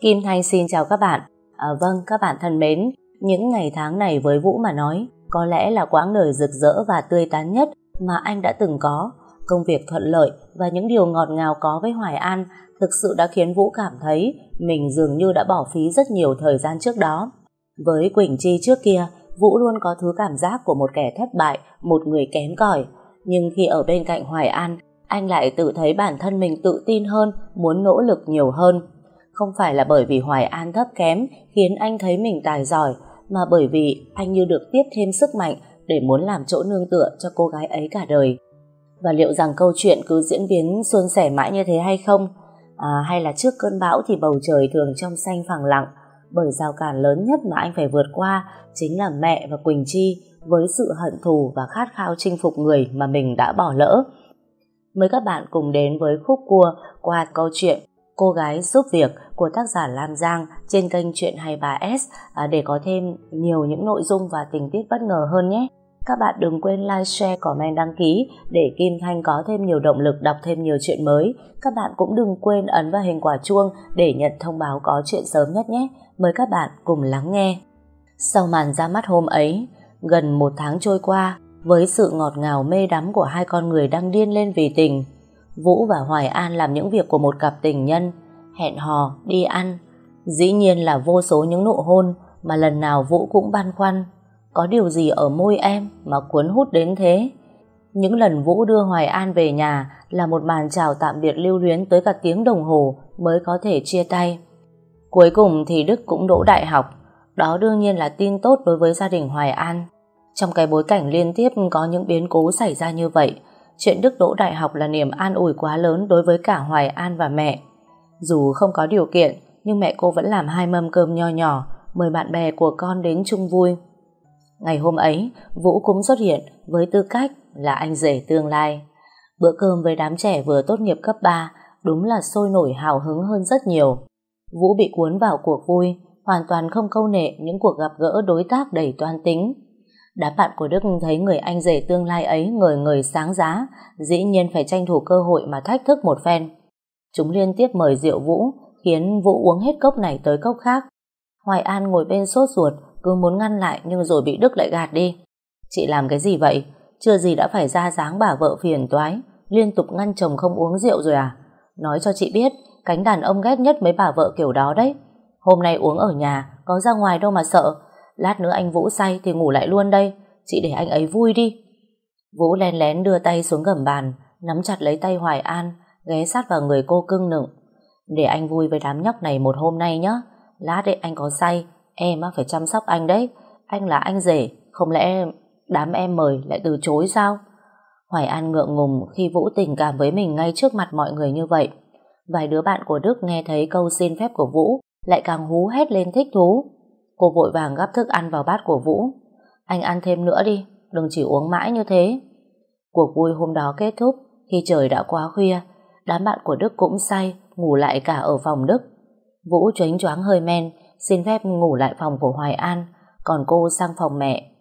Kim Thanh xin chào các bạn. À, vâng, các bạn thân mến, những ngày tháng này với Vũ mà nói, có lẽ là quãng đời rực rỡ và tươi tắn nhất mà anh đã từng có. Công việc thuận lợi và những điều ngọt ngào có với Hoài An thực sự đã khiến Vũ cảm thấy mình dường như đã bỏ phí rất nhiều thời gian trước đó. Với Quỳnh Chi trước kia, Vũ luôn có thứ cảm giác của một kẻ thất bại, một người kém cỏi. Nhưng khi ở bên cạnh Hoài An, anh lại tự thấy bản thân mình tự tin hơn, muốn nỗ lực nhiều hơn. Không phải là bởi vì Hoài An thấp kém khiến anh thấy mình tài giỏi, mà bởi vì anh như được tiếp thêm sức mạnh để muốn làm chỗ nương tựa cho cô gái ấy cả đời. Và liệu rằng câu chuyện cứ diễn biến suôn sẻ mãi như thế hay không? À, hay là trước cơn bão thì bầu trời thường trong xanh phẳng lặng, bởi rào cản lớn nhất mà anh phải vượt qua chính là mẹ và Quỳnh Chi với sự hận thù và khát khao chinh phục người mà mình đã bỏ lỡ. Mời các bạn cùng đến với khúc cua qua câu chuyện Cô gái giúp việc của tác giả Lam Giang trên kênh Chuyện 23S à, để có thêm nhiều những nội dung và tình tiết bất ngờ hơn nhé. Các bạn đừng quên like, share, comment, đăng ký để Kim Thanh có thêm nhiều động lực đọc thêm nhiều chuyện mới. Các bạn cũng đừng quên ấn vào hình quả chuông để nhận thông báo có chuyện sớm nhất nhé. Mời các bạn cùng lắng nghe. Sau màn ra mắt hôm ấy, gần một tháng trôi qua, với sự ngọt ngào mê đắm của hai con người đang điên lên vì tình, Vũ và Hoài An làm những việc của một cặp tình nhân, hẹn hò, đi ăn. Dĩ nhiên là vô số những nụ hôn mà lần nào Vũ cũng băn khoăn. Có điều gì ở môi em mà cuốn hút đến thế? Những lần Vũ đưa Hoài An về nhà là một màn chào tạm biệt lưu luyến tới cả tiếng đồng hồ mới có thể chia tay. Cuối cùng thì Đức cũng đỗ đại học. Đó đương nhiên là tin tốt đối với gia đình Hoài An. Trong cái bối cảnh liên tiếp có những biến cố xảy ra như vậy, chuyện Đức đỗ đại học là niềm an ủi quá lớn đối với cả Hoài An và mẹ. Dù không có điều kiện, nhưng mẹ cô vẫn làm hai mâm cơm nho nhỏ, mời bạn bè của con đến chung vui. Ngày hôm ấy, Vũ cũng xuất hiện với tư cách là anh rể tương lai. Bữa cơm với đám trẻ vừa tốt nghiệp cấp 3 đúng là sôi nổi hào hứng hơn rất nhiều. Vũ bị cuốn vào cuộc vui, hoàn toàn không câu nệ những cuộc gặp gỡ đối tác đầy toan tính. Đám bạn của Đức thấy người anh rể tương lai ấy người người sáng giá, dĩ nhiên phải tranh thủ cơ hội mà thách thức một phen. Chúng liên tiếp mời rượu Vũ, khiến Vũ uống hết cốc này tới cốc khác. Hoài An ngồi bên sốt ruột, cứ muốn ngăn lại nhưng rồi bị Đức lại gạt đi. Chị làm cái gì vậy? Chưa gì đã phải ra dáng bà vợ phiền toái, liên tục ngăn chồng không uống rượu rồi à? Nói cho chị biết, cánh đàn ông ghét nhất mấy bà vợ kiểu đó đấy. Hôm nay uống ở nhà, có ra ngoài đâu mà sợ. Lát nữa anh Vũ say thì ngủ lại luôn đây. Chị để anh ấy vui đi. Vũ len lén đưa tay xuống gầm bàn, nắm chặt lấy tay Hoài An, ghé sát vào người cô cưng nựng. Để anh vui với đám nhóc này một hôm nay nhé. Lát đấy anh có say, em phải chăm sóc anh đấy. Anh là anh rể, không lẽ đám em mời lại từ chối sao? Hoài An ngượng ngùng khi Vũ tình cảm với mình ngay trước mặt mọi người như vậy. Vài đứa bạn của Đức nghe thấy câu xin phép của Vũ lại càng hú hét lên thích thú. Cô vội vàng gắp thức ăn vào bát của Vũ. Anh ăn thêm nữa đi, đừng chỉ uống mãi như thế. Cuộc vui hôm đó kết thúc khi trời đã quá khuya. Đám bạn của Đức cũng say, ngủ lại cả ở phòng Đức. Vũ choáng choáng hơi men, xin phép ngủ lại phòng của Hoài An, còn cô sang phòng mẹ.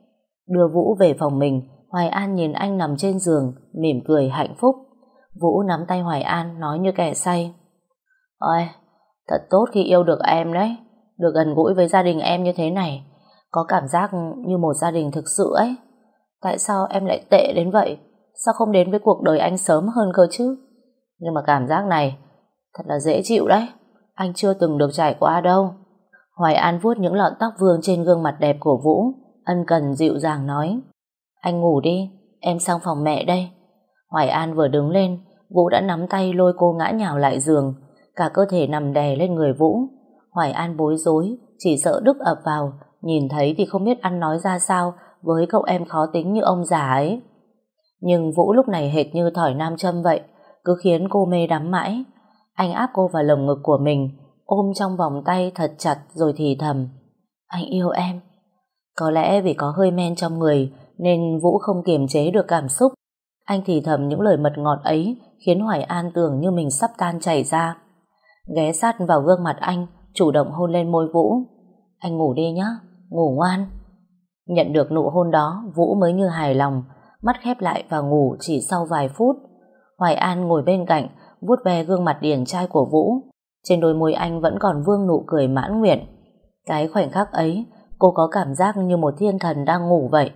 Đưa Vũ về phòng mình, Hoài An nhìn anh nằm trên giường, mỉm cười hạnh phúc. Vũ nắm tay Hoài An nói như kẻ say. Ôi, thật tốt khi yêu được em đấy. Được gần gũi với gia đình em như thế này. Có cảm giác như một gia đình thực sự ấy. Tại sao em lại tệ đến vậy? Sao không đến với cuộc đời anh sớm hơn cơ chứ? Nhưng mà cảm giác này thật là dễ chịu đấy. Anh chưa từng được trải qua đâu. Hoài An vuốt những lọn tóc vương trên gương mặt đẹp của Vũ. Ân cần dịu dàng nói. Anh ngủ đi, em sang phòng mẹ đây. Hoài An vừa đứng lên, Vũ đã nắm tay lôi cô ngã nhào lại giường, cả cơ thể nằm đè lên người Vũ. Hoài An bối rối, chỉ sợ Đức ập vào, nhìn thấy thì không biết ăn nói ra sao với cậu em khó tính như ông già ấy. Nhưng Vũ lúc này hệt như thỏi nam châm vậy, cứ khiến cô mê đắm mãi. Anh áp cô vào lồng ngực của mình, ôm trong vòng tay thật chặt rồi thì thầm. Anh yêu em. Có lẽ vì có hơi men trong người nên Vũ không kiềm chế được cảm xúc. Anh thì thầm những lời mật ngọt ấy khiến Hoài An tưởng như mình sắp tan chảy ra. Ghé sát vào gương mặt anh, chủ động hôn lên môi Vũ. Anh ngủ đi nhá ngủ ngoan. Nhận được nụ hôn đó, Vũ mới như hài lòng, mắt khép lại và ngủ chỉ sau vài phút. Hoài An ngồi bên cạnh, vuốt ve gương mặt điển trai của Vũ. Trên đôi môi anh vẫn còn vương nụ cười mãn nguyện. Cái khoảnh khắc ấy, cô có cảm giác như một thiên thần đang ngủ vậy.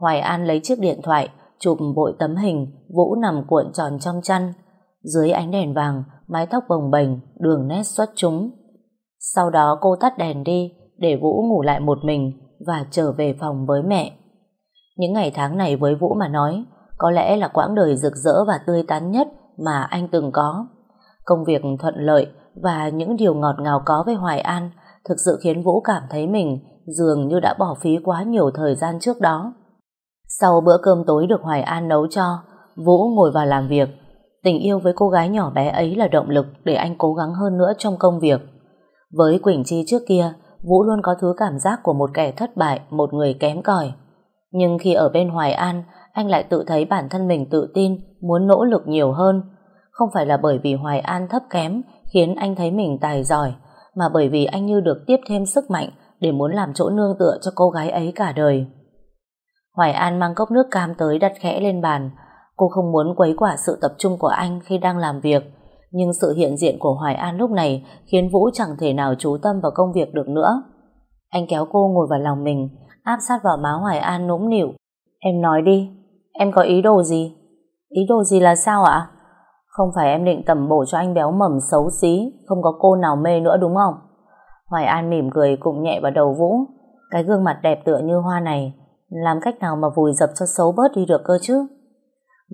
Hoài An lấy chiếc điện thoại, chụp bội tấm hình, Vũ nằm cuộn tròn trong chăn. Dưới ánh đèn vàng, mái tóc bồng bềnh, đường nét xuất chúng. Sau đó cô tắt đèn đi, để Vũ ngủ lại một mình và trở về phòng với mẹ. Những ngày tháng này với Vũ mà nói, có lẽ là quãng đời rực rỡ và tươi tắn nhất mà anh từng có. Công việc thuận lợi và những điều ngọt ngào có với Hoài An thực sự khiến Vũ cảm thấy mình dường như đã bỏ phí quá nhiều thời gian trước đó. Sau bữa cơm tối được Hoài An nấu cho, Vũ ngồi vào làm việc. Tình yêu với cô gái nhỏ bé ấy là động lực để anh cố gắng hơn nữa trong công việc. Với Quỳnh Chi trước kia, Vũ luôn có thứ cảm giác của một kẻ thất bại, một người kém cỏi. Nhưng khi ở bên Hoài An, anh lại tự thấy bản thân mình tự tin, muốn nỗ lực nhiều hơn. Không phải là bởi vì Hoài An thấp kém khiến anh thấy mình tài giỏi, mà bởi vì anh như được tiếp thêm sức mạnh để muốn làm chỗ nương tựa cho cô gái ấy cả đời. Hoài An mang cốc nước cam tới đặt khẽ lên bàn. Cô không muốn quấy quả sự tập trung của anh khi đang làm việc, nhưng sự hiện diện của Hoài An lúc này khiến Vũ chẳng thể nào chú tâm vào công việc được nữa. Anh kéo cô ngồi vào lòng mình, áp sát vào má Hoài An nũng nịu. Em nói đi, em có ý đồ gì? Ý đồ gì là sao ạ? Không phải em định tẩm bổ cho anh béo mầm xấu xí, không có cô nào mê nữa đúng không? Hoài An mỉm cười cùng nhẹ vào đầu Vũ. Cái gương mặt đẹp tựa như hoa này, làm cách nào mà vùi dập cho xấu bớt đi được cơ chứ?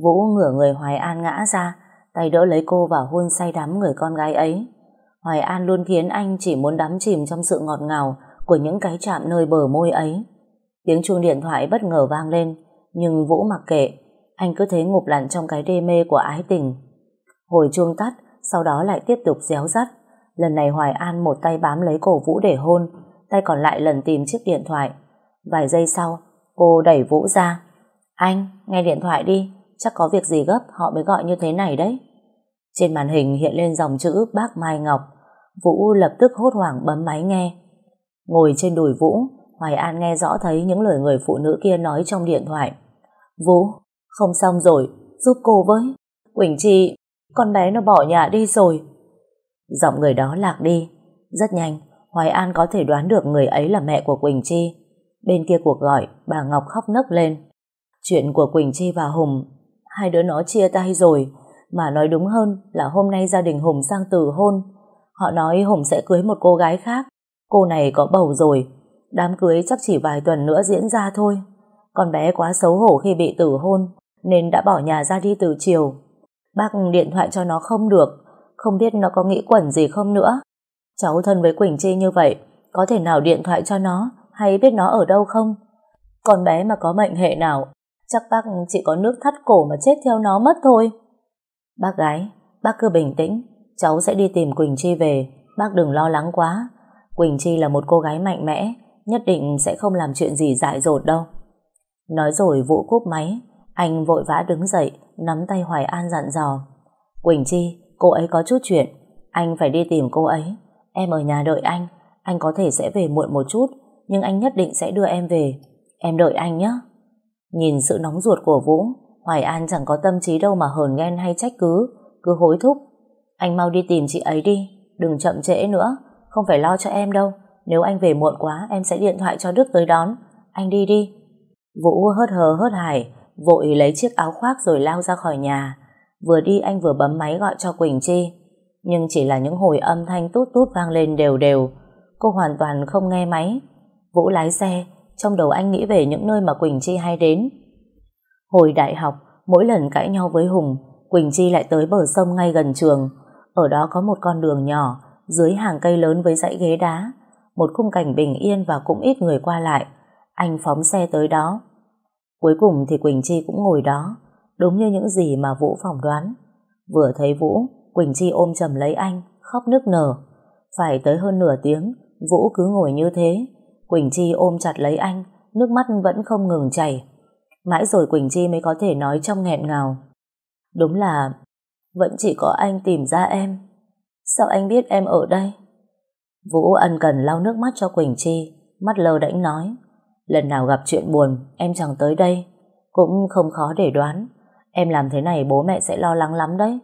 Vũ ngửa người Hoài An ngã ra, tay đỡ lấy cô và hôn say đắm người con gái ấy. Hoài An luôn khiến anh chỉ muốn đắm chìm trong sự ngọt ngào của những cái chạm nơi bờ môi ấy. Tiếng chuông điện thoại bất ngờ vang lên, nhưng Vũ mặc kệ, anh cứ thế ngụp lặn trong cái đê mê của ái tình. Hồi chuông tắt, sau đó lại tiếp tục réo rắt. Lần này Hoài An một tay bám lấy cổ Vũ để hôn, tay còn lại lần tìm chiếc điện thoại. Vài giây sau, cô đẩy Vũ ra. Anh, nghe điện thoại đi, chắc có việc gì gấp họ mới gọi như thế này đấy. Trên màn hình hiện lên dòng chữ bác Mai Ngọc. Vũ lập tức hốt hoảng bấm máy nghe. Ngồi trên đùi Vũ, Hoài An nghe rõ thấy những lời người phụ nữ kia nói trong điện thoại. Vũ, không xong rồi, giúp cô với. Quỳnh Chi, con bé nó bỏ nhà đi rồi. Giọng người đó lạc đi. Rất nhanh, Hoài An có thể đoán được người ấy là mẹ của Quỳnh Chi. Bên kia cuộc gọi, bà Ngọc khóc nấc lên. Chuyện của Quỳnh Chi và Hùng, hai đứa nó chia tay rồi, mà nói đúng hơn là hôm nay gia đình Hùng sang từ hôn. Họ nói Hùng sẽ cưới một cô gái khác. Cô này có bầu rồi, đám cưới chắc chỉ vài tuần nữa diễn ra thôi. Con bé quá xấu hổ khi bị tử hôn, nên đã bỏ nhà ra đi từ chiều. Bác điện thoại cho nó không được, không biết nó có nghĩ quẩn gì không nữa. Cháu thân với Quỳnh Chi như vậy, có thể nào điện thoại cho nó hay biết nó ở đâu không? Con bé mà có mệnh hệ nào, chắc bác chỉ có nước thắt cổ mà chết theo nó mất thôi. Bác gái, bác cứ bình tĩnh, cháu sẽ đi tìm Quỳnh Chi về, bác đừng lo lắng quá. Quỳnh Chi là một cô gái mạnh mẽ, nhất định sẽ không làm chuyện gì dại dột đâu. Nói rồi Vũ cúp máy, anh vội vã đứng dậy, nắm tay Hoài An dặn dò. Quỳnh Chi, cô ấy có chút chuyện, anh phải đi tìm cô ấy. Em ở nhà đợi anh, anh có thể sẽ về muộn một chút, nhưng anh nhất định sẽ đưa em về. Em đợi anh nhé. Nhìn sự nóng ruột của Vũ, Hoài An chẳng có tâm trí đâu mà hờn ghen hay trách cứ, cứ hối thúc. Anh mau đi tìm chị ấy đi, đừng chậm trễ nữa, không phải lo cho em đâu. Nếu anh về muộn quá, em sẽ điện thoại cho Đức tới đón. Anh đi đi. Vũ hớt hờ hớt hải, vội lấy chiếc áo khoác rồi lao ra khỏi nhà. Vừa đi anh vừa bấm máy gọi cho Quỳnh Chi. Nhưng chỉ là những hồi âm thanh tút tút vang lên đều đều. Cô hoàn toàn không nghe máy. Vũ lái xe, trong đầu anh nghĩ về những nơi mà Quỳnh Chi hay đến. Hồi đại học, mỗi lần cãi nhau với Hùng, Quỳnh Chi lại tới bờ sông ngay gần trường. Ở đó có một con đường nhỏ, dưới hàng cây lớn với dãy ghế đá. Một khung cảnh bình yên và cũng ít người qua lại. Anh phóng xe tới đó. Cuối cùng thì Quỳnh Chi cũng ngồi đó, đúng như những gì mà Vũ phỏng đoán. Vừa thấy Vũ, Quỳnh Chi ôm chầm lấy anh, khóc nức nở. Phải tới hơn nửa tiếng, Vũ cứ ngồi như thế. Quỳnh Chi ôm chặt lấy anh, nước mắt vẫn không ngừng chảy. Mãi rồi Quỳnh Chi mới có thể nói trong nghẹn ngào. Đúng là vẫn chỉ có anh tìm ra em. Sao anh biết em ở đây? Vũ ân cần lau nước mắt cho Quỳnh Chi, mắt lơ đễnh nói. Lần nào gặp chuyện buồn, em chẳng tới đây. Cũng không khó để đoán. Em làm thế này bố mẹ sẽ lo lắng lắm đấy.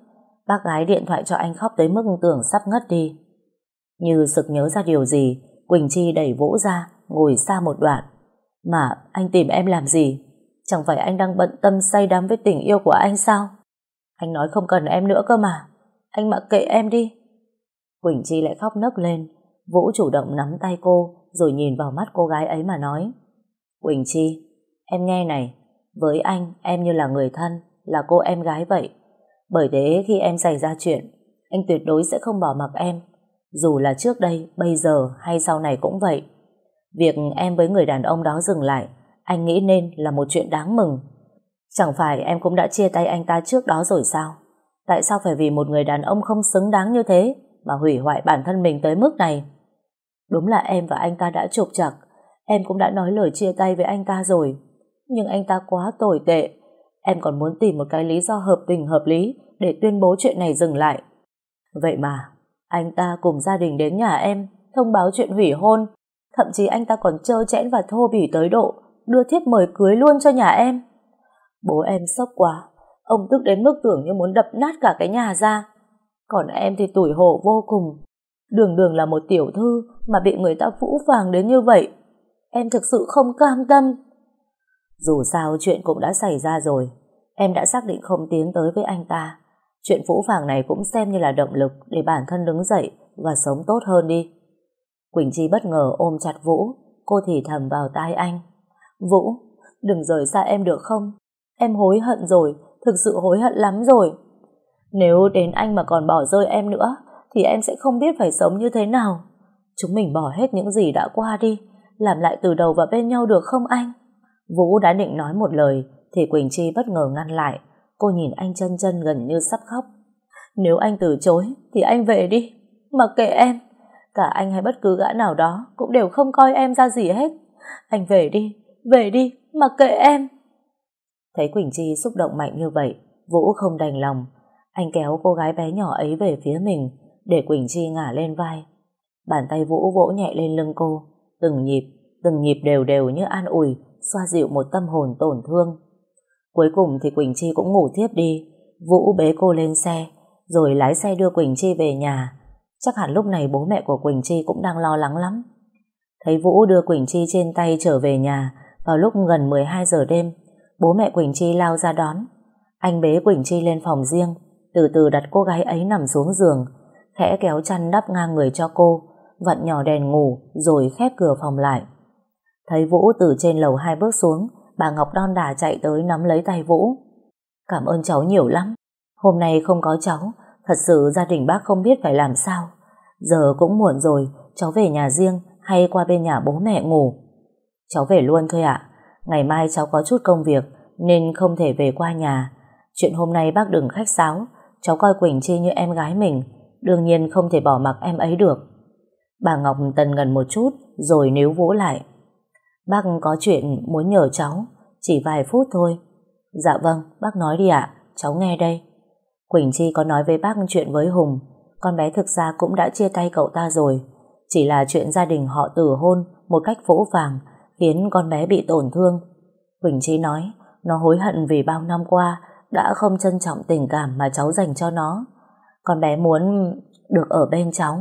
Bác gái điện thoại cho anh khóc tới mức tưởng sắp ngất đi. Như sực nhớ ra điều gì, Quỳnh Chi đẩy Vũ ra, ngồi xa một đoạn. Mà anh tìm em làm gì? Chẳng phải anh đang bận tâm say đắm với tình yêu của anh sao? Anh nói không cần em nữa cơ mà. Anh mặc kệ em đi. Quỳnh Chi lại khóc nấc lên. Vũ chủ động nắm tay cô rồi nhìn vào mắt cô gái ấy mà nói. Quỳnh Chi, em nghe này, với anh em như là người thân, là cô em gái vậy. Bởi thế khi em xảy ra chuyện, anh tuyệt đối sẽ không bỏ mặc em. Dù là trước đây, bây giờ hay sau này cũng vậy. Việc em với người đàn ông đó dừng lại, anh nghĩ nên là một chuyện đáng mừng. Chẳng phải em cũng đã chia tay anh ta trước đó rồi sao? Tại sao phải vì một người đàn ông không xứng đáng như thế mà hủy hoại bản thân mình tới mức này? Đúng là em và anh ta đã trục chặt, em cũng đã nói lời chia tay với anh ta rồi. Nhưng anh ta quá tồi tệ, em còn muốn tìm một cái lý do hợp tình hợp lý để tuyên bố chuyện này dừng lại. Vậy mà, anh ta cùng gia đình đến nhà em, thông báo chuyện hủy hôn, thậm chí anh ta còn trơ chẽn và thô bỉ tới độ đưa thiếp mời cưới luôn cho nhà em. Bố em sốc quá, ông tức đến mức tưởng như muốn đập nát cả cái nhà ra. Còn em thì tủi hổ vô cùng. Đường đường là một tiểu thư mà bị người ta vũ vàng đến như vậy. Em thực sự không cam tâm. Dù sao chuyện cũng đã xảy ra rồi, em đã xác định không tiến tới với anh ta. Chuyện phũ phàng này cũng xem như là động lực để bản thân đứng dậy và sống tốt hơn đi. Quỳnh Chi bất ngờ ôm chặt Vũ, cô thì thầm vào tai anh. Vũ, đừng rời xa em được không? Em hối hận rồi, thực sự hối hận lắm rồi. Nếu đến anh mà còn bỏ rơi em nữa, thì em sẽ không biết phải sống như thế nào. Chúng mình bỏ hết những gì đã qua đi, làm lại từ đầu và bên nhau được không anh? Vũ đã định nói một lời, thì Quỳnh Chi bất ngờ ngăn lại. Cô nhìn anh chân chân gần như sắp khóc. Nếu anh từ chối, thì anh về đi. Mặc kệ em, cả anh hay bất cứ gã nào đó cũng đều không coi em ra gì hết. Anh về đi, về đi, mặc kệ em. Thấy Quỳnh Chi xúc động mạnh như vậy, Vũ không đành lòng. Anh kéo cô gái bé nhỏ ấy về phía mình, để Quỳnh Chi ngả lên vai. Bàn tay Vũ vỗ nhẹ lên lưng cô, từng nhịp, từng nhịp đều đều như an ủi, xoa dịu một tâm hồn tổn thương. Cuối cùng thì Quỳnh Chi cũng ngủ thiếp đi, Vũ bế cô lên xe, rồi lái xe đưa Quỳnh Chi về nhà. Chắc hẳn lúc này bố mẹ của Quỳnh Chi cũng đang lo lắng lắm. Thấy Vũ đưa Quỳnh Chi trên tay trở về nhà vào lúc gần 12 giờ đêm, bố mẹ Quỳnh Chi lao ra đón. Anh bế Quỳnh Chi lên phòng riêng, từ từ đặt cô gái ấy nằm xuống giường, khẽ kéo chăn đắp ngang người cho cô, vặn nhỏ đèn ngủ rồi khép cửa phòng lại. Thấy Vũ từ trên lầu hai bước xuống, bà Ngọc đon đà chạy tới nắm lấy tay Vũ. Cảm ơn cháu nhiều lắm. Hôm nay không có cháu, thật sự gia đình bác không biết phải làm sao. Giờ cũng muộn rồi, cháu về nhà riêng hay qua bên nhà bố mẹ ngủ. Cháu về luôn thôi ạ. Ngày mai cháu có chút công việc nên không thể về qua nhà. Chuyện hôm nay bác đừng khách sáo, cháu coi Quỳnh Chi như em gái mình, đương nhiên không thể bỏ mặc em ấy được. Bà Ngọc tần ngần một chút rồi níu vỗ lại. Bác có chuyện muốn nhờ cháu, chỉ vài phút thôi. Dạ vâng, bác nói đi ạ, cháu nghe đây. Quỳnh Chi có nói với bác chuyện với Hùng, con bé thực ra cũng đã chia tay cậu ta rồi. Chỉ là chuyện gia đình họ tử hôn một cách vỗ vàng, khiến con bé bị tổn thương. Quỳnh Chi nói, nó hối hận vì bao năm qua đã không trân trọng tình cảm mà cháu dành cho nó. Con bé muốn được ở bên cháu.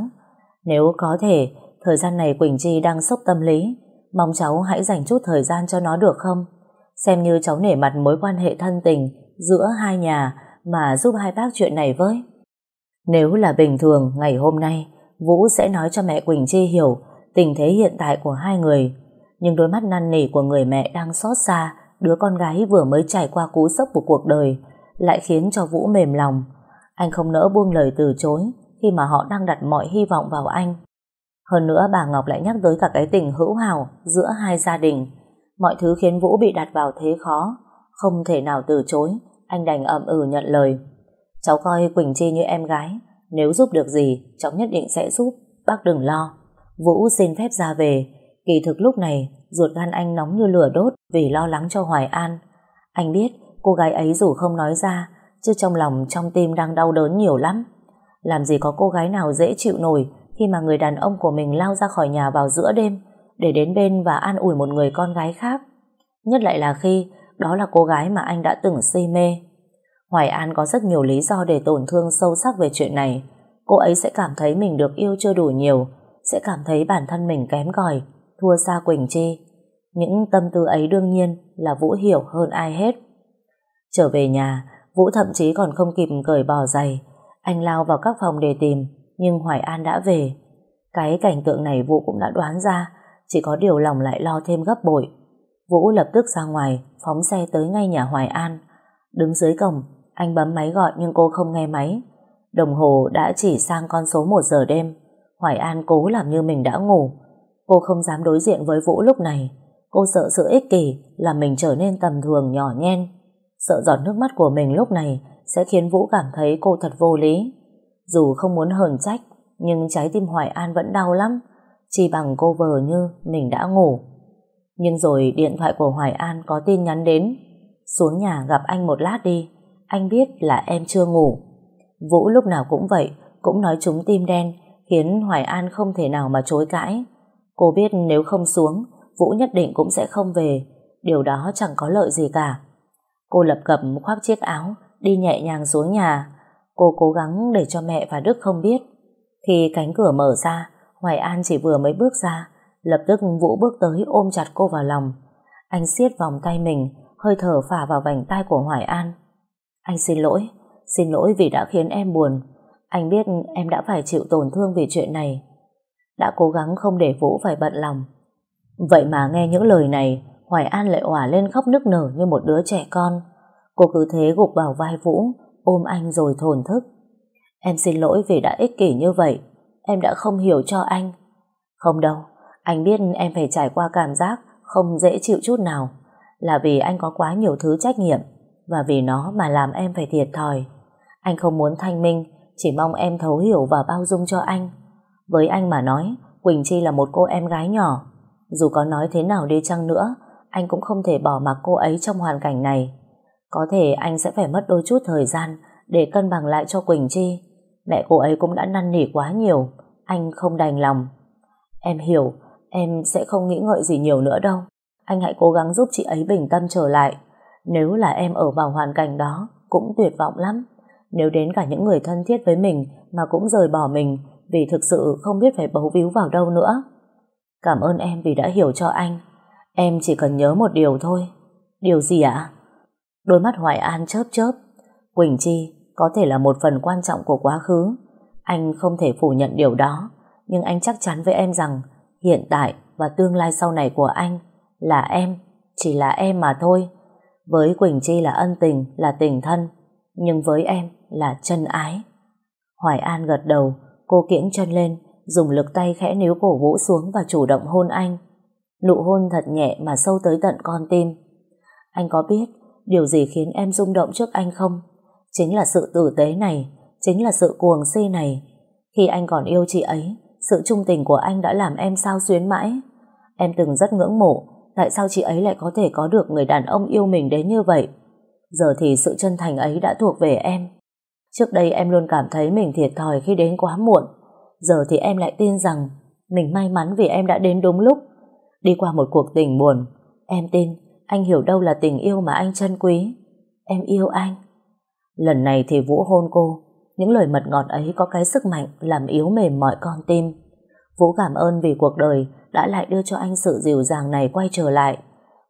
Nếu có thể, thời gian này Quỳnh Chi đang sốc tâm lý, Mong cháu hãy dành chút thời gian cho nó được không? Xem như cháu nể mặt mối quan hệ thân tình giữa hai nhà mà giúp hai bác chuyện này với. Nếu là bình thường, ngày hôm nay, Vũ sẽ nói cho mẹ Quỳnh Chi hiểu tình thế hiện tại của hai người. Nhưng đôi mắt năn nỉ của người mẹ đang xót xa đứa con gái vừa mới trải qua cú sốc của cuộc đời lại khiến cho Vũ mềm lòng. Anh không nỡ buông lời từ chối khi mà họ đang đặt mọi hy vọng vào anh. Hơn nữa bà Ngọc lại nhắc tới cả cái tình hữu hảo giữa hai gia đình. Mọi thứ khiến Vũ bị đặt vào thế khó. Không thể nào từ chối, anh đành ậm ừ nhận lời. Cháu coi Quỳnh Chi như em gái, nếu giúp được gì, cháu nhất định sẽ giúp, bác đừng lo. Vũ xin phép ra về, kỳ thực lúc này ruột gan anh nóng như lửa đốt vì lo lắng cho Hoài An. Anh biết cô gái ấy dù không nói ra, chứ trong lòng trong tim đang đau đớn nhiều lắm. Làm gì có cô gái nào dễ chịu nổi khi mà người đàn ông của mình lao ra khỏi nhà vào giữa đêm để đến bên và an ủi một người con gái khác. Nhất lại là khi đó là cô gái mà anh đã từng si mê. Hoài An có rất nhiều lý do để tổn thương sâu sắc về chuyện này. Cô ấy sẽ cảm thấy mình được yêu chưa đủ nhiều, sẽ cảm thấy bản thân mình kém cỏi, thua xa Quỳnh Chi. Những tâm tư ấy đương nhiên là Vũ hiểu hơn ai hết. Trở về nhà, Vũ thậm chí còn không kịp cởi bỏ giày. Anh lao vào các phòng để tìm, nhưng Hoài An đã về. Cái cảnh tượng này Vũ cũng đã đoán ra, chỉ có điều lòng lại lo thêm gấp bội. Vũ lập tức ra ngoài, phóng xe tới ngay nhà Hoài An. Đứng dưới cổng, anh bấm máy gọi nhưng cô không nghe máy. Đồng hồ đã chỉ sang con số 1 giờ đêm. Hoài An cố làm như mình đã ngủ. Cô không dám đối diện với Vũ lúc này. Cô sợ sự ích kỷ là mình trở nên tầm thường nhỏ nhen. Sợ giọt nước mắt của mình lúc này sẽ khiến Vũ cảm thấy cô thật vô lý. Dù không muốn hờn trách, nhưng trái tim Hoài An vẫn đau lắm. Chỉ bằng cô vờ như mình đã ngủ. Nhưng rồi điện thoại của Hoài An có tin nhắn đến. Xuống nhà gặp anh một lát đi. Anh biết là em chưa ngủ. Vũ lúc nào cũng vậy, cũng nói chúng tim đen, khiến Hoài An không thể nào mà chối cãi. Cô biết nếu không xuống, Vũ nhất định cũng sẽ không về. Điều đó chẳng có lợi gì cả. Cô lập cập khoác chiếc áo, đi nhẹ nhàng xuống nhà. Cô cố gắng để cho mẹ và Đức không biết. Khi cánh cửa mở ra, Hoài An chỉ vừa mới bước ra, lập tức Vũ bước tới ôm chặt cô vào lòng. Anh siết vòng tay mình, hơi thở phả vào vành tay của Hoài An. Anh xin lỗi, xin lỗi vì đã khiến em buồn. Anh biết em đã phải chịu tổn thương vì chuyện này. Đã cố gắng không để Vũ phải bận lòng. Vậy mà nghe những lời này, Hoài An lại òa lên khóc nức nở như một đứa trẻ con. Cô cứ thế gục vào vai Vũ, ôm anh rồi thổn thức. Em xin lỗi vì đã ích kỷ như vậy. Em đã không hiểu cho anh. Không đâu, anh biết em phải trải qua cảm giác không dễ chịu chút nào. Là vì anh có quá nhiều thứ trách nhiệm và vì nó mà làm em phải thiệt thòi. Anh không muốn thanh minh, chỉ mong em thấu hiểu và bao dung cho anh. Với anh mà nói, Quỳnh Chi là một cô em gái nhỏ. Dù có nói thế nào đi chăng nữa, anh cũng không thể bỏ mặc cô ấy trong hoàn cảnh này. Có thể anh sẽ phải mất đôi chút thời gian để cân bằng lại cho Quỳnh Chi. Mẹ cô ấy cũng đã năn nỉ quá nhiều, anh không đành lòng. Em hiểu, em sẽ không nghĩ ngợi gì nhiều nữa đâu. Anh hãy cố gắng giúp chị ấy bình tâm trở lại. Nếu là em ở vào hoàn cảnh đó, cũng tuyệt vọng lắm. Nếu đến cả những người thân thiết với mình mà cũng rời bỏ mình vì thực sự không biết phải bấu víu vào đâu nữa. Cảm ơn em vì đã hiểu cho anh. Em chỉ cần nhớ một điều thôi. Điều gì ạ? Đôi mắt Hoài An chớp chớp. Quỳnh Chi có thể là một phần quan trọng của quá khứ. Anh không thể phủ nhận điều đó. Nhưng anh chắc chắn với em rằng hiện tại và tương lai sau này của anh là em, chỉ là em mà thôi. Với Quỳnh Chi là ân tình, là tình thân, nhưng với em là chân ái. Hoài An gật đầu, cô kiễng chân lên, dùng lực tay khẽ níu cổ Vũ xuống và chủ động hôn anh. Nụ hôn thật nhẹ mà sâu tới tận con tim. Anh có biết điều gì khiến em rung động trước anh không? Chính là sự tử tế này, chính là sự cuồng si này. Khi anh còn yêu chị ấy, sự trung tình của anh đã làm em sao xuyến mãi. Em từng rất ngưỡng mộ tại sao chị ấy lại có thể có được người đàn ông yêu mình đến như vậy. Giờ thì sự chân thành ấy đã thuộc về em. Trước đây em luôn cảm thấy mình thiệt thòi khi đến quá muộn. Giờ thì em lại tin rằng mình may mắn vì em đã đến đúng lúc. Đi qua một cuộc tình buồn, em tin anh hiểu đâu là tình yêu mà anh trân quý. Em yêu anh. Lần này thì Vũ hôn cô. Những lời mật ngọt ấy có cái sức mạnh làm yếu mềm mọi con tim. Vũ cảm ơn vì cuộc đời đã lại đưa cho anh sự dịu dàng này quay trở lại.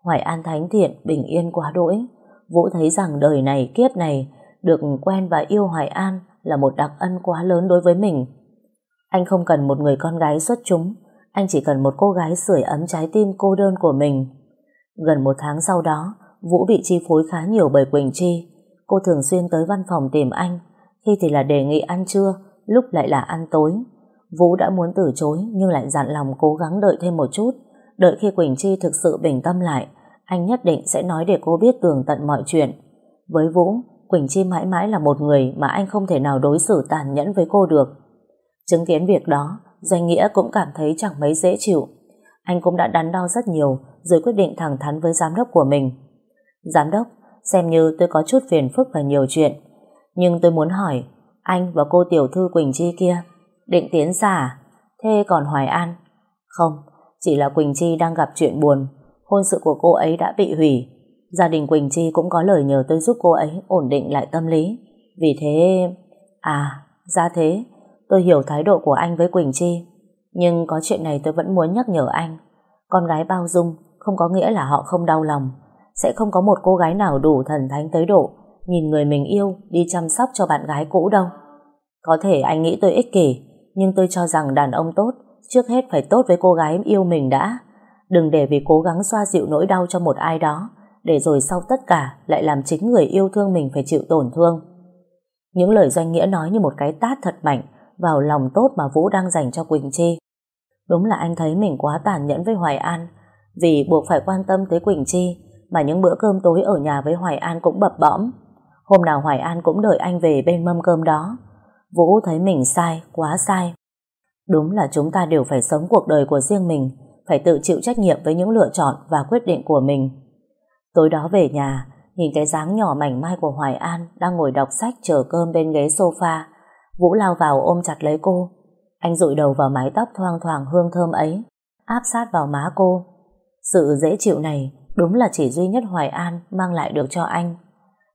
Hoài An thánh thiện, bình yên quá đỗi. Vũ thấy rằng đời này, kiếp này, được quen và yêu Hoài An là một đặc ân quá lớn đối với mình. Anh không cần một người con gái xuất chúng, anh chỉ cần một cô gái sưởi ấm trái tim cô đơn của mình. Gần một tháng sau đó, Vũ bị chi phối khá nhiều bởi Quỳnh Chi. Cô thường xuyên tới văn phòng tìm anh, khi thì là đề nghị ăn trưa, lúc lại là ăn tối. Vũ đã muốn từ chối nhưng lại dặn lòng cố gắng đợi thêm một chút. Đợi khi Quỳnh Chi thực sự bình tâm lại, anh nhất định sẽ nói để cô biết tường tận mọi chuyện. Với Vũ, Quỳnh Chi mãi mãi là một người mà anh không thể nào đối xử tàn nhẫn với cô được. Chứng kiến việc đó, Doanh Nghĩa cũng cảm thấy chẳng mấy dễ chịu. Anh cũng đã đắn đo rất nhiều rồi quyết định thẳng thắn với giám đốc của mình. Giám đốc, xem như tôi có chút phiền phức và nhiều chuyện. Nhưng tôi muốn hỏi, anh và cô tiểu thư Quỳnh Chi kia Định tiến xa Thế còn Hoài An? Không, chỉ là Quỳnh Chi đang gặp chuyện buồn. Hôn sự của cô ấy đã bị hủy. gia đình Quỳnh Chi cũng có lời nhờ tôi giúp cô ấy ổn định lại tâm lý. Vì thế... À, ra thế, tôi hiểu thái độ của anh với Quỳnh Chi. Nhưng có chuyện này tôi vẫn muốn nhắc nhở anh. Con gái bao dung không có nghĩa là họ không đau lòng. Sẽ không có một cô gái nào đủ thần thánh tới độ nhìn người mình yêu đi chăm sóc cho bạn gái cũ đâu. Có thể anh nghĩ tôi ích kỷ, nhưng tôi cho rằng đàn ông tốt trước hết phải tốt với cô gái yêu mình đã. Đừng để vì cố gắng xoa dịu nỗi đau cho một ai đó, để rồi sau tất cả lại làm chính người yêu thương mình phải chịu tổn thương. Những lời doanh nghĩa nói như một cái tát thật mạnh vào lòng tốt mà Vũ đang dành cho Quỳnh Chi. Đúng là anh thấy mình quá tàn nhẫn với Hoài An, vì buộc phải quan tâm tới Quỳnh Chi, mà những bữa cơm tối ở nhà với Hoài An cũng bập bõm. Hôm nào Hoài An cũng đợi anh về bên mâm cơm đó. Vũ thấy mình sai, quá sai. Đúng là chúng ta đều phải sống cuộc đời của riêng mình, phải tự chịu trách nhiệm với những lựa chọn và quyết định của mình. Tối đó về nhà, nhìn cái dáng nhỏ mảnh mai của Hoài An đang ngồi đọc sách chờ cơm bên ghế sofa. Vũ lao vào ôm chặt lấy cô. Anh rụi đầu vào mái tóc thoang thoảng hương thơm ấy, áp sát vào má cô. Sự dễ chịu này đúng là chỉ duy nhất Hoài An mang lại được cho anh.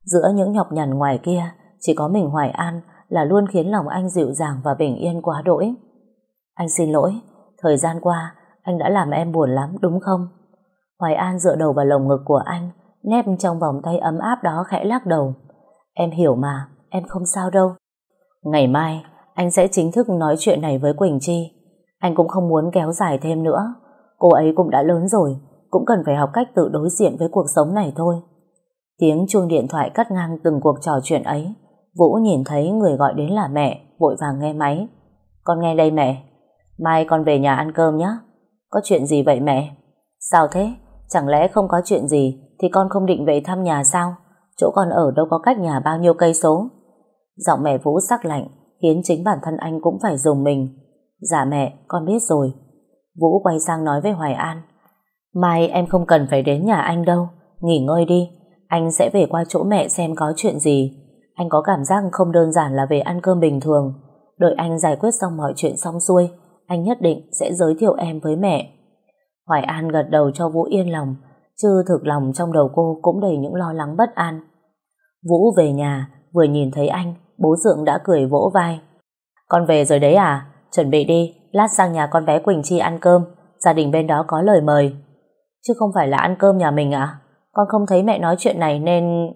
Giữa những nhọc nhằn ngoài kia, chỉ có mình Hoài An là luôn khiến lòng anh dịu dàng và bình yên quá đỗi. Anh xin lỗi, thời gian qua anh đã làm em buồn lắm đúng không? Hoài An dựa đầu vào lồng ngực của anh, nép trong vòng tay ấm áp đó khẽ lắc đầu. Em hiểu mà, em không sao đâu. Ngày mai, anh sẽ chính thức nói chuyện này với Quỳnh Chi. Anh cũng không muốn kéo dài thêm nữa. Cô ấy cũng đã lớn rồi, cũng cần phải học cách tự đối diện với cuộc sống này thôi. Tiếng chuông điện thoại cắt ngang từng cuộc trò chuyện ấy. Vũ nhìn thấy người gọi đến là mẹ, vội vàng nghe máy. Con nghe đây mẹ. Mai con về nhà ăn cơm nhé. Có chuyện gì vậy mẹ? Sao thế? Chẳng lẽ không có chuyện gì thì con không định về thăm nhà sao? Chỗ con ở đâu có cách nhà bao nhiêu cây số? Giọng mẹ Vũ sắc lạnh khiến chính bản thân anh cũng phải dùng mình. Dạ mẹ, con biết rồi. Vũ quay sang nói với Hoài An. Mai em không cần phải đến nhà anh đâu. Nghỉ ngơi đi. Anh sẽ về qua chỗ mẹ xem có chuyện gì. Anh có cảm giác không đơn giản là về ăn cơm bình thường. Đợi anh giải quyết xong mọi chuyện xong xuôi, anh nhất định sẽ giới thiệu em với mẹ. Hoài An gật đầu cho Vũ yên lòng, chứ thực lòng trong đầu cô cũng đầy những lo lắng bất an. Vũ về nhà, vừa nhìn thấy anh, bố Dượng đã cười vỗ vai. Con về rồi đấy à? Chuẩn bị đi, lát sang nhà con bé Quỳnh Chi ăn cơm, gia đình bên đó có lời mời. Chứ không phải là ăn cơm nhà mình à? Con không thấy mẹ nói chuyện này nên...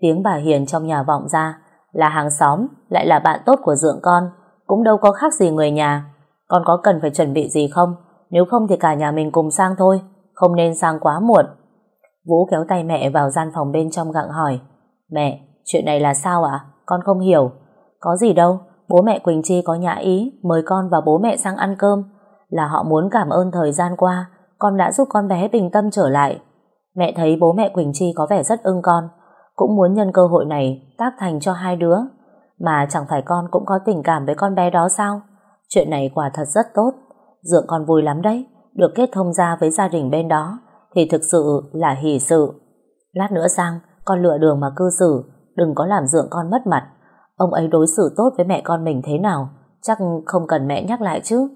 Tiếng bà Hiền trong nhà vọng ra, là hàng xóm, lại là bạn tốt của Dượng con, cũng đâu có khác gì người nhà. Con có cần phải chuẩn bị gì không? Nếu không thì cả nhà mình cùng sang thôi, không nên sang quá muộn. Vũ kéo tay mẹ vào gian phòng bên trong gặng hỏi. Mẹ, chuyện này là sao ạ? Con không hiểu. Có gì đâu, bố mẹ Quỳnh Chi có nhã ý mời con và bố mẹ sang ăn cơm. Là họ muốn cảm ơn thời gian qua, con đã giúp con bé bình tâm trở lại. Mẹ thấy bố mẹ Quỳnh Chi có vẻ rất ưng con, cũng muốn nhân cơ hội này tác thành cho hai đứa. Mà chẳng phải con cũng có tình cảm với con bé đó sao? Chuyện này quả thật rất tốt. Dượng con vui lắm đấy, được kết thông ra với gia đình bên đó, thì thực sự là hỷ sự. Lát nữa sang, con lựa đường mà cư xử, đừng có làm dượng con mất mặt. Ông ấy đối xử tốt với mẹ con mình thế nào, chắc không cần mẹ nhắc lại chứ.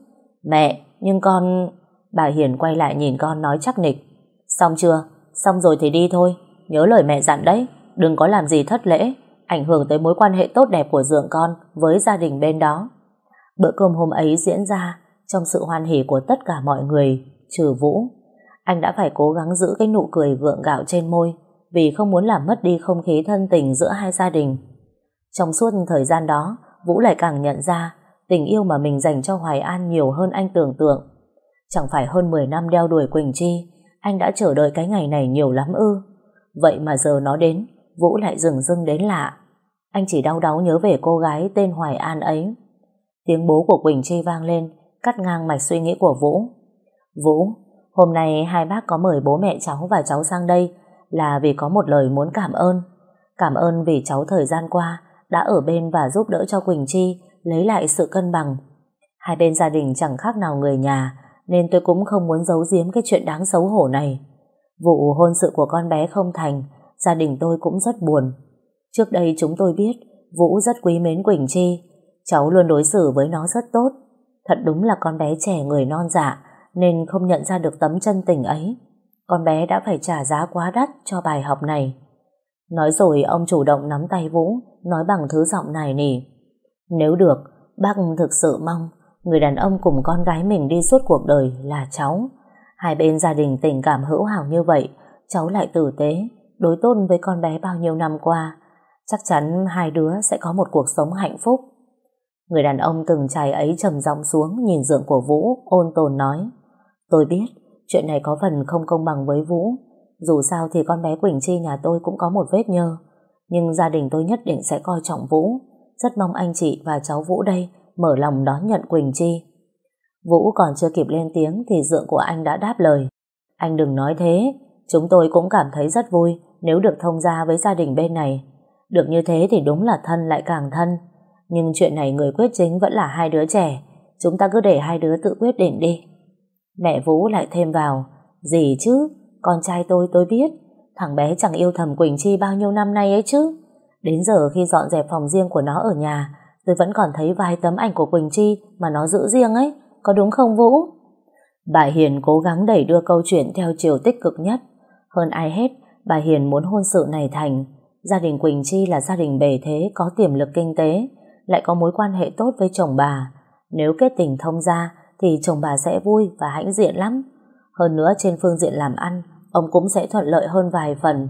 Mẹ, nhưng con... Bà Hiền quay lại nhìn con nói chắc nịch. Xong chưa? Xong rồi thì đi thôi. Nhớ lời mẹ dặn đấy, đừng có làm gì thất lễ, ảnh hưởng tới mối quan hệ tốt đẹp của dượng con với gia đình bên đó. Bữa cơm hôm ấy diễn ra trong sự hoan hỉ của tất cả mọi người, trừ Vũ. Anh đã phải cố gắng giữ cái nụ cười gượng gạo trên môi vì không muốn làm mất đi không khí thân tình giữa hai gia đình. Trong suốt thời gian đó, Vũ lại càng nhận ra tình yêu mà mình dành cho Hoài An nhiều hơn anh tưởng tượng. Chẳng phải hơn 10 năm đeo đuổi Quỳnh Chi, anh đã chờ đợi cái ngày này nhiều lắm ư. Vậy mà giờ nó đến, Vũ lại dừng dưng đến lạ. Anh chỉ đau đáu nhớ về cô gái tên Hoài An ấy. Tiếng bố của Quỳnh Chi vang lên, cắt ngang mạch suy nghĩ của Vũ. Vũ, hôm nay hai bác có mời bố mẹ cháu và cháu sang đây là vì có một lời muốn cảm ơn. Cảm ơn vì cháu thời gian qua đã ở bên và giúp đỡ cho Quỳnh Chi lấy lại sự cân bằng. Hai bên gia đình chẳng khác nào người nhà, nên tôi cũng không muốn giấu giếm cái chuyện đáng xấu hổ này. Vụ hôn sự của con bé không thành, gia đình tôi cũng rất buồn. Trước đây chúng tôi biết Vũ rất quý mến Quỳnh Chi, cháu luôn đối xử với nó rất tốt. Thật đúng là con bé trẻ người non dạ, nên không nhận ra được tấm chân tình ấy. con bé đã phải trả giá quá đắt cho bài học này. Nói rồi ông chủ động nắm tay Vũ, nói bằng thứ giọng này nỉ. Nếu được, bác thực sự mong người đàn ông cùng con gái mình đi suốt cuộc đời là cháu. Hai bên gia đình tình cảm hữu hảo như vậy, cháu lại tử tế, đối tốt với con bé bao nhiêu năm qua. Chắc chắn hai đứa sẽ có một cuộc sống hạnh phúc. Người đàn ông từng trải ấy trầm giọng xuống nhìn dượng của Vũ, ôn tồn nói. Tôi biết, chuyện này có phần không công bằng với Vũ. Dù sao thì con bé Quỳnh Chi nhà tôi cũng có một vết nhơ. Nhưng gia đình tôi nhất định sẽ coi trọng Vũ. Rất mong anh chị và cháu Vũ đây mở lòng đón nhận Quỳnh Chi. Vũ còn chưa kịp lên tiếng thì dượng của anh đã đáp lời. Anh đừng nói thế, chúng tôi cũng cảm thấy rất vui nếu được thông gia với gia đình bên này. Được như thế thì đúng là thân lại càng thân. Nhưng chuyện này người quyết chính vẫn là hai đứa trẻ. Chúng ta cứ để hai đứa tự quyết định đi. Mẹ Vũ lại thêm vào. Gì chứ? Con trai tôi tôi biết. Thằng bé chẳng yêu thầm Quỳnh Chi bao nhiêu năm nay ấy chứ. Đến giờ khi dọn dẹp phòng riêng của nó ở nhà, tôi vẫn còn thấy vài tấm ảnh của Quỳnh Chi mà nó giữ riêng ấy. Có đúng không Vũ? Bà Hiền cố gắng đẩy đưa câu chuyện theo chiều tích cực nhất. Hơn ai hết, bà Hiền muốn hôn sự này thành. Gia đình Quỳnh Chi là gia đình bề thế, có tiềm lực kinh tế, lại có mối quan hệ tốt với chồng bà. Nếu kết tình thông gia, thì chồng bà sẽ vui và hãnh diện lắm. Hơn nữa trên phương diện làm ăn, ông cũng sẽ thuận lợi hơn vài phần.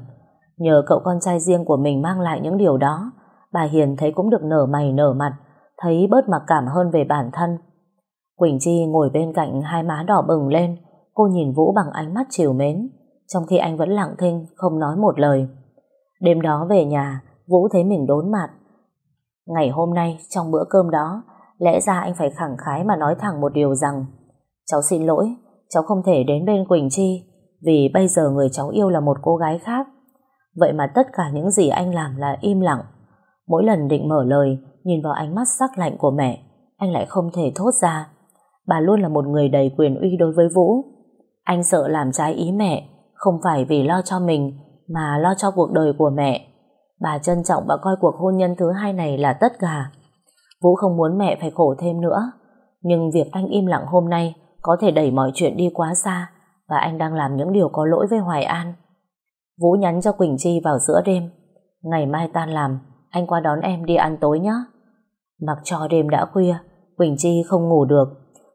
Nhờ cậu con trai riêng của mình mang lại những điều đó, bà Hiền thấy cũng được nở mày nở mặt, thấy bớt mặc cảm hơn về bản thân. Quỳnh Chi ngồi bên cạnh hai má đỏ bừng lên, cô nhìn Vũ bằng ánh mắt chiều mến, trong khi anh vẫn lặng thinh, không nói một lời. Đêm đó về nhà, Vũ thấy mình đốn mặt. Ngày hôm nay, trong bữa cơm đó, lẽ ra anh phải khẳng khái mà nói thẳng một điều rằng cháu xin lỗi, cháu không thể đến bên Quỳnh Chi vì bây giờ người cháu yêu là một cô gái khác. Vậy mà tất cả những gì anh làm là im lặng. Mỗi lần định mở lời, nhìn vào ánh mắt sắc lạnh của mẹ, anh lại không thể thốt ra. Bà luôn là một người đầy quyền uy đối với Vũ. Anh sợ làm trái ý mẹ, không phải vì lo cho mình, mà lo cho cuộc đời của mẹ. Bà trân trọng và coi cuộc hôn nhân thứ hai này là tất cả. Vũ không muốn mẹ phải khổ thêm nữa. Nhưng việc anh im lặng hôm nay có thể đẩy mọi chuyện đi quá xa và anh đang làm những điều có lỗi với Hoài An. Vũ nhắn cho Quỳnh Chi vào giữa đêm. Ngày mai tan làm, anh qua đón em đi ăn tối nhé. Mặc cho đêm đã khuya, Quỳnh Chi không ngủ được.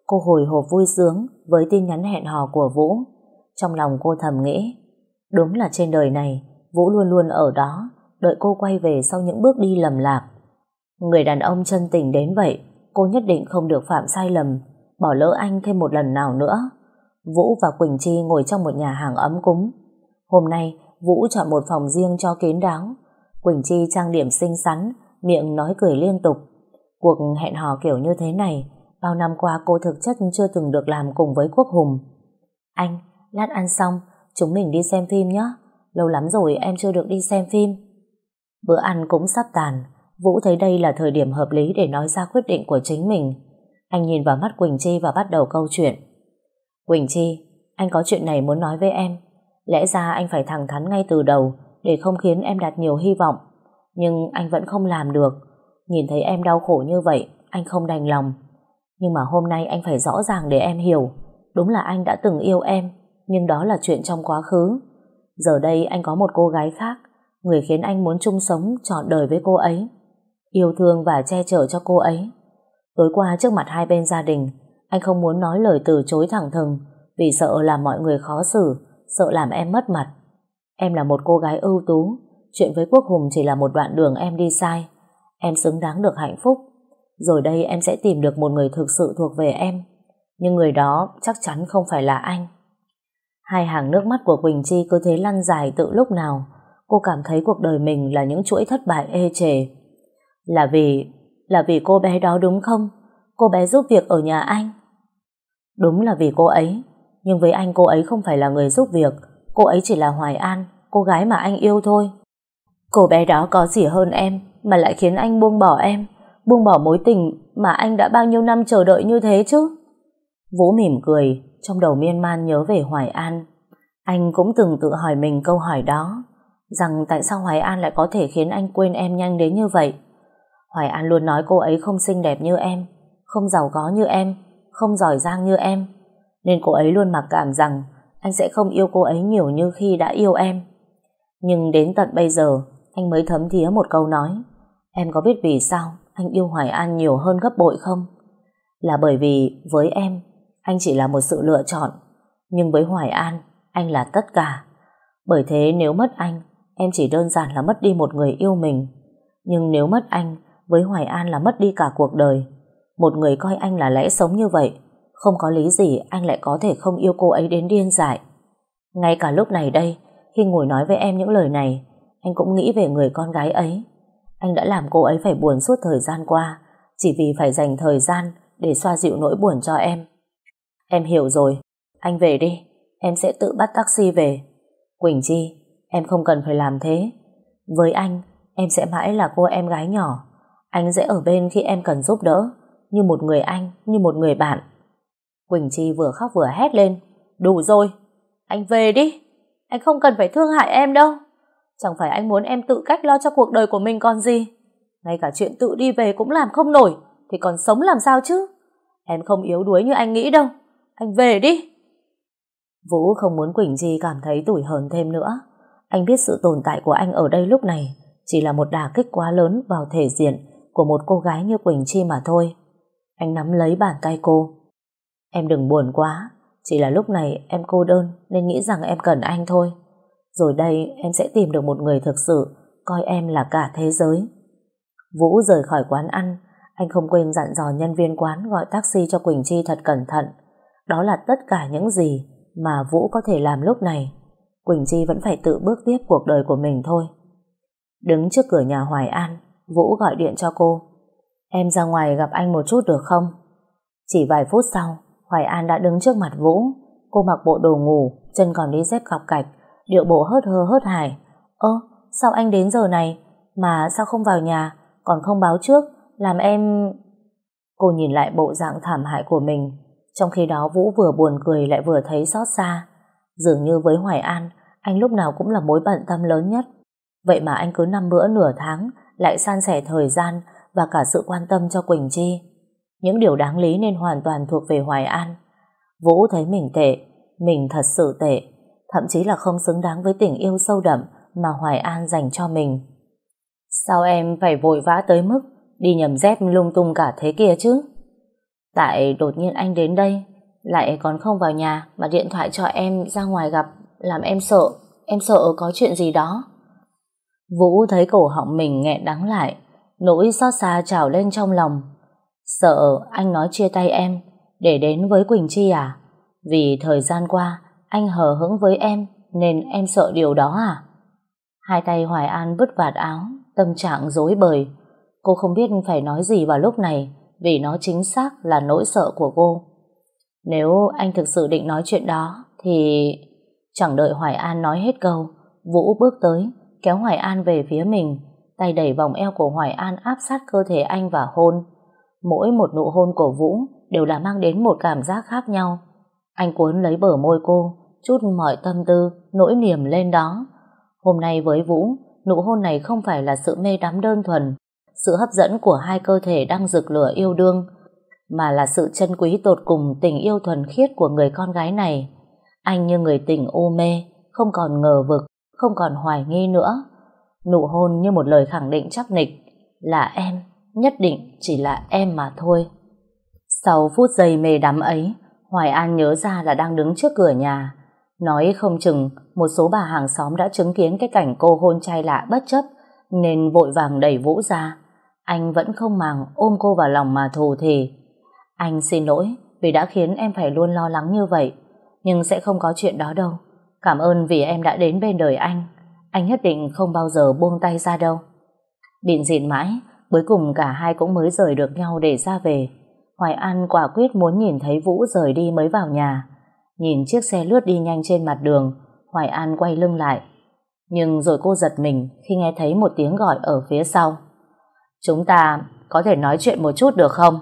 Cô hồi hộp vui sướng với tin nhắn hẹn hò của Vũ. Trong lòng cô thầm nghĩ, đúng là trên đời này, Vũ luôn luôn ở đó, đợi cô quay về sau những bước đi lầm lạc. Người đàn ông chân tình đến vậy, cô nhất định không được phạm sai lầm, bỏ lỡ anh thêm một lần nào nữa. Vũ và Quỳnh Chi ngồi trong một nhà hàng ấm cúng. Hôm nay, Vũ chọn một phòng riêng cho kín đáo. Quỳnh Chi trang điểm xinh xắn, miệng nói cười liên tục. Cuộc hẹn hò kiểu như thế này, bao năm qua cô thực chất chưa từng được làm cùng với Quốc Hùng. Anh, lát ăn xong, chúng mình đi xem phim nhé. Lâu lắm rồi em chưa được đi xem phim. Bữa ăn cũng sắp tàn, Vũ thấy đây là thời điểm hợp lý để nói ra quyết định của chính mình. Anh nhìn vào mắt Quỳnh Chi và bắt đầu câu chuyện. Quỳnh Chi, anh có chuyện này muốn nói với em. Lẽ ra anh phải thẳng thắn ngay từ đầu để không khiến em đặt nhiều hy vọng. Nhưng anh vẫn không làm được. Nhìn thấy em đau khổ như vậy, anh không đành lòng. Nhưng mà hôm nay anh phải rõ ràng để em hiểu. Đúng là anh đã từng yêu em, nhưng đó là chuyện trong quá khứ. Giờ đây anh có một cô gái khác, người khiến anh muốn chung sống trọn đời với cô ấy. Yêu thương và che chở cho cô ấy. Tối qua trước mặt hai bên gia đình, anh không muốn nói lời từ chối thẳng thừng vì sợ làm mọi người khó xử, sợ làm em mất mặt. Em là một cô gái ưu tú, chuyện với Quốc Hùng chỉ là một đoạn đường em đi sai. Em xứng đáng được hạnh phúc. Rồi đây em sẽ tìm được một người thực sự thuộc về em. Nhưng người đó chắc chắn không phải là anh. Hai hàng nước mắt của Quỳnh Chi cứ thế lăn dài tự lúc nào. Cô cảm thấy cuộc đời mình là những chuỗi thất bại ê chề. Là vì, là vì cô bé đó đúng không? Cô bé giúp việc ở nhà anh. Đúng là vì cô ấy, nhưng với anh cô ấy không phải là người giúp việc, cô ấy chỉ là Hoài An, cô gái mà anh yêu thôi. Cô bé đó có gì hơn em, mà lại khiến anh buông bỏ em, buông bỏ mối tình mà anh đã bao nhiêu năm chờ đợi như thế chứ. Vũ mỉm cười, trong đầu miên man nhớ về Hoài An. Anh cũng từng tự hỏi mình câu hỏi đó, rằng tại sao Hoài An lại có thể khiến anh quên em nhanh đến như vậy. Hoài An luôn nói cô ấy không xinh đẹp như em, không giàu có như em, không giỏi giang như em. Nên cô ấy luôn mặc cảm rằng anh sẽ không yêu cô ấy nhiều như khi đã yêu em. Nhưng đến tận bây giờ, anh mới thấm thía một câu nói. Em có biết vì sao anh yêu Hoài An nhiều hơn gấp bội không? Là bởi vì với em, anh chỉ là một sự lựa chọn. Nhưng với Hoài An, anh là tất cả. Bởi thế nếu mất anh, em chỉ đơn giản là mất đi một người yêu mình. Nhưng nếu mất anh, với Hoài An là mất đi cả cuộc đời. Một người coi anh là lẽ sống như vậy, không có lý gì anh lại có thể không yêu cô ấy đến điên dại. Ngay cả lúc này đây, khi ngồi nói với em những lời này, anh cũng nghĩ về người con gái ấy. Anh đã làm cô ấy phải buồn suốt thời gian qua, chỉ vì phải dành thời gian để xoa dịu nỗi buồn cho em. Em hiểu rồi, anh về đi, em sẽ tự bắt taxi về. Quỳnh Chi, em không cần phải làm thế. Với anh, em sẽ mãi là cô em gái nhỏ. Anh sẽ ở bên khi em cần giúp đỡ, như một người anh, như một người bạn. Quỳnh Chi vừa khóc vừa hét lên. Đủ rồi, anh về đi. Anh không cần phải thương hại em đâu. Chẳng phải anh muốn em tự cách lo cho cuộc đời của mình còn gì. Ngay cả chuyện tự đi về cũng làm không nổi, thì còn sống làm sao chứ? Em không yếu đuối như anh nghĩ đâu. Anh về đi. Vũ không muốn Quỳnh Chi cảm thấy tủi hờn thêm nữa. Anh biết sự tồn tại của anh ở đây lúc này chỉ là một đả kích quá lớn vào thể diện của một cô gái như Quỳnh Chi mà thôi. Anh nắm lấy bàn tay cô. Em đừng buồn quá, chỉ là lúc này em cô đơn nên nghĩ rằng em cần anh thôi. Rồi đây em sẽ tìm được một người thực sự coi em là cả thế giới. Vũ rời khỏi quán ăn, anh không quên dặn dò nhân viên quán gọi taxi cho Quỳnh Chi thật cẩn thận. Đó là tất cả những gì mà Vũ có thể làm lúc này. Quỳnh Chi vẫn phải tự bước tiếp cuộc đời của mình thôi. Đứng trước cửa nhà Hoài An, Vũ gọi điện cho cô. Em ra ngoài gặp anh một chút được không? Chỉ vài phút sau, Hoài An đã đứng trước mặt Vũ. Cô mặc bộ đồ ngủ, chân còn đi dép cọc cạch, điệu bộ hớt hơ hớt hải. Ơ, sao anh đến giờ này? Mà sao không vào nhà, còn không báo trước, làm em... Cô nhìn lại bộ dạng thảm hại của mình, trong khi đó Vũ vừa buồn cười lại vừa thấy xót xa. Dường như với Hoài An, anh lúc nào cũng là mối bận tâm lớn nhất. Vậy mà anh cứ năm bữa nửa tháng lại san sẻ thời gian và cả sự quan tâm cho Quỳnh Chi. Những điều đáng lý nên hoàn toàn thuộc về Hoài An. Vũ thấy mình tệ, mình thật sự tệ, thậm chí là không xứng đáng với tình yêu sâu đậm mà Hoài An dành cho mình. Sao em phải vội vã tới mức đi nhầm dép lung tung cả thế kia chứ? Tại đột nhiên anh đến đây, lại còn không vào nhà mà điện thoại cho em ra ngoài gặp, làm em sợ, em sợ có chuyện gì đó. Vũ thấy cổ họng mình nghẹn đắng lại, nỗi xót xa trào lên trong lòng. Sợ anh nói chia tay em, để đến với Quỳnh Chi à? Vì thời gian qua, anh hờ hững với em, nên em sợ điều đó à? Hai tay Hoài An vứt vạt áo, tâm trạng dối bời. Cô không biết phải nói gì vào lúc này, vì nó chính xác là nỗi sợ của cô. Nếu anh thực sự định nói chuyện đó, thì... Chẳng đợi Hoài An nói hết câu, Vũ bước tới, kéo Hoài An về phía mình, tay đẩy vòng eo của Hoài An áp sát cơ thể anh và hôn. Mỗi một nụ hôn của Vũ đều là mang đến một cảm giác khác nhau. Anh cuốn lấy bờ môi cô, chút mọi tâm tư, nỗi niềm lên đó. Hôm nay với Vũ, nụ hôn này không phải là sự mê đắm đơn thuần, sự hấp dẫn của hai cơ thể đang rực lửa yêu đương, mà là sự chân quý tột cùng tình yêu thuần khiết của người con gái này. Anh như người tình u mê, không còn ngờ vực, không còn hoài nghi nữa. Nụ hôn như một lời khẳng định chắc nịch, là em, nhất định chỉ là em mà thôi. Sau phút giây mê đắm ấy, Hoài An nhớ ra là đang đứng trước cửa nhà. Nói không chừng một số bà hàng xóm đã chứng kiến cái cảnh cô hôn trai lạ bất chấp nên vội vàng đẩy Vũ ra. Anh vẫn không màng ôm cô vào lòng mà thù thề Anh xin lỗi vì đã khiến em phải luôn lo lắng như vậy. Nhưng sẽ không có chuyện đó đâu. Cảm ơn vì em đã đến bên đời anh. Anh nhất định không bao giờ buông tay ra đâu. định dịn mãi, cuối cùng cả hai cũng mới rời được nhau để ra về. Hoài An quả quyết muốn nhìn thấy Vũ rời đi mới vào nhà. Nhìn chiếc xe lướt đi nhanh trên mặt đường, Hoài An quay lưng lại. Nhưng rồi cô giật mình khi nghe thấy một tiếng gọi ở phía sau. Chúng ta có thể nói chuyện một chút được không?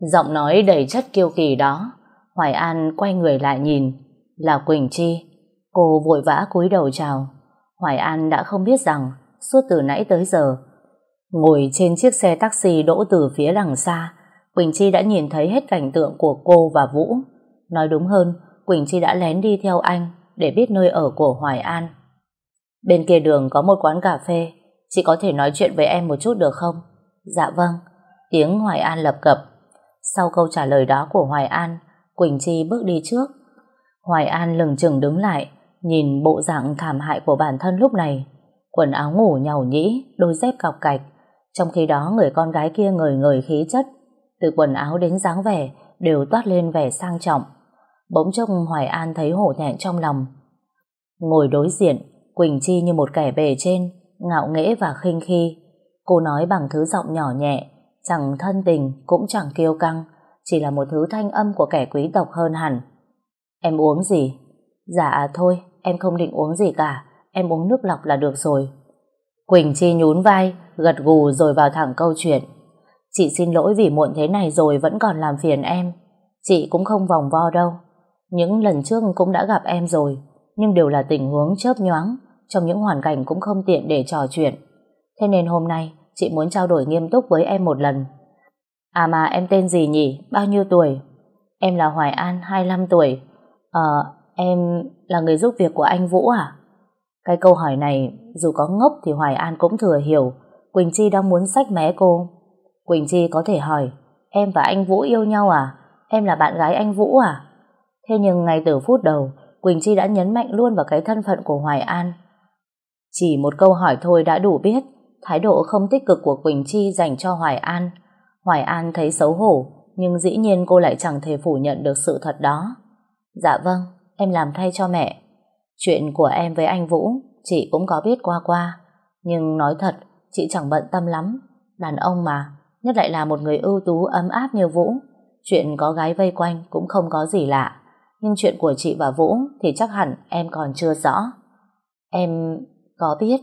Giọng nói đầy chất kiêu kỳ đó. Hoài An quay người lại nhìn. Là Quỳnh Chi. Cô vội vã cúi đầu chào. Hoài An đã không biết rằng suốt từ nãy tới giờ ngồi trên chiếc xe taxi đỗ từ phía đằng xa Quỳnh Chi đã nhìn thấy hết cảnh tượng của cô và Vũ. Nói đúng hơn, Quỳnh Chi đã lén đi theo anh để biết nơi ở của Hoài An. Bên kia đường có một quán cà phê, chị có thể nói chuyện với em một chút được không? Dạ vâng, tiếng Hoài An lập cập. Sau câu trả lời đó của Hoài An, Quỳnh Chi bước đi trước. Hoài An lừng chừng đứng lại, nhìn bộ dạng thảm hại của bản thân lúc này. Quần áo ngủ nhàu nhĩ, đôi dép cọc cạch. Trong khi đó người con gái kia ngời ngời khí chất. Từ quần áo đến dáng vẻ đều toát lên vẻ sang trọng. Bỗng trông Hoài An thấy hổ thẹn trong lòng. Ngồi đối diện, Quỳnh Chi như một kẻ bề trên, ngạo nghễ và khinh khi. Cô nói bằng thứ giọng nhỏ nhẹ, chẳng thân tình cũng chẳng kiêu căng, chỉ là một thứ thanh âm của kẻ quý tộc hơn hẳn. Em uống gì? Dạ thôi, em không định uống gì cả, em uống nước lọc là được rồi. Quỳnh Chi nhún vai, gật gù rồi vào thẳng câu chuyện. Chị xin lỗi vì muộn thế này rồi vẫn còn làm phiền em. Chị cũng không vòng vo đâu. Những lần trước cũng đã gặp em rồi, nhưng đều là tình huống chớp nhoáng, trong những hoàn cảnh cũng không tiện để trò chuyện. Thế nên hôm nay, chị muốn trao đổi nghiêm túc với em một lần. À mà em tên gì nhỉ? Bao nhiêu tuổi? Em là Hoài An, 25 tuổi. Ờ, em là người giúp việc của anh Vũ à? Cái câu hỏi này, dù có ngốc thì Hoài An cũng thừa hiểu. Quỳnh Chi đang muốn sách mé cô. Quỳnh Chi có thể hỏi, em và anh Vũ yêu nhau à? Em là bạn gái anh Vũ à? Thế nhưng ngay từ phút đầu, Quỳnh Chi đã nhấn mạnh luôn vào cái thân phận của Hoài An. Chỉ một câu hỏi thôi đã đủ biết thái độ không tích cực của Quỳnh Chi dành cho Hoài An. Hoài An thấy xấu hổ, nhưng dĩ nhiên cô lại chẳng thể phủ nhận được sự thật đó. Dạ vâng, em làm thay cho mẹ. Chuyện của em với anh Vũ, chị cũng có biết qua qua. Nhưng nói thật, chị chẳng bận tâm lắm. Đàn ông mà, nhất lại là một người ưu tú ấm áp như Vũ. Chuyện có gái vây quanh cũng không có gì lạ. Nhưng chuyện của chị và Vũ thì chắc hẳn em còn chưa rõ. Em có biết,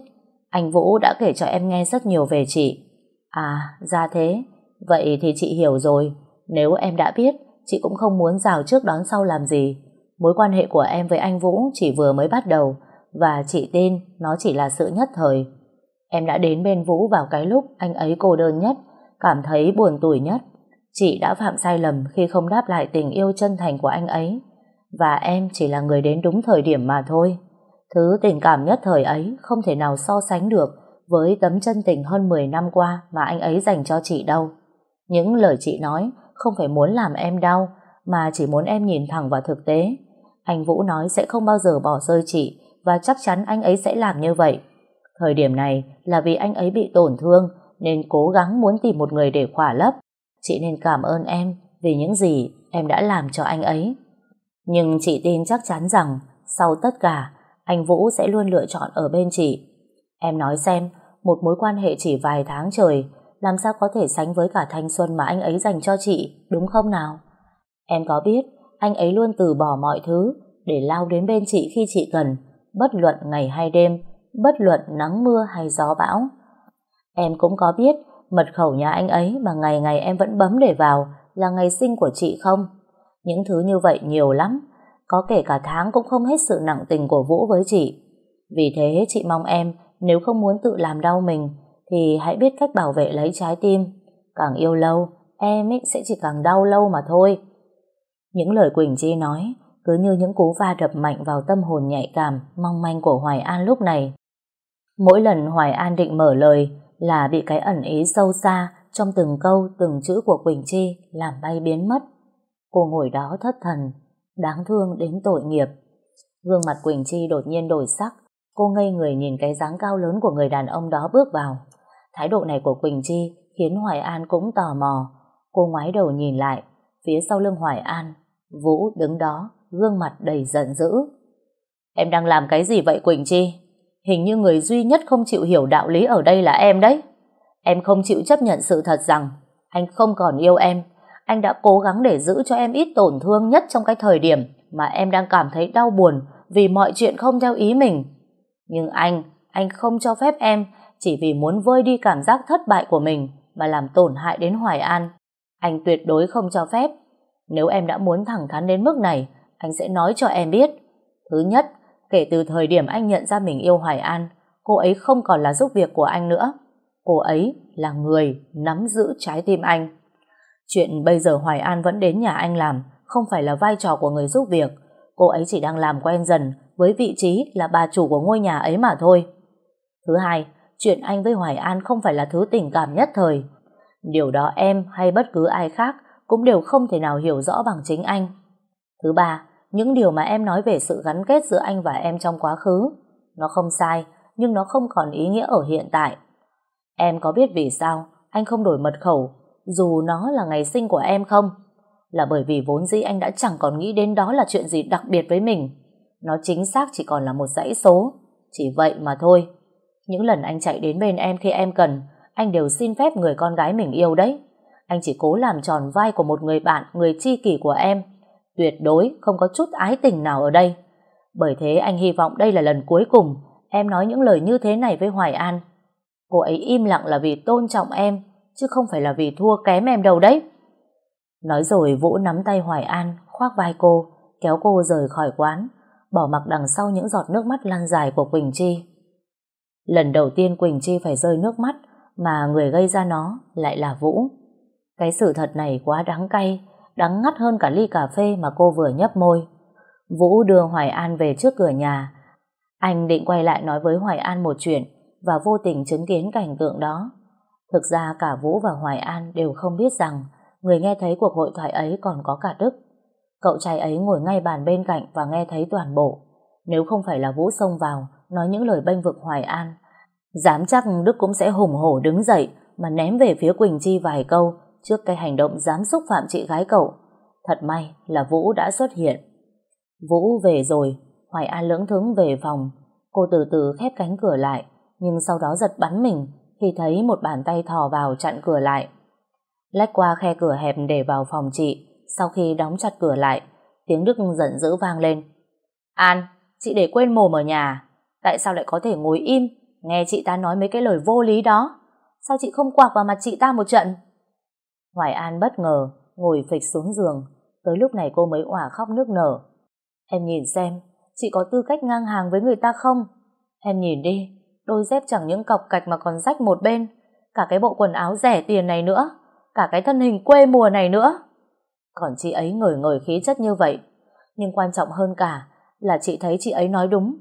anh Vũ đã kể cho em nghe rất nhiều về chị. À, ra thế. Vậy thì chị hiểu rồi. Nếu em đã biết, chị cũng không muốn rào trước đón sau làm gì. Mối quan hệ của em với anh Vũ chỉ vừa mới bắt đầu và chị tin nó chỉ là sự nhất thời. Em đã đến bên Vũ vào cái lúc anh ấy cô đơn nhất, cảm thấy buồn tủi nhất. Chị đã phạm sai lầm khi không đáp lại tình yêu chân thành của anh ấy và em chỉ là người đến đúng thời điểm mà thôi. Thứ tình cảm nhất thời ấy không thể nào so sánh được với tấm chân tình hơn 10 năm qua mà anh ấy dành cho chị đâu. Những lời chị nói không phải muốn làm em đau, mà chỉ muốn em nhìn thẳng vào thực tế. Anh Vũ nói sẽ không bao giờ bỏ rơi chị và chắc chắn anh ấy sẽ làm như vậy. Thời điểm này là vì anh ấy bị tổn thương nên cố gắng muốn tìm một người để khỏa lấp. Chị nên cảm ơn em vì những gì em đã làm cho anh ấy. Nhưng chị tin chắc chắn rằng sau tất cả anh Vũ sẽ luôn lựa chọn ở bên chị. Em nói xem, một mối quan hệ chỉ vài tháng trời làm sao có thể sánh với cả thanh xuân mà anh ấy dành cho chị, đúng không nào? Em có biết anh ấy luôn từ bỏ mọi thứ để lao đến bên chị khi chị cần, bất luận ngày hay đêm, bất luận nắng mưa hay gió bão. Em cũng có biết mật khẩu nhà anh ấy mà ngày ngày em vẫn bấm để vào là ngày sinh của chị không? Những thứ như vậy nhiều lắm, có kể cả tháng cũng không hết sự nặng tình của Vũ với chị. Vì thế chị mong em nếu không muốn tự làm đau mình thì hãy biết cách bảo vệ lấy trái tim. Càng yêu lâu, em ấy sẽ chỉ càng đau lâu mà thôi. Những lời Quỳnh Chi nói cứ như những cú va đập mạnh vào tâm hồn nhạy cảm, mong manh của Hoài An lúc này. Mỗi lần Hoài An định mở lời là bị cái ẩn ý sâu xa trong từng câu, từng chữ của Quỳnh Chi làm bay biến mất. Cô ngồi đó thất thần, đáng thương đến tội nghiệp. Gương mặt Quỳnh Chi đột nhiên đổi sắc, cô ngây người nhìn cái dáng cao lớn của người đàn ông đó bước vào. Thái độ này của Quỳnh Chi khiến Hoài An cũng tò mò. Cô ngoái đầu nhìn lại, phía sau lưng Hoài An, Vũ đứng đó, gương mặt đầy giận dữ. Em đang làm cái gì vậy Quỳnh Chi? Hình như người duy nhất không chịu hiểu đạo lý ở đây là em đấy. Em không chịu chấp nhận sự thật rằng anh không còn yêu em, anh đã cố gắng để giữ cho em ít tổn thương nhất trong cái thời điểm mà em đang cảm thấy đau buồn vì mọi chuyện không theo ý mình. Nhưng anh, anh không cho phép em chỉ vì muốn vơi đi cảm giác thất bại của mình mà làm tổn hại đến Hoài An. Anh tuyệt đối không cho phép. Nếu em đã muốn thẳng thắn đến mức này, anh sẽ nói cho em biết. Thứ nhất, kể từ thời điểm anh nhận ra mình yêu Hoài An, cô ấy không còn là giúp việc của anh nữa. Cô ấy là người nắm giữ trái tim anh. Chuyện bây giờ Hoài An vẫn đến nhà anh làm không phải là vai trò của người giúp việc. Cô ấy chỉ đang làm quen dần với vị trí là bà chủ của ngôi nhà ấy mà thôi. Thứ hai, chuyện anh với Hoài An không phải là thứ tình cảm nhất thời. Điều đó em hay bất cứ ai khác cũng đều không thể nào hiểu rõ bằng chính anh. Thứ ba, những điều mà em nói về sự gắn kết giữa anh và em trong quá khứ, nó không sai, nhưng nó không còn ý nghĩa ở hiện tại. Em có biết vì sao anh không đổi mật khẩu dù nó là ngày sinh của em không? Là bởi vì vốn dĩ anh đã chẳng còn nghĩ đến đó là chuyện gì đặc biệt với mình. Nó chính xác chỉ còn là một dãy số. Chỉ vậy mà thôi. Những lần anh chạy đến bên em khi em cần, anh đều xin phép người con gái mình yêu đấy. Anh chỉ cố làm tròn vai của một người bạn, người tri kỷ của em. Tuyệt đối không có chút ái tình nào ở đây. Bởi thế anh hy vọng đây là lần cuối cùng em nói những lời như thế này với Hoài An. Cô ấy im lặng là vì tôn trọng em, chứ không phải là vì thua kém em đâu đấy. Nói rồi Vũ nắm tay Hoài An, khoác vai cô, kéo cô rời khỏi quán, bỏ mặc đằng sau những giọt nước mắt lan dài của Quỳnh Chi. Lần đầu tiên Quỳnh Chi phải rơi nước mắt, mà người gây ra nó lại là Vũ. Cái sự thật này quá đắng cay, đắng ngắt hơn cả ly cà phê mà cô vừa nhấp môi. Vũ đưa Hoài An về trước cửa nhà. Anh định quay lại nói với Hoài An một chuyện và vô tình chứng kiến cảnh tượng đó. Thực ra cả Vũ và Hoài An đều không biết rằng người nghe thấy cuộc hội thoại ấy còn có cả Đức. Cậu trai ấy ngồi ngay bàn bên cạnh và nghe thấy toàn bộ. Nếu không phải là Vũ xông vào, nói những lời bênh vực Hoài An, dám chắc Đức cũng sẽ hùng hổ đứng dậy mà ném về phía Quỳnh Chi vài câu trước cái hành động dám xúc phạm chị gái cậu. Thật may là Vũ đã xuất hiện. Vũ về rồi, Hoài An lưỡng thướng về phòng. Cô từ từ khép cánh cửa lại, nhưng sau đó giật bắn mình thì thấy một bàn tay thò vào chặn cửa lại. Lách qua khe cửa hẹp để vào phòng chị, sau khi đóng chặt cửa lại, tiếng Đức giận dữ vang lên. An, chị để quên mồm ở nhà, tại sao lại có thể ngồi im, nghe chị ta nói mấy cái lời vô lý đó? Sao chị không quạc vào mặt chị ta một trận? Hoài An bất ngờ, ngồi phịch xuống giường, tới lúc này cô mới òa khóc nước nở. Em nhìn xem, chị có tư cách ngang hàng với người ta không? Em nhìn đi, đôi dép chẳng những cọc cạch mà còn rách một bên, cả cái bộ quần áo rẻ tiền này nữa, cả cái thân hình quê mùa này nữa. Còn chị ấy ngời ngời khí chất như vậy, nhưng quan trọng hơn cả là chị thấy chị ấy nói đúng.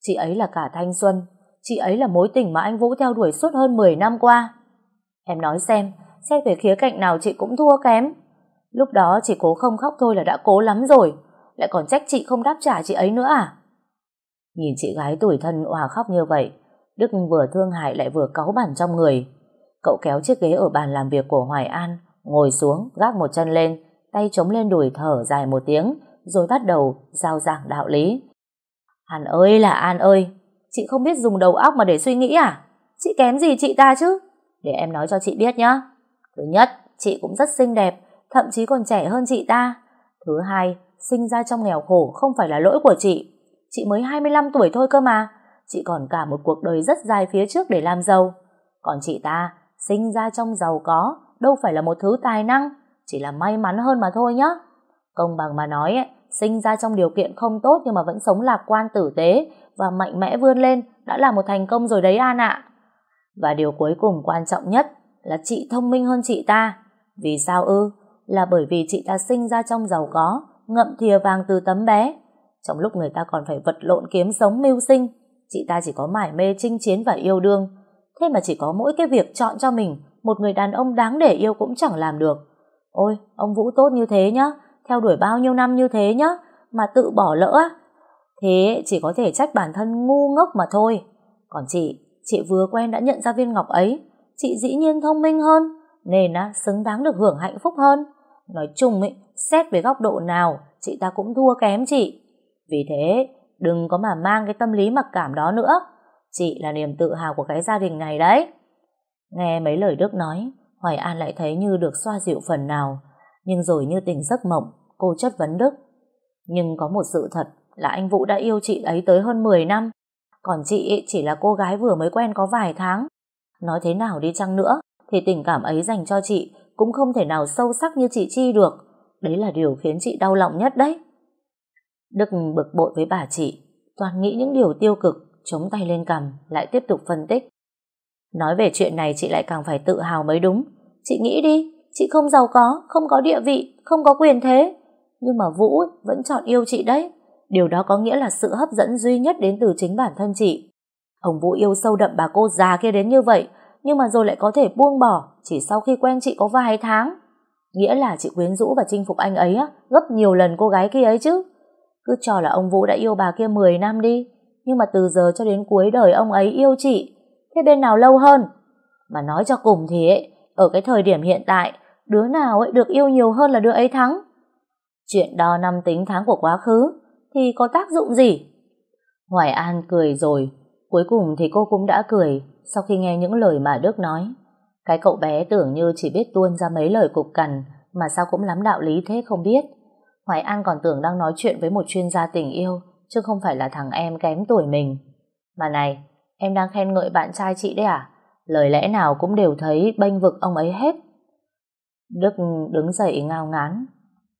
Chị ấy là cả thanh xuân, chị ấy là mối tình mà anh Vũ theo đuổi suốt hơn 10 năm qua. Em nói xem, xét về khía cạnh nào chị cũng thua kém. Lúc đó chỉ cố không khóc thôi là đã cố lắm rồi, lại còn trách chị không đáp trả chị ấy nữa à? Nhìn chị gái tuổi thân hòa khóc như vậy, Đức vừa thương hại lại vừa cáu bản trong người. Cậu kéo chiếc ghế ở bàn làm việc của Hoài An, ngồi xuống, gác một chân lên, tay chống lên đùi thở dài một tiếng, rồi bắt đầu giao giảng đạo lý. Hàn ơi là An ơi, chị không biết dùng đầu óc mà để suy nghĩ à? Chị kém gì chị ta chứ? Để em nói cho chị biết nhá. Thứ nhất, chị cũng rất xinh đẹp, thậm chí còn trẻ hơn chị ta. Thứ hai, sinh ra trong nghèo khổ không phải là lỗi của chị. Chị mới 25 tuổi thôi cơ mà. Chị còn cả một cuộc đời rất dài phía trước để làm giàu. Còn chị ta, sinh ra trong giàu có, đâu phải là một thứ tài năng, chỉ là may mắn hơn mà thôi nhá. Công bằng mà nói, ấy, sinh ra trong điều kiện không tốt nhưng mà vẫn sống lạc quan tử tế và mạnh mẽ vươn lên đã là một thành công rồi đấy An ạ. Và điều cuối cùng quan trọng nhất là chị thông minh hơn chị ta. Vì sao ư? Là bởi vì chị ta sinh ra trong giàu có, ngậm thìa vàng từ tấm bé. Trong lúc người ta còn phải vật lộn kiếm sống mưu sinh, chị ta chỉ có mải mê chinh chiến và yêu đương. Thế mà chỉ có mỗi cái việc chọn cho mình một người đàn ông đáng để yêu cũng chẳng làm được. Ôi, ông Vũ tốt như thế nhá, theo đuổi bao nhiêu năm như thế nhá, mà tự bỏ lỡ. Thế chỉ có thể trách bản thân ngu ngốc mà thôi. Còn chị, chị vừa quen đã nhận ra viên ngọc ấy, chị dĩ nhiên thông minh hơn, nên á, xứng đáng được hưởng hạnh phúc hơn. Nói chung ấy, xét về góc độ nào, chị ta cũng thua kém chị. Vì thế, đừng có mà mang cái tâm lý mặc cảm đó nữa. Chị là niềm tự hào của cái gia đình này đấy. Nghe mấy lời Đức nói, Hoài An lại thấy như được xoa dịu phần nào, nhưng rồi như tình giấc mộng, cô chất vấn Đức. Nhưng có một sự thật là anh Vũ đã yêu chị ấy tới hơn 10 năm, còn chị chỉ là cô gái vừa mới quen có vài tháng. Nói thế nào đi chăng nữa, thì tình cảm ấy dành cho chị cũng không thể nào sâu sắc như chị Chi được. Đấy là điều khiến chị đau lòng nhất đấy. Đức bực bội với bà chị, toàn nghĩ những điều tiêu cực, chống tay lên cầm lại tiếp tục phân tích. Nói về chuyện này chị lại càng phải tự hào mới đúng. Chị nghĩ đi, chị không giàu có, không có địa vị, không có quyền thế. Nhưng mà Vũ vẫn chọn yêu chị đấy. điều đó có nghĩa là sự hấp dẫn duy nhất đến từ chính bản thân chị. Ông Vũ yêu sâu đậm bà cô già kia đến như vậy, nhưng mà rồi lại có thể buông bỏ chỉ sau khi quen chị có vài tháng. Nghĩa là chị quyến rũ và chinh phục anh ấy á, gấp nhiều lần cô gái kia ấy chứ. Cứ cho là ông Vũ đã yêu bà kia 10 năm đi, nhưng mà từ giờ cho đến cuối đời ông ấy yêu chị. Thế bên nào lâu hơn? Mà nói cho cùng thì ấy, ở cái thời điểm hiện tại, đứa nào ấy được yêu nhiều hơn là đứa ấy thắng. Chuyện đo năm tính tháng của quá khứ thì có tác dụng gì? Hoài An cười rồi, cuối cùng thì cô cũng đã cười sau khi nghe những lời mà Đức nói. Cái cậu bé tưởng như chỉ biết tuôn ra mấy lời cục cằn mà sao cũng lắm đạo lý thế không biết. Hoài An còn tưởng đang nói chuyện với một chuyên gia tình yêu chứ không phải là thằng em kém tuổi mình. Mà này, em đang khen ngợi bạn trai chị đấy à? Lời lẽ nào cũng đều thấy bênh vực ông ấy hết. Đức đứng dậy ngao ngán.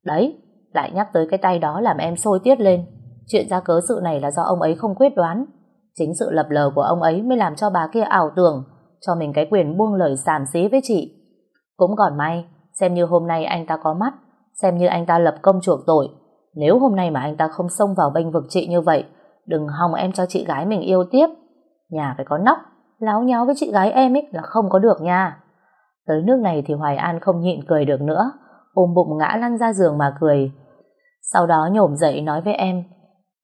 Đấy, lại nhắc tới cái tay đó làm em sôi tiết lên. Chuyện ra cớ sự này là do ông ấy không quyết đoán. Chính sự lập lờ của ông ấy mới làm cho bà kia ảo tưởng, cho mình cái quyền buông lời xàm xí với chị. Cũng còn may, xem như hôm nay anh ta có mắt, xem như anh ta lập công chuộc tội. Nếu hôm nay mà anh ta không xông vào bênh vực chị như vậy, đừng hòng em cho chị gái mình yêu tiếp. Nhà phải có nóc, láo nháo với chị gái em ấy là không có được nha. Tới nước này thì Hoài An không nhịn cười được nữa, ôm bụng ngã lăn ra giường mà cười. Sau đó nhổm dậy nói với em,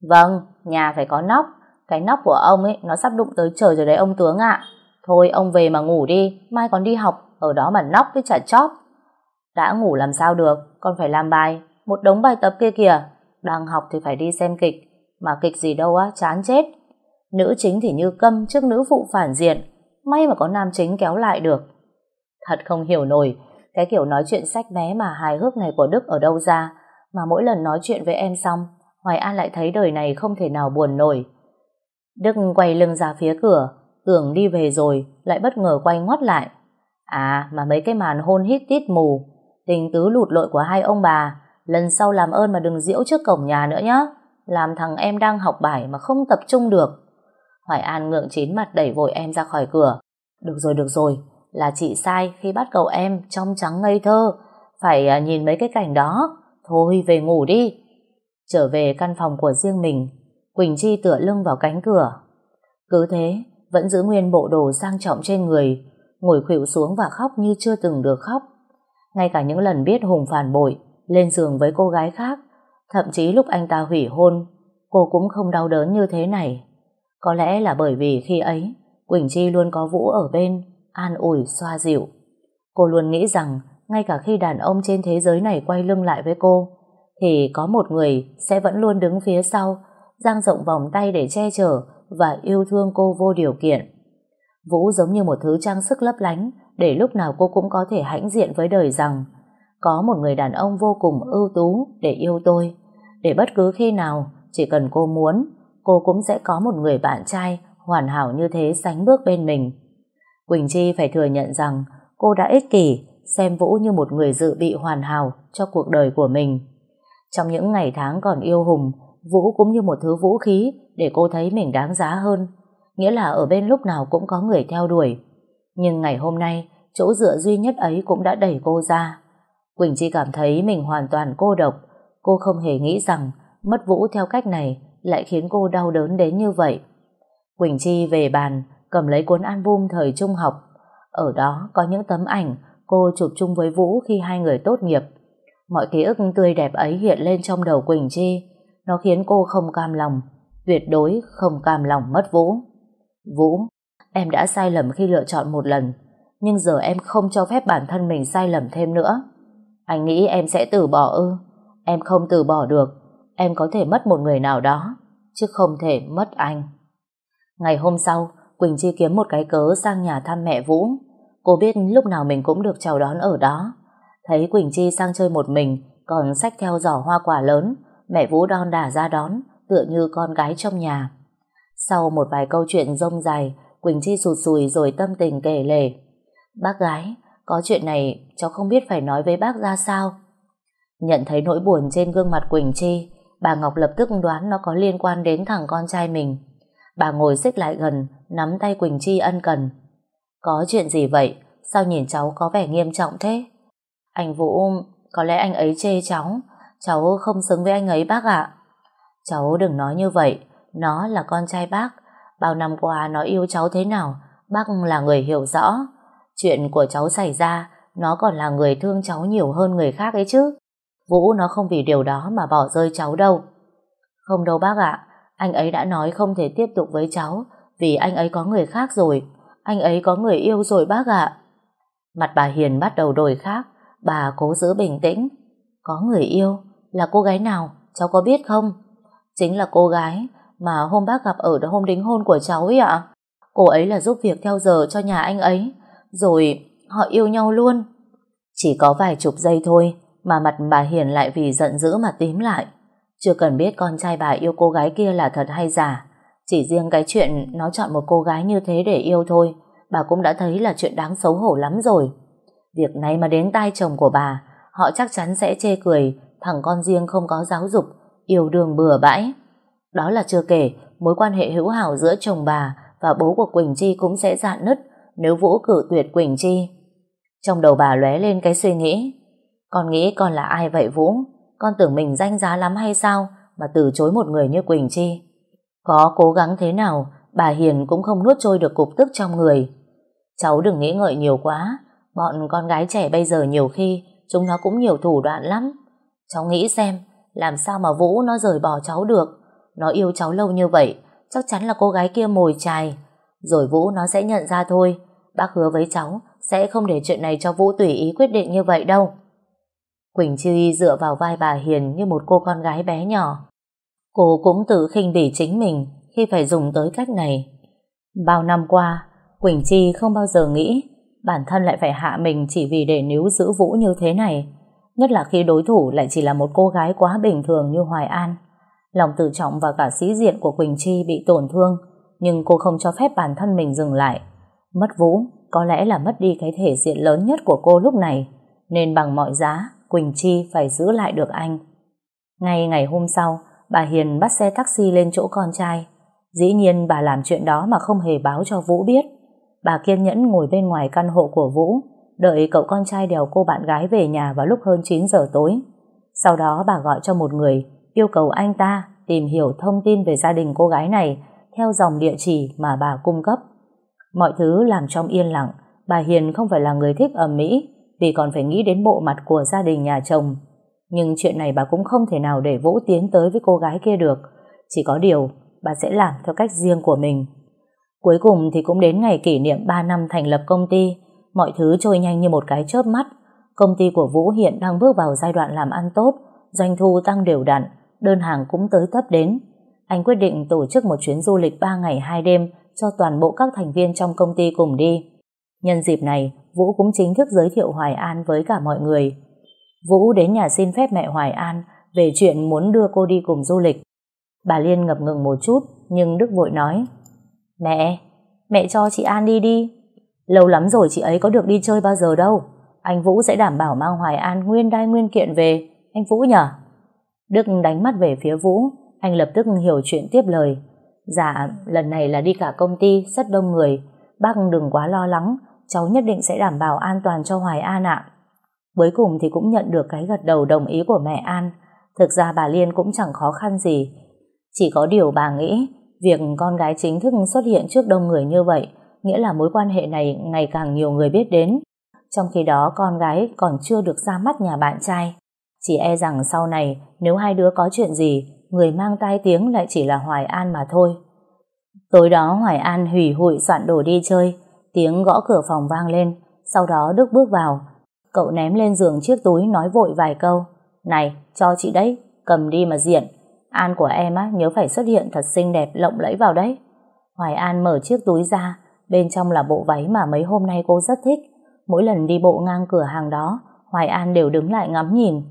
Vâng, nhà phải có nóc, cái nóc của ông ấy nó sắp đụng tới trời rồi đấy ông tướng ạ. Thôi ông về mà ngủ đi, mai còn đi học, ở đó mà nóc với chả chóp. Đã ngủ làm sao được, con phải làm bài, một đống bài tập kia kìa. Đang học thì phải đi xem kịch, mà kịch gì đâu á, chán chết. Nữ chính thì như câm trước nữ phụ phản diện, may mà có nam chính kéo lại được. Thật không hiểu nổi, cái kiểu nói chuyện sách bé mà hài hước này của Đức ở đâu ra, mà mỗi lần nói chuyện với em xong, Hoài An lại thấy đời này không thể nào buồn nổi. Đức quay lưng ra phía cửa, tưởng đi về rồi, lại bất ngờ quay ngoắt lại. À, mà mấy cái màn hôn hít tít mù, tình tứ lụt lội của hai ông bà, lần sau làm ơn mà đừng diễu trước cổng nhà nữa nhé, làm thằng em đang học bài mà không tập trung được. Hoài An ngượng chín mặt đẩy vội em ra khỏi cửa. Được rồi, được rồi, là chị sai khi bắt cậu em trong trắng ngây thơ, phải à, nhìn mấy cái cảnh đó. Thôi về ngủ đi. Trở về căn phòng của riêng mình, Quỳnh Chi tựa lưng vào cánh cửa. Cứ thế, vẫn giữ nguyên bộ đồ sang trọng trên người, ngồi khuỵu xuống và khóc như chưa từng được khóc. Ngay cả những lần biết Hùng phản bội, lên giường với cô gái khác, thậm chí lúc anh ta hủy hôn, cô cũng không đau đớn như thế này. Có lẽ là bởi vì khi ấy, Quỳnh Chi luôn có Vũ ở bên, an ủi, xoa dịu. Cô luôn nghĩ rằng, ngay cả khi đàn ông trên thế giới này quay lưng lại với cô, thì có một người sẽ vẫn luôn đứng phía sau, dang rộng vòng tay để che chở và yêu thương cô vô điều kiện. Vũ giống như một thứ trang sức lấp lánh để lúc nào cô cũng có thể hãnh diện với đời rằng có một người đàn ông vô cùng ưu tú để yêu tôi. Để bất cứ khi nào, chỉ cần cô muốn, cô cũng sẽ có một người bạn trai hoàn hảo như thế sánh bước bên mình. Quỳnh Chi phải thừa nhận rằng cô đã ích kỷ xem Vũ như một người dự bị hoàn hảo cho cuộc đời của mình. Trong những ngày tháng còn yêu Hùng, Vũ cũng như một thứ vũ khí để cô thấy mình đáng giá hơn. Nghĩa là ở bên lúc nào cũng có người theo đuổi. Nhưng ngày hôm nay, chỗ dựa duy nhất ấy cũng đã đẩy cô ra. Quỳnh Chi cảm thấy mình hoàn toàn cô độc. Cô không hề nghĩ rằng mất Vũ theo cách này lại khiến cô đau đớn đến như vậy. Quỳnh Chi về bàn, cầm lấy cuốn album thời trung học. Ở đó có những tấm ảnh cô chụp chung với Vũ khi hai người tốt nghiệp. Mọi ký ức tươi đẹp ấy hiện lên trong đầu Quỳnh Chi. Nó khiến cô không cam lòng, tuyệt đối không cam lòng mất Vũ. Vũ, em đã sai lầm khi lựa chọn một lần, nhưng giờ em không cho phép bản thân mình sai lầm thêm nữa. Anh nghĩ em sẽ từ bỏ ư? Em không từ bỏ được, em có thể mất một người nào đó, chứ không thể mất anh. Ngày hôm sau, Quỳnh Chi kiếm một cái cớ sang nhà thăm mẹ Vũ. Cô biết lúc nào mình cũng được chào đón ở đó. Thấy Quỳnh Chi sang chơi một mình, còn xách theo giỏ hoa quả lớn, mẹ Vũ đon đả ra đón, tựa như con gái trong nhà. Sau một vài câu chuyện rông dài, Quỳnh Chi sụt sùi rồi tâm tình kể lể. Bác gái, có chuyện này cháu không biết phải nói với bác ra sao. Nhận thấy nỗi buồn trên gương mặt Quỳnh Chi, bà Ngọc lập tức đoán nó có liên quan đến thằng con trai mình. Bà ngồi xích lại gần, nắm tay Quỳnh Chi ân cần. Có chuyện gì vậy? Sao nhìn cháu có vẻ nghiêm trọng thế? Anh Vũ, có lẽ anh ấy chê cháu, cháu không xứng với anh ấy bác ạ. Cháu đừng nói như vậy, nó là con trai bác. Bao năm qua nó yêu cháu thế nào, bác là người hiểu rõ. Chuyện của cháu xảy ra, nó còn là người thương cháu nhiều hơn người khác ấy chứ. Vũ nó không vì điều đó mà bỏ rơi cháu đâu. Không đâu bác ạ, anh ấy đã nói không thể tiếp tục với cháu vì anh ấy có người khác rồi. Anh ấy có người yêu rồi bác ạ. Mặt bà Hiền bắt đầu đổi khác, bà cố giữ bình tĩnh. Có người yêu, là cô gái nào, cháu có biết không? Chính là cô gái mà hôm bác gặp ở hôm đính hôn của cháu ấy ạ. Cô ấy là giúp việc theo giờ cho nhà anh ấy, rồi họ yêu nhau luôn. Chỉ có vài chục giây thôi mà mặt bà Hiền lại vì giận dữ mà tím lại. Chưa cần biết con trai bà yêu cô gái kia là thật hay giả. Chỉ riêng cái chuyện nó chọn một cô gái như thế để yêu thôi, bà cũng đã thấy là chuyện đáng xấu hổ lắm rồi. Việc này mà đến tai chồng của bà, họ chắc chắn sẽ chê cười thằng con riêng không có giáo dục, yêu đương bừa bãi. Đó là chưa kể, mối quan hệ hữu hảo giữa chồng bà và bố của Quỳnh Chi cũng sẽ dạn nứt nếu Vũ cử tuyệt Quỳnh Chi. Trong đầu bà lóe lên cái suy nghĩ, con nghĩ con là ai vậy Vũ? Con tưởng mình danh giá lắm hay sao mà từ chối một người như Quỳnh Chi? Có cố gắng thế nào, bà Hiền cũng không nuốt trôi được cục tức trong người. Cháu đừng nghĩ ngợi nhiều quá, bọn con gái trẻ bây giờ nhiều khi chúng nó cũng nhiều thủ đoạn lắm. Cháu nghĩ xem, làm sao mà Vũ nó rời bỏ cháu được. Nó yêu cháu lâu như vậy, chắc chắn là cô gái kia mồi chài. Rồi Vũ nó sẽ nhận ra thôi. Bác hứa với cháu sẽ không để chuyện này cho Vũ tùy ý quyết định như vậy đâu. Quỳnh Chi dựa vào vai bà Hiền như một cô con gái bé nhỏ. Cô cũng tự khinh bỉ chính mình khi phải dùng tới cách này. Bao năm qua, Quỳnh Chi không bao giờ nghĩ bản thân lại phải hạ mình chỉ vì để níu giữ Vũ như thế này. Nhất là khi đối thủ lại chỉ là một cô gái quá bình thường như Hoài An. Lòng tự trọng và cả sĩ diện của Quỳnh Chi bị tổn thương, nhưng cô không cho phép bản thân mình dừng lại. Mất Vũ có lẽ là mất đi cái thể diện lớn nhất của cô lúc này, nên bằng mọi giá, Quỳnh Chi phải giữ lại được anh. Ngay ngày hôm sau, bà Hiền bắt xe taxi lên chỗ con trai. Dĩ nhiên bà làm chuyện đó mà không hề báo cho Vũ biết. Bà kiên nhẫn ngồi bên ngoài căn hộ của Vũ, đợi cậu con trai đèo cô bạn gái về nhà vào lúc hơn 9 giờ tối. Sau đó bà gọi cho một người, yêu cầu anh ta tìm hiểu thông tin về gia đình cô gái này theo dòng địa chỉ mà bà cung cấp. Mọi thứ làm trong yên lặng, bà Hiền không phải là người thích ẩm mỹ, vì còn phải nghĩ đến bộ mặt của gia đình nhà chồng. Nhưng chuyện này bà cũng không thể nào để Vũ tiến tới với cô gái kia được. Chỉ có điều, bà sẽ làm theo cách riêng của mình. Cuối cùng thì cũng đến ngày kỷ niệm 3 năm thành lập công ty, mọi thứ trôi nhanh như một cái chớp mắt. Công ty của Vũ hiện đang bước vào giai đoạn làm ăn tốt, doanh thu tăng đều đặn, đơn hàng cũng tới tấp đến. Anh quyết định tổ chức một chuyến du lịch 3 ngày 2 đêm cho toàn bộ các thành viên trong công ty cùng đi. Nhân dịp này, Vũ cũng chính thức giới thiệu Hoài An với cả mọi người. Vũ đến nhà xin phép mẹ Hoài An về chuyện muốn đưa cô đi cùng du lịch. Bà Liên ngập ngừng một chút, nhưng Đức vội nói Mẹ, mẹ cho chị An đi đi. Lâu lắm rồi chị ấy có được đi chơi bao giờ đâu. Anh Vũ sẽ đảm bảo mang Hoài An nguyên đai nguyên kiện về. Anh Vũ nhở? Đức đánh mắt về phía Vũ, anh lập tức hiểu chuyện tiếp lời. Dạ, lần này là đi cả công ty, rất đông người. Bác đừng quá lo lắng, cháu nhất định sẽ đảm bảo an toàn cho Hoài An ạ. Cuối cùng thì cũng nhận được cái gật đầu đồng ý của mẹ An. Thực ra bà Liên cũng chẳng khó khăn gì. Chỉ có điều bà nghĩ, việc con gái chính thức xuất hiện trước đông người như vậy, nghĩa là mối quan hệ này ngày càng nhiều người biết đến. Trong khi đó con gái còn chưa được ra mắt nhà bạn trai. Chỉ e rằng sau này nếu hai đứa có chuyện gì, người mang tai tiếng lại chỉ là Hoài An mà thôi. Tối đó Hoài An hủy hụi soạn đồ đi chơi, Tiếng gõ cửa phòng vang lên, sau đó Đức bước vào. Cậu ném lên giường chiếc túi nói vội vài câu. Này, cho chị đấy, cầm đi mà diện. An của em á, nhớ phải xuất hiện thật xinh đẹp lộng lẫy vào đấy. Hoài An mở chiếc túi ra, bên trong là bộ váy mà mấy hôm nay cô rất thích. Mỗi lần đi bộ ngang cửa hàng đó, Hoài An đều đứng lại ngắm nhìn.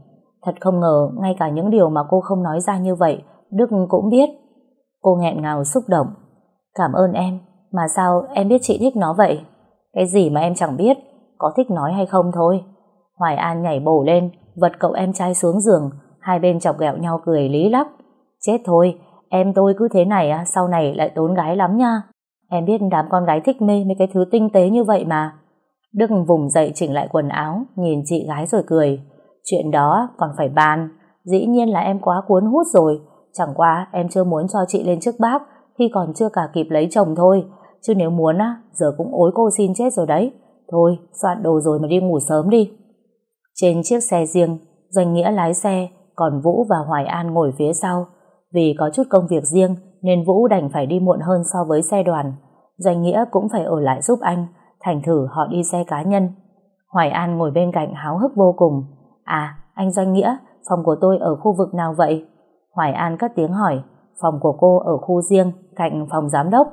Thật không ngờ, ngay cả những điều mà cô không nói ra như vậy, Đức cũng biết. Cô nghẹn ngào xúc động. Cảm ơn em, mà sao em biết chị thích nó vậy? Cái gì mà em chẳng biết, có thích nói hay không thôi. Hoài An nhảy bổ lên, vật cậu em trai xuống giường, hai bên chọc ghẹo nhau cười lý lắc. Chết thôi, em tôi cứ thế này á, sau này lại tốn gái lắm nha. Em biết đám con gái thích mê mấy cái thứ tinh tế như vậy mà. Đức vùng dậy chỉnh lại quần áo, nhìn chị gái rồi cười. Chuyện đó còn phải bàn, dĩ nhiên là em quá cuốn hút rồi, Chẳng qua em chưa muốn cho chị lên trước bác khi còn chưa cả kịp lấy chồng thôi. Chứ nếu muốn á, giờ cũng ối cô xin chết rồi đấy. Thôi, soạn đồ rồi mà đi ngủ sớm đi. Trên chiếc xe riêng, Doanh Nghĩa lái xe, còn Vũ và Hoài An ngồi phía sau. Vì có chút công việc riêng nên Vũ đành phải đi muộn hơn so với xe đoàn. Doanh Nghĩa cũng phải ở lại giúp anh, thành thử họ đi xe cá nhân. Hoài An ngồi bên cạnh háo hức vô cùng. À, anh Doanh Nghĩa, phòng của tôi ở khu vực nào vậy? Hoài An cất tiếng hỏi, phòng của cô ở khu riêng, cạnh phòng giám đốc.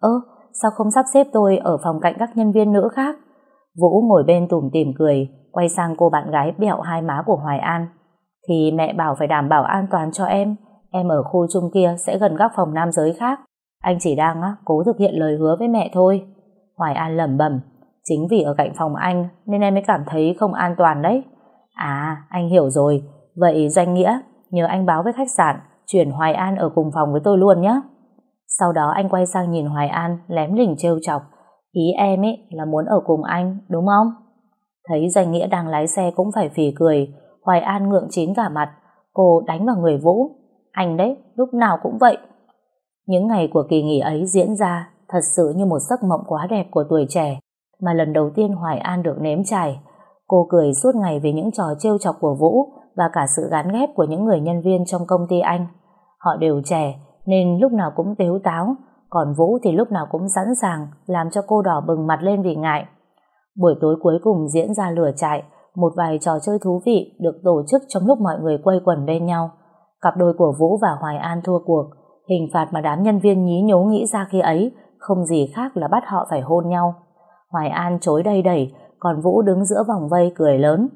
Ơ, sao không sắp xếp tôi ở phòng cạnh các nhân viên nữ khác? Vũ ngồi bên tủm tỉm cười, quay sang cô bạn gái bẹo hai má của Hoài An. Thì mẹ bảo phải đảm bảo an toàn cho em, em ở khu chung kia sẽ gần các phòng nam giới khác. Anh chỉ đang á, cố thực hiện lời hứa với mẹ thôi. Hoài An lẩm bẩm, chính vì ở cạnh phòng anh nên em mới cảm thấy không an toàn đấy. À, anh hiểu rồi, vậy danh nghĩa, nhờ anh báo với khách sạn, chuyển Hoài An ở cùng phòng với tôi luôn nhé. Sau đó anh quay sang nhìn Hoài An, lém lỉnh trêu chọc. Ý em ấy là muốn ở cùng anh, đúng không? Thấy danh nghĩa đang lái xe cũng phải phì cười, Hoài An ngượng chín cả mặt, cô đánh vào người Vũ. Anh đấy, lúc nào cũng vậy. Những ngày của kỳ nghỉ ấy diễn ra thật sự như một giấc mộng quá đẹp của tuổi trẻ mà lần đầu tiên Hoài An được nếm trải. Cô cười suốt ngày về những trò trêu chọc của Vũ và cả sự gán ghép của những người nhân viên trong công ty anh. Họ đều trẻ nên lúc nào cũng tếu táo, còn Vũ thì lúc nào cũng sẵn sàng làm cho cô đỏ bừng mặt lên vì ngại. Buổi tối cuối cùng diễn ra lửa trại, một vài trò chơi thú vị được tổ chức trong lúc mọi người quây quần bên nhau. Cặp đôi của Vũ và Hoài An thua cuộc, hình phạt mà đám nhân viên nhí nhố nghĩ ra khi ấy không gì khác là bắt họ phải hôn nhau. Hoài An chối đầy đẩy, còn Vũ đứng giữa vòng vây cười lớn.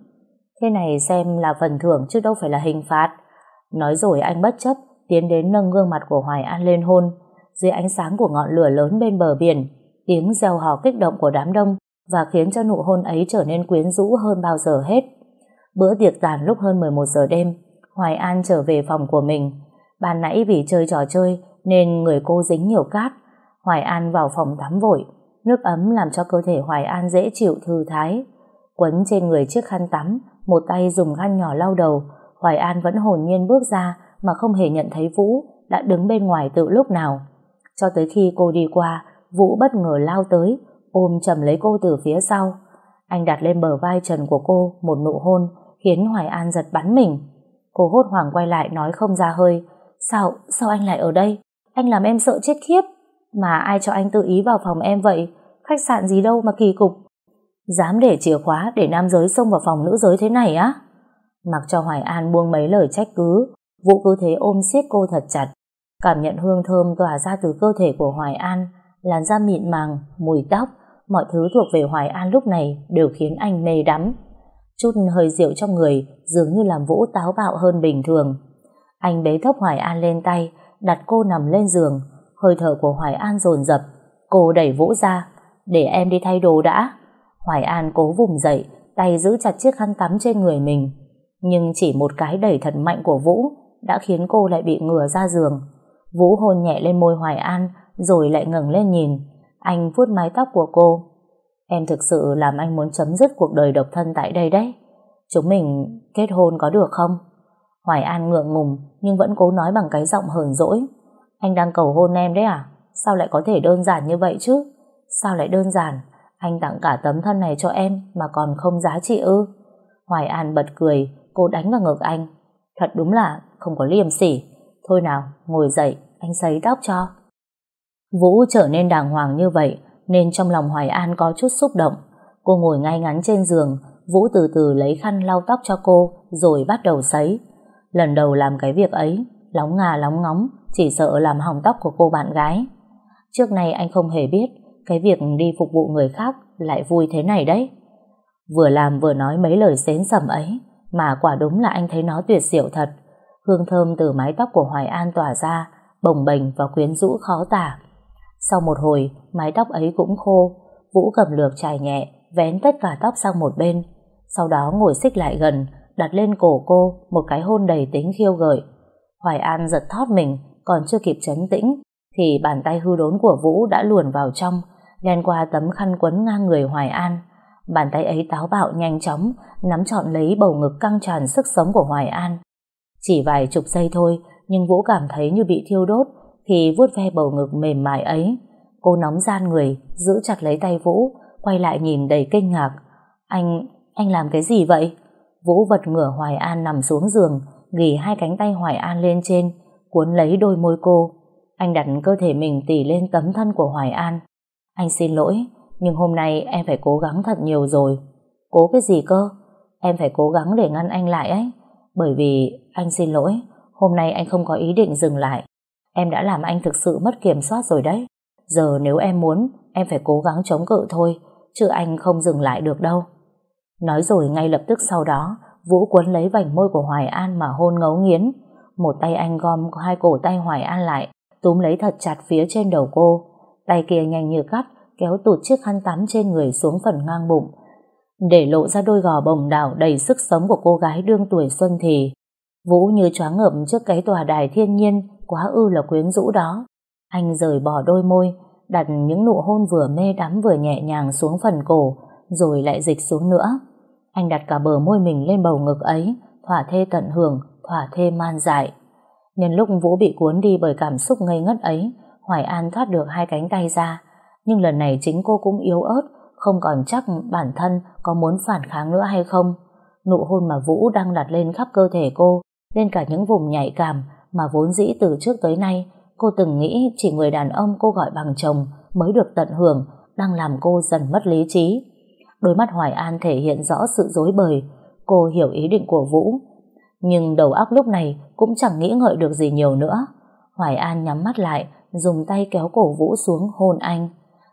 Thế này xem là phần thưởng chứ đâu phải là hình phạt. Nói rồi anh bất chấp, tiến đến nâng gương mặt của Hoài An lên hôn. Dưới ánh sáng của ngọn lửa lớn bên bờ biển, tiếng reo hò kích động của đám đông và khiến cho nụ hôn ấy trở nên quyến rũ hơn bao giờ hết. Bữa tiệc tàn lúc hơn 11 giờ đêm, Hoài An trở về phòng của mình. Ban nãy vì chơi trò chơi nên người cô dính nhiều cát. Hoài An vào phòng tắm vội. Nước ấm làm cho cơ thể Hoài An dễ chịu thư thái. Quấn trên người chiếc khăn tắm, một tay dùng khăn nhỏ lau đầu. Hoài An vẫn hồn nhiên bước ra mà không hề nhận thấy Vũ đã đứng bên ngoài từ lúc nào. Cho tới khi cô đi qua, Vũ bất ngờ lao tới, ôm chầm lấy cô từ phía sau. Anh đặt lên bờ vai trần của cô một nụ hôn khiến Hoài An giật bắn mình. Cô hốt hoảng quay lại nói không ra hơi. Sao, sao anh lại ở đây? Anh làm em sợ chết khiếp. Mà ai cho anh tự ý vào phòng em vậy? Khách sạn gì đâu mà kỳ cục. Dám để chìa khóa để nam giới xông vào phòng nữ giới thế này á? Mặc cho Hoài An buông mấy lời trách cứ, Vũ cứ thế ôm siết cô thật chặt. Cảm nhận hương thơm tỏa ra từ cơ thể của Hoài An, làn da mịn màng, mùi tóc, mọi thứ thuộc về Hoài An lúc này đều khiến anh mê đắm. Chút hơi rượu trong người dường như làm Vũ táo bạo hơn bình thường. Anh bế thốc Hoài An lên tay, đặt cô nằm lên giường, hơi thở của Hoài An dồn dập. Cô đẩy Vũ ra, để em đi thay đồ đã. Hoài An cố vùng dậy, tay giữ chặt chiếc khăn tắm trên người mình. Nhưng chỉ một cái đẩy thật mạnh của Vũ đã khiến cô lại bị ngửa ra giường. Vũ hôn nhẹ lên môi Hoài An, rồi lại ngẩng lên nhìn. Anh vuốt mái tóc của cô. Em thực sự làm anh muốn chấm dứt cuộc đời độc thân tại đây đấy. Chúng mình kết hôn có được không? Hoài An ngượng ngùng nhưng vẫn cố nói bằng cái giọng hờn dỗi. Anh đang cầu hôn em đấy à? Sao lại có thể đơn giản như vậy chứ? Sao lại đơn giản? Anh tặng cả tấm thân này cho em mà còn không giá trị ư? Hoài An bật cười, cô đánh vào ngực anh. Thật đúng là không có liềm sỉ. Thôi nào, ngồi dậy, anh sấy tóc cho. Vũ trở nên đàng hoàng như vậy, nên trong lòng Hoài An có chút xúc động. Cô ngồi ngay ngắn trên giường, Vũ từ từ lấy khăn lau tóc cho cô, rồi bắt đầu sấy. Lần đầu làm cái việc ấy, lóng ngà lóng ngóng, chỉ sợ làm hỏng tóc của cô bạn gái. Trước này anh không hề biết, cái việc đi phục vụ người khác lại vui thế này đấy. Vừa làm vừa nói mấy lời xến sầm ấy, mà quả đúng là anh thấy nó tuyệt diệu thật. Hương thơm từ mái tóc của Hoài An tỏa ra, bồng bềnh và quyến rũ khó tả. Sau một hồi, mái tóc ấy cũng khô, Vũ cầm lược trải nhẹ, vén tất cả tóc sang một bên. Sau đó ngồi xích lại gần, đặt lên cổ cô một cái hôn đầy tính khiêu gợi. Hoài An giật thót mình, còn chưa kịp chấn tĩnh, thì bàn tay hư đốn của Vũ đã luồn vào trong, len qua tấm khăn quấn ngang người Hoài An. Bàn tay ấy táo bạo nhanh chóng, nắm trọn lấy bầu ngực căng tràn sức sống của Hoài An. Chỉ vài chục giây thôi, nhưng Vũ cảm thấy như bị thiêu đốt khi vuốt ve bầu ngực mềm mại ấy. Cô nóng gian người, giữ chặt lấy tay Vũ, quay lại nhìn đầy kinh ngạc. Anh, anh làm cái gì vậy? Vũ vật ngửa Hoài An nằm xuống giường, gỉ hai cánh tay Hoài An lên trên, cuốn lấy đôi môi cô. Anh đặt cơ thể mình tỉ lên tấm thân của Hoài An. Anh xin lỗi, nhưng hôm nay em phải cố gắng thật nhiều rồi. Cố cái gì cơ? Em phải cố gắng để ngăn anh lại ấy. Bởi vì, anh xin lỗi, hôm nay anh không có ý định dừng lại. Em đã làm anh thực sự mất kiểm soát rồi đấy. Giờ nếu em muốn, em phải cố gắng chống cự thôi, chứ anh không dừng lại được đâu. Nói rồi ngay lập tức sau đó, Vũ cuốn lấy vành môi của Hoài An mà hôn ngấu nghiến. Một tay anh gom hai cổ tay Hoài An lại, túm lấy thật chặt phía trên đầu cô. Tay kia nhanh như cắt, kéo tụt chiếc khăn tắm trên người xuống phần ngang bụng, để lộ ra đôi gò bồng đảo đầy sức sống của cô gái đương tuổi xuân thì. Vũ như choáng ngợp trước cái tòa đài thiên nhiên quá ư là quyến rũ đó. Anh rời bỏ đôi môi, đặt những nụ hôn vừa mê đắm vừa nhẹ nhàng xuống phần cổ, rồi lại dịch xuống nữa. Anh đặt cả bờ môi mình lên bầu ngực ấy, thỏa thê tận hưởng, thỏa thê man dại. Nhân lúc Vũ bị cuốn đi bởi cảm xúc ngây ngất ấy, Hoài An thoát được hai cánh tay ra. Nhưng lần này chính cô cũng yếu ớt, không còn chắc bản thân có muốn phản kháng nữa hay không. Nụ hôn mà Vũ đang đặt lên khắp cơ thể cô, lên cả những vùng nhạy cảm mà vốn dĩ từ trước tới nay cô từng nghĩ chỉ người đàn ông cô gọi bằng chồng mới được tận hưởng đang làm cô dần mất lý trí. Đôi mắt Hoài An thể hiện rõ sự dối bời, cô hiểu ý định của Vũ. Nhưng đầu óc lúc này cũng chẳng nghĩ ngợi được gì nhiều nữa. Hoài An nhắm mắt lại, dùng tay kéo cổ Vũ xuống hôn anh.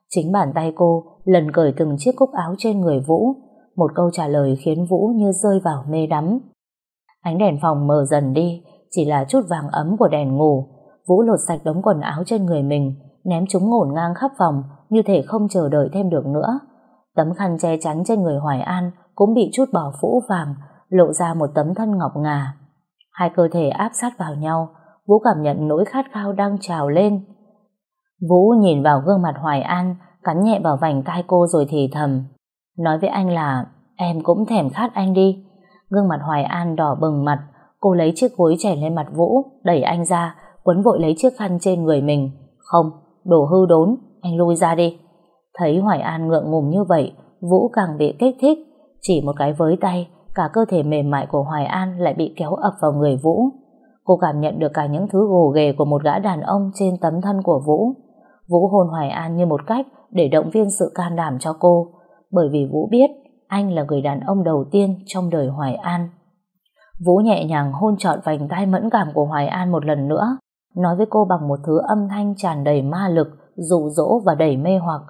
Chính bàn tay cô lần cởi từng chiếc cúc áo trên người Vũ. Một câu trả lời khiến Vũ như rơi vào mê đắm. Ánh đèn phòng mờ dần đi, chỉ là chút vàng ấm của đèn ngủ. Vũ lột sạch đống quần áo trên người mình, ném chúng ngổn ngang khắp phòng, như thể không chờ đợi thêm được nữa. Tấm khăn che chắn trên người Hoài An cũng bị chút bỏ phũ vàng, lộ ra một tấm thân ngọc ngà. Hai cơ thể áp sát vào nhau, Vũ cảm nhận nỗi khát khao đang trào lên. Vũ nhìn vào gương mặt Hoài An, cắn nhẹ vào vành tai cô rồi thì thầm. Nói với anh là, em cũng thèm khát anh đi. Gương mặt Hoài An đỏ bừng mặt, cô lấy chiếc gối chảy lên mặt Vũ, đẩy anh ra, quấn vội lấy chiếc khăn trên người mình. Không, đổ hư đốn, anh lui ra đi. Thấy Hoài An ngượng ngùng như vậy, Vũ càng bị kích thích. Chỉ một cái với tay, cả cơ thể mềm mại của Hoài An lại bị kéo ập vào người Vũ. Cô cảm nhận được cả những thứ gồ ghề của một gã đàn ông trên tấm thân của Vũ. Vũ hôn Hoài An như một cách để động viên sự can đảm cho cô, bởi vì Vũ biết anh là người đàn ông đầu tiên trong đời Hoài An. Vũ nhẹ nhàng hôn trọn vành tay mẫn cảm của Hoài An một lần nữa, nói với cô bằng một thứ âm thanh tràn đầy ma lực, dụ dỗ và đầy mê hoặc.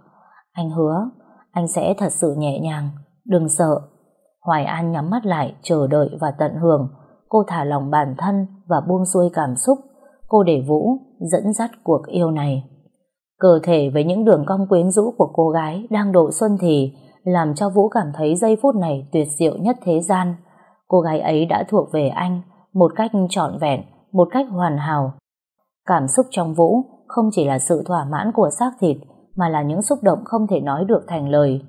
Anh hứa, anh sẽ thật sự nhẹ nhàng, đừng sợ. Hoài An nhắm mắt lại, chờ đợi và tận hưởng. Cô thả lòng bản thân và buông xuôi cảm xúc. Cô để Vũ dẫn dắt cuộc yêu này. Cơ thể với những đường cong quyến rũ của cô gái đang độ xuân thì làm cho Vũ cảm thấy giây phút này tuyệt diệu nhất thế gian. Cô gái ấy đã thuộc về anh một cách trọn vẹn, một cách hoàn hảo. Cảm xúc trong Vũ không chỉ là sự thỏa mãn của xác thịt mà là những xúc động không thể nói được thành lời.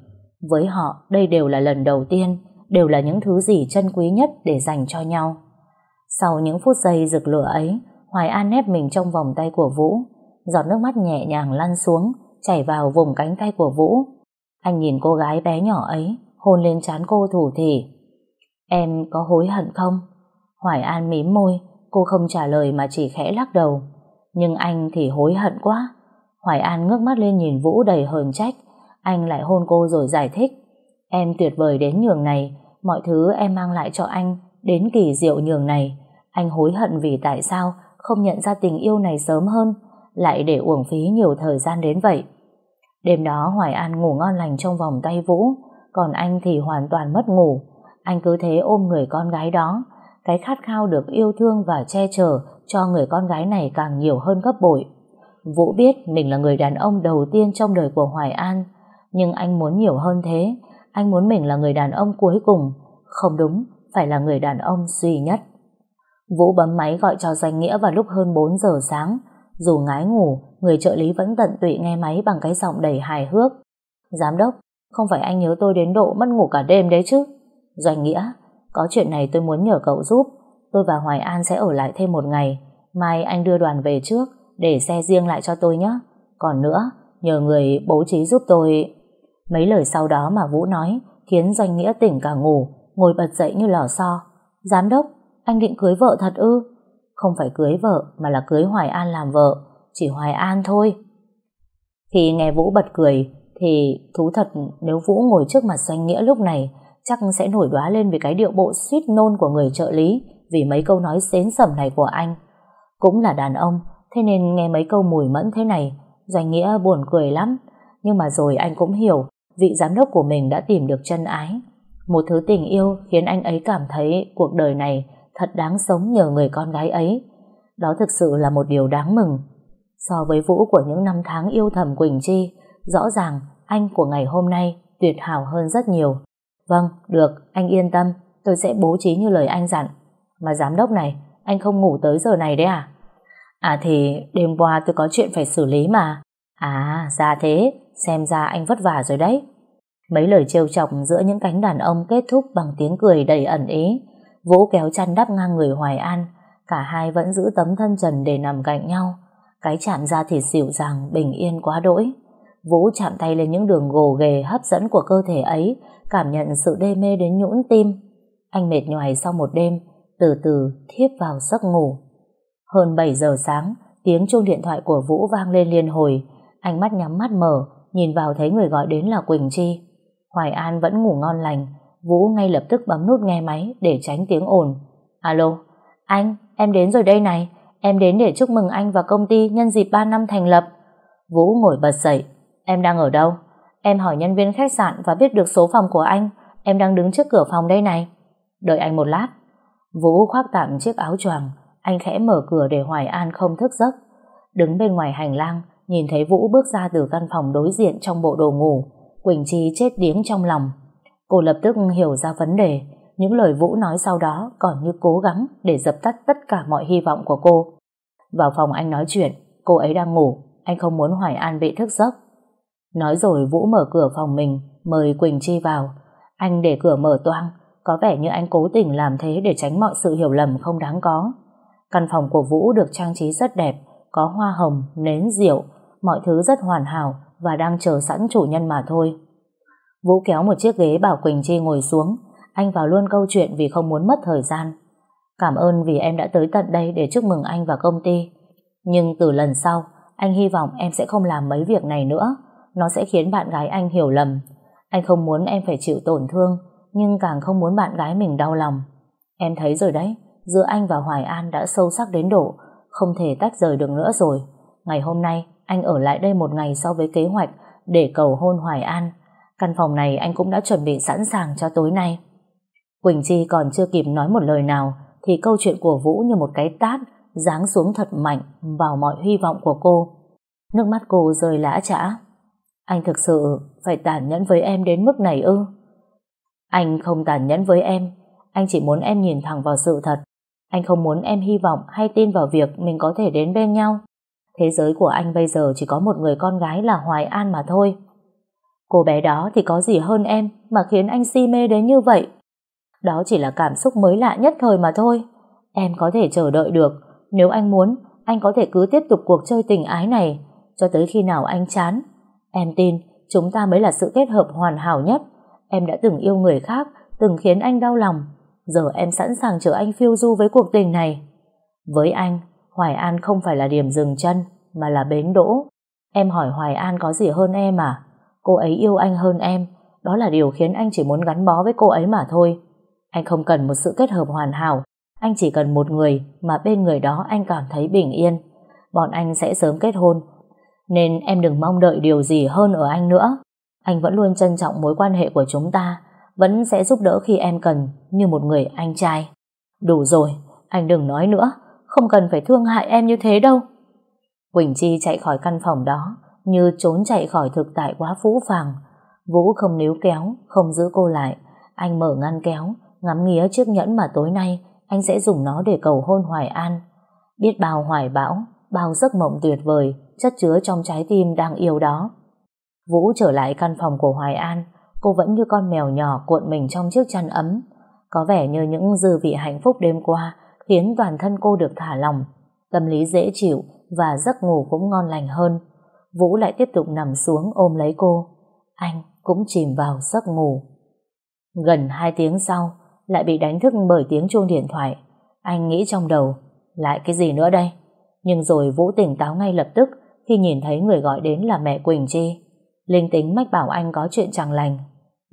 Với họ, đây đều là lần đầu tiên, đều là những thứ gì chân quý nhất để dành cho nhau. Sau những phút giây rực lửa ấy, Hoài An nép mình trong vòng tay của Vũ, giọt nước mắt nhẹ nhàng lăn xuống, chảy vào vùng cánh tay của Vũ. Anh nhìn cô gái bé nhỏ ấy, hôn lên trán cô thủ thỉ. Em có hối hận không? Hoài An mím môi, cô không trả lời mà chỉ khẽ lắc đầu. Nhưng anh thì hối hận quá. Hoài An ngước mắt lên nhìn Vũ đầy hờn trách. Anh lại hôn cô rồi giải thích. Em tuyệt vời đến nhường này, mọi thứ em mang lại cho anh, đến kỳ diệu nhường này. Anh hối hận vì tại sao không nhận ra tình yêu này sớm hơn, lại để uổng phí nhiều thời gian đến vậy. Đêm đó Hoài An ngủ ngon lành trong vòng tay Vũ, còn anh thì hoàn toàn mất ngủ. Anh cứ thế ôm người con gái đó, cái khát khao được yêu thương và che chở cho người con gái này càng nhiều hơn gấp bội. Vũ biết mình là người đàn ông đầu tiên trong đời của Hoài An, nhưng anh muốn nhiều hơn thế. Anh muốn mình là người đàn ông cuối cùng, không đúng, phải là người đàn ông duy nhất. Vũ bấm máy gọi cho danh nghĩa vào lúc hơn 4 giờ sáng. Dù ngái ngủ, người trợ lý vẫn tận tụy nghe máy bằng cái giọng đầy hài hước. Giám đốc, không phải anh nhớ tôi đến độ mất ngủ cả đêm đấy chứ? Doanh nghĩa, có chuyện này tôi muốn nhờ cậu giúp. Tôi và Hoài An sẽ ở lại thêm một ngày. Mai anh đưa đoàn về trước để xe riêng lại cho tôi nhé. Còn nữa, nhờ người bố trí giúp tôi. Mấy lời sau đó mà Vũ nói khiến Doanh Nghĩa tỉnh cả ngủ, ngồi bật dậy như lò xo. Giám đốc, anh định cưới vợ thật ư? Không phải cưới vợ mà là cưới Hoài An làm vợ, chỉ Hoài An thôi. Khi nghe Vũ bật cười thì thú thật nếu Vũ ngồi trước mặt Doanh Nghĩa lúc này chắc sẽ nổi đoá lên vì cái điệu bộ suýt nôn của người trợ lý vì mấy câu nói xến sẩm này của anh. Cũng là đàn ông, thế nên nghe mấy câu mùi mẫn thế này, Doanh Nghĩa buồn cười lắm. Nhưng mà rồi anh cũng hiểu vị giám đốc của mình đã tìm được chân ái. Một thứ tình yêu khiến anh ấy cảm thấy cuộc đời này thật đáng sống nhờ người con gái ấy. Đó thực sự là một điều đáng mừng. So với Vũ của những năm tháng yêu thầm Quỳnh Chi, rõ ràng anh của ngày hôm nay tuyệt hảo hơn rất nhiều. Vâng, được, anh yên tâm, tôi sẽ bố trí như lời anh dặn. Mà giám đốc này, anh không ngủ tới giờ này đấy à? À thì đêm qua tôi có chuyện phải xử lý mà. À, ra thế, xem ra anh vất vả rồi đấy. Mấy lời trêu chọc giữa những cánh đàn ông kết thúc bằng tiếng cười đầy ẩn ý. Vũ kéo chăn đắp ngang người Hoài An, cả hai vẫn giữ tấm thân trần để nằm cạnh nhau. Cái chạm ra thì dịu dàng, bình yên quá đỗi. Vũ chạm tay lên những đường gồ ghề hấp dẫn của cơ thể ấy, cảm nhận sự đê mê đến nhũn tim. Anh mệt nhoài sau một đêm, từ từ thiếp vào giấc ngủ. Hơn 7 giờ sáng, tiếng chuông điện thoại của Vũ vang lên liên hồi. Anh mắt nhắm mắt mở, nhìn vào thấy người gọi đến là Quỳnh Chi. Hoài An vẫn ngủ ngon lành, Vũ ngay lập tức bấm nút nghe máy để tránh tiếng ồn. Alo, anh, em đến rồi đây này. Em đến để chúc mừng anh và công ty nhân dịp 3 năm thành lập. Vũ ngồi bật dậy. Em đang ở đâu? Em hỏi nhân viên khách sạn và biết được số phòng của anh. Em đang đứng trước cửa phòng đây này. Đợi anh một lát. Vũ khoác tạm chiếc áo choàng. Anh khẽ mở cửa để Hoài An không thức giấc. Đứng bên ngoài hành lang, nhìn thấy Vũ bước ra từ căn phòng đối diện trong bộ đồ ngủ. Quỳnh Chi chết điếng trong lòng. Cô lập tức hiểu ra vấn đề. Những lời Vũ nói sau đó còn như cố gắng để dập tắt tất cả mọi hy vọng của cô. Vào phòng anh nói chuyện, cô ấy đang ngủ, anh không muốn Hoài An bị thức giấc. Nói rồi Vũ mở cửa phòng mình, mời Quỳnh Chi vào. Anh để cửa mở toang, có vẻ như anh cố tình làm thế để tránh mọi sự hiểu lầm không đáng có. Căn phòng của Vũ được trang trí rất đẹp, có hoa hồng, nến rượu, mọi thứ rất hoàn hảo và đang chờ sẵn chủ nhân mà thôi. Vũ kéo một chiếc ghế bảo Quỳnh Chi ngồi xuống, anh vào luôn câu chuyện vì không muốn mất thời gian. Cảm ơn vì em đã tới tận đây để chúc mừng anh và công ty. Nhưng từ lần sau, anh hy vọng em sẽ không làm mấy việc này nữa. Nó sẽ khiến bạn gái anh hiểu lầm. Anh không muốn em phải chịu tổn thương, nhưng càng không muốn bạn gái mình đau lòng. Em thấy rồi đấy, giữa anh và Hoài An đã sâu sắc đến độ, không thể tách rời được nữa rồi. Ngày hôm nay, anh ở lại đây một ngày so với kế hoạch để cầu hôn Hoài An. Căn phòng này anh cũng đã chuẩn bị sẵn sàng cho tối nay. Quỳnh Chi còn chưa kịp nói một lời nào thì câu chuyện của Vũ như một cái tát giáng xuống thật mạnh vào mọi hy vọng của cô. Nước mắt cô rơi lã chã. Anh thực sự phải tàn nhẫn với em đến mức này ư? Anh không tàn nhẫn với em, anh chỉ muốn em nhìn thẳng vào sự thật. Anh không muốn em hy vọng hay tin vào việc mình có thể đến bên nhau. Thế giới của anh bây giờ chỉ có một người con gái là Hoài An mà thôi. Cô bé đó thì có gì hơn em mà khiến anh si mê đến như vậy. Đó chỉ là cảm xúc mới lạ nhất thời mà thôi. Em có thể chờ đợi được. Nếu anh muốn, anh có thể cứ tiếp tục cuộc chơi tình ái này cho tới khi nào anh chán. Em tin chúng ta mới là sự kết hợp hoàn hảo nhất. Em đã từng yêu người khác, từng khiến anh đau lòng. Giờ em sẵn sàng chờ anh phiêu du với cuộc tình này. Với anh, Hoài An không phải là điểm dừng chân, mà là bến đỗ. Em hỏi Hoài An có gì hơn em à? Cô ấy yêu anh hơn em, đó là điều khiến anh chỉ muốn gắn bó với cô ấy mà thôi. Anh không cần một sự kết hợp hoàn hảo, anh chỉ cần một người mà bên người đó anh cảm thấy bình yên. Bọn anh sẽ sớm kết hôn, nên em đừng mong đợi điều gì hơn ở anh nữa. Anh vẫn luôn trân trọng mối quan hệ của chúng ta, vẫn sẽ giúp đỡ khi em cần như một người anh trai. Đủ rồi, anh đừng nói nữa, không cần phải thương hại em như thế đâu. Quỳnh Chi chạy khỏi căn phòng đó, như trốn chạy khỏi thực tại quá phũ phàng. Vũ không níu kéo, không giữ cô lại. Anh mở ngăn kéo, ngắm nghía chiếc nhẫn mà tối nay anh sẽ dùng nó để cầu hôn Hoài An. Biết bao hoài bão, bao giấc mộng tuyệt vời chất chứa trong trái tim đang yêu đó. Vũ trở lại căn phòng của Hoài An, cô vẫn như con mèo nhỏ cuộn mình trong chiếc chăn ấm. Có vẻ như những dư vị hạnh phúc đêm qua khiến toàn thân cô được thả lòng. tâm lý dễ chịu và giấc ngủ cũng ngon lành hơn. Vũ lại tiếp tục nằm xuống ôm lấy cô. Anh cũng chìm vào giấc ngủ. Gần hai tiếng sau, lại bị đánh thức bởi tiếng chuông điện thoại. Anh nghĩ trong đầu, lại cái gì nữa đây? Nhưng rồi Vũ tỉnh táo ngay lập tức khi nhìn thấy người gọi đến là mẹ Quỳnh Chi. Linh tính mách bảo anh có chuyện chẳng lành.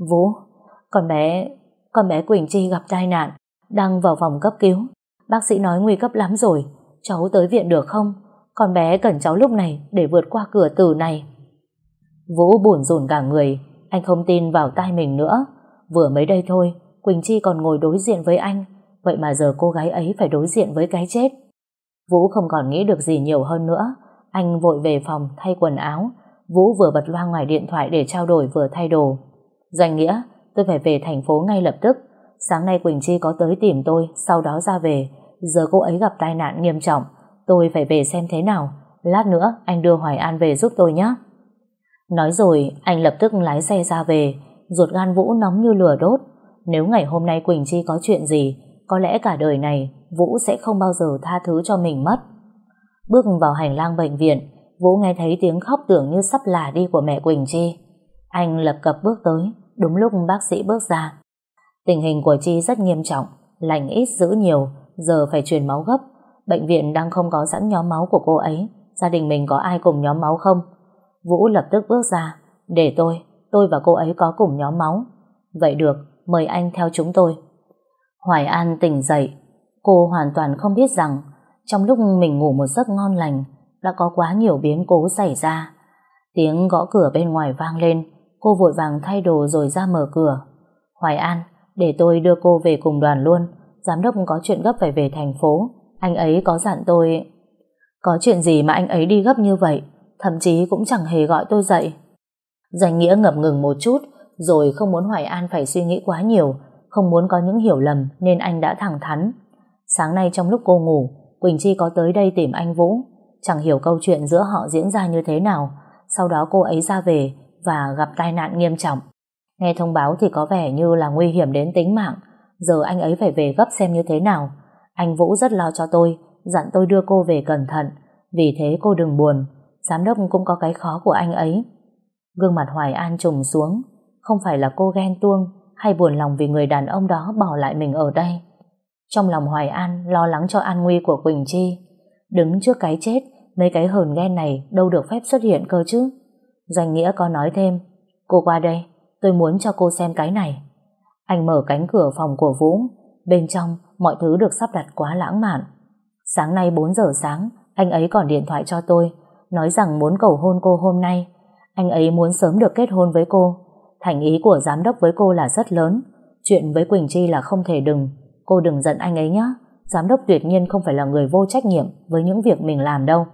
Vũ, con bé, con bé Quỳnh Chi gặp tai nạn, đang vào phòng cấp cứu. Bác sĩ nói nguy cấp lắm rồi, cháu tới viện được không? Con bé cần cháu lúc này để vượt qua cửa tử này. Vũ buồn rồn cả người, anh không tin vào tai mình nữa. Vừa mới đây thôi, Quỳnh Chi còn ngồi đối diện với anh, vậy mà giờ cô gái ấy phải đối diện với cái chết. Vũ không còn nghĩ được gì nhiều hơn nữa, anh vội về phòng thay quần áo, Vũ vừa bật loa ngoài điện thoại để trao đổi vừa thay đồ. Danh nghĩa, tôi phải về thành phố ngay lập tức. Sáng nay Quỳnh Chi có tới tìm tôi, sau đó ra về. Giờ cô ấy gặp tai nạn nghiêm trọng, tôi phải về xem thế nào. Lát nữa anh đưa Hoài An về giúp tôi nhé. Nói rồi, anh lập tức lái xe ra về, ruột gan Vũ nóng như lửa đốt. Nếu ngày hôm nay Quỳnh Chi có chuyện gì, có lẽ cả đời này Vũ sẽ không bao giờ tha thứ cho mình mất. Bước vào hành lang bệnh viện, Vũ nghe thấy tiếng khóc tưởng như sắp là đi của mẹ Quỳnh Chi. Anh lập cập bước tới, đúng lúc bác sĩ bước ra. Tình hình của Chi rất nghiêm trọng, lành ít giữ nhiều, giờ phải truyền máu gấp. Bệnh viện đang không có sẵn nhóm máu của cô ấy, gia đình mình có ai cùng nhóm máu không? Vũ lập tức bước ra, để tôi, tôi và cô ấy có cùng nhóm máu. Vậy được, mời anh theo chúng tôi. Hoài An tỉnh dậy, cô hoàn toàn không biết rằng trong lúc mình ngủ một giấc ngon lành, đã có quá nhiều biến cố xảy ra. Tiếng gõ cửa bên ngoài vang lên, cô vội vàng thay đồ rồi ra mở cửa. Hoài An, để tôi đưa cô về cùng đoàn luôn, giám đốc có chuyện gấp phải về thành phố, anh ấy có dặn tôi... Có chuyện gì mà anh ấy đi gấp như vậy, thậm chí cũng chẳng hề gọi tôi dậy. Danh nghĩa ngập ngừng một chút, rồi không muốn Hoài An phải suy nghĩ quá nhiều, không muốn có những hiểu lầm nên anh đã thẳng thắn. Sáng nay trong lúc cô ngủ, Quỳnh Chi có tới đây tìm anh Vũ. Chẳng hiểu câu chuyện giữa họ diễn ra như thế nào. Sau đó cô ấy ra về và gặp tai nạn nghiêm trọng. Nghe thông báo thì có vẻ như là nguy hiểm đến tính mạng. Giờ anh ấy phải về gấp xem như thế nào. Anh Vũ rất lo cho tôi, dặn tôi đưa cô về cẩn thận. Vì thế cô đừng buồn, giám đốc cũng có cái khó của anh ấy. Gương mặt Hoài An trùng xuống, không phải là cô ghen tuông hay buồn lòng vì người đàn ông đó bỏ lại mình ở đây. Trong lòng Hoài An lo lắng cho an nguy của Quỳnh Chi. Đứng trước cái chết, mấy cái hờn ghen này đâu được phép xuất hiện cơ chứ. Danh Nghĩa có nói thêm, cô qua đây, tôi muốn cho cô xem cái này. Anh mở cánh cửa phòng của Vũ, bên trong mọi thứ được sắp đặt quá lãng mạn. Sáng nay 4 giờ sáng, anh ấy còn điện thoại cho tôi, nói rằng muốn cầu hôn cô hôm nay. Anh ấy muốn sớm được kết hôn với cô. Thành ý của giám đốc với cô là rất lớn. Chuyện với Quỳnh Chi là không thể đừng. Cô đừng giận anh ấy nhé. Giám đốc tuyệt nhiên không phải là người vô trách nhiệm với những việc mình làm đâu.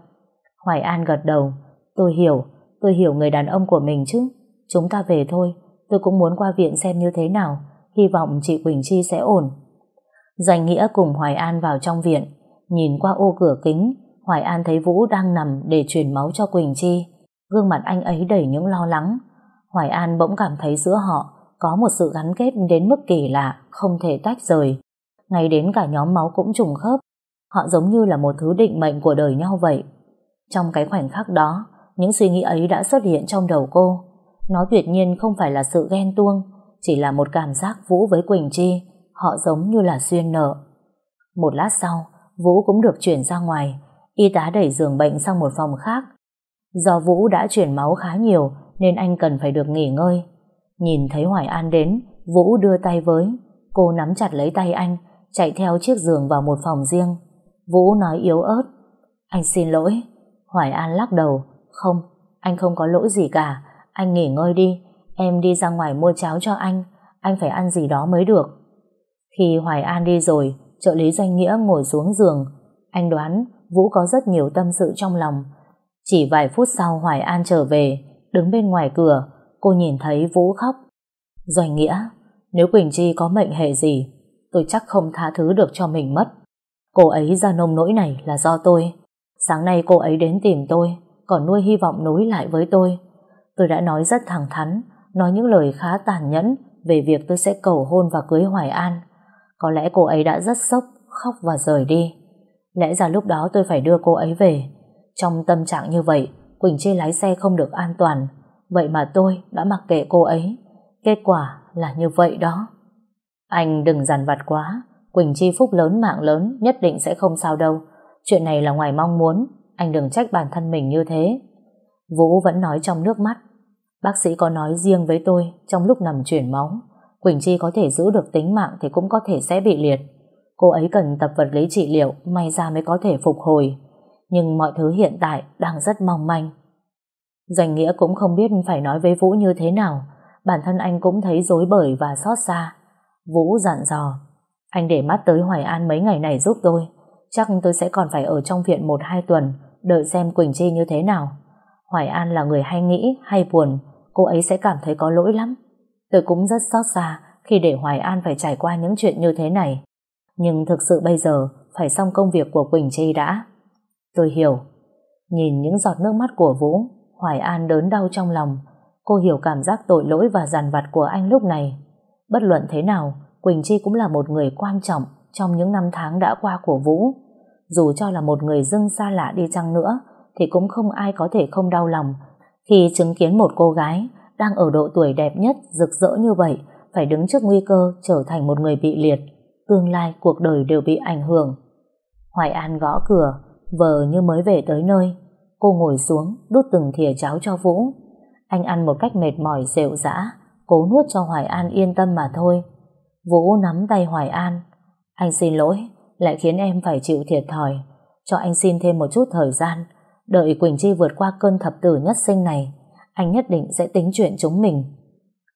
Hoài An gật đầu. Tôi hiểu, tôi hiểu người đàn ông của mình chứ. Chúng ta về thôi. Tôi cũng muốn qua viện xem như thế nào. Hy vọng chị Quỳnh Chi sẽ ổn. Dành Nghĩa cùng Hoài An vào trong viện. Nhìn qua ô cửa kính, Hoài An thấy Vũ đang nằm để truyền máu cho Quỳnh Chi. Gương mặt anh ấy đầy những lo lắng. Hoài An bỗng cảm thấy giữa họ có một sự gắn kết đến mức kỳ lạ, không thể tách rời. Ngay đến cả nhóm máu cũng trùng khớp. Họ giống như là một thứ định mệnh của đời nhau vậy. Trong cái khoảnh khắc đó, những suy nghĩ ấy đã xuất hiện trong đầu cô. Nó tuyệt nhiên không phải là sự ghen tuông, chỉ là một cảm giác Vũ với Quỳnh Chi, họ giống như là duyên nợ. Một lát sau, Vũ cũng được chuyển ra ngoài, y tá đẩy giường bệnh sang một phòng khác. Do Vũ đã chuyển máu khá nhiều nên anh cần phải được nghỉ ngơi. Nhìn thấy Hoài An đến, Vũ đưa tay với, cô nắm chặt lấy tay anh, chạy theo chiếc giường vào một phòng riêng. Vũ nói yếu ớt, anh xin lỗi. Hoài An lắc đầu, không, anh không có lỗi gì cả, anh nghỉ ngơi đi, em đi ra ngoài mua cháo cho anh, anh phải ăn gì đó mới được. Khi Hoài An đi rồi, trợ lý doanh nghĩa ngồi xuống giường, anh đoán Vũ có rất nhiều tâm sự trong lòng. Chỉ vài phút sau Hoài An trở về, đứng bên ngoài cửa, cô nhìn thấy Vũ khóc. Doanh nghĩa, nếu Quỳnh Chi có mệnh hệ gì, tôi chắc không tha thứ được cho mình mất. Cô ấy ra nông nỗi này là do tôi. Sáng nay cô ấy đến tìm tôi, còn nuôi hy vọng nối lại với tôi. Tôi đã nói rất thẳng thắn, nói những lời khá tàn nhẫn về việc tôi sẽ cầu hôn và cưới Hoài An. Có lẽ cô ấy đã rất sốc, khóc và rời đi. Lẽ ra lúc đó tôi phải đưa cô ấy về. Trong tâm trạng như vậy, Quỳnh Chi lái xe không được an toàn. Vậy mà tôi đã mặc kệ cô ấy. Kết quả là như vậy đó. Anh đừng dằn vặt quá. Quỳnh Chi phúc lớn mạng lớn nhất định sẽ không sao đâu. Chuyện này là ngoài mong muốn. Anh đừng trách bản thân mình như thế. Vũ vẫn nói trong nước mắt. Bác sĩ có nói riêng với tôi trong lúc nằm chuyển máu. Quỳnh Chi có thể giữ được tính mạng thì cũng có thể sẽ bị liệt. Cô ấy cần tập vật lý trị liệu may ra mới có thể phục hồi. Nhưng mọi thứ hiện tại đang rất mong manh. Doanh Nghĩa cũng không biết phải nói với Vũ như thế nào. Bản thân anh cũng thấy dối bời và xót xa. Vũ dặn dò. Anh để mắt tới Hoài An mấy ngày này giúp tôi. Chắc tôi sẽ còn phải ở trong viện một hai tuần đợi xem Quỳnh Chi như thế nào. Hoài An là người hay nghĩ, hay buồn. Cô ấy sẽ cảm thấy có lỗi lắm. Tôi cũng rất xót xa khi để Hoài An phải trải qua những chuyện như thế này. Nhưng thực sự bây giờ phải xong công việc của Quỳnh Chi đã. Tôi hiểu. Nhìn những giọt nước mắt của Vũ, Hoài An đớn đau trong lòng. Cô hiểu cảm giác tội lỗi và dằn vặt của anh lúc này. Bất luận thế nào, Quỳnh Chi cũng là một người quan trọng trong những năm tháng đã qua của Vũ. Dù cho là một người dưng xa lạ đi chăng nữa, thì cũng không ai có thể không đau lòng khi chứng kiến một cô gái đang ở độ tuổi đẹp nhất, rực rỡ như vậy, phải đứng trước nguy cơ trở thành một người bị liệt. Tương lai cuộc đời đều bị ảnh hưởng. Hoài An gõ cửa, vờ như mới về tới nơi. Cô ngồi xuống, đút từng thìa cháo cho Vũ. Anh ăn một cách mệt mỏi rệu rã, cố nuốt cho Hoài An yên tâm mà thôi. Vũ nắm tay Hoài An. Anh xin lỗi, lại khiến em phải chịu thiệt thòi. Cho anh xin thêm một chút thời gian, đợi Quỳnh Chi vượt qua cơn thập tử nhất sinh này, anh nhất định sẽ tính chuyện chúng mình.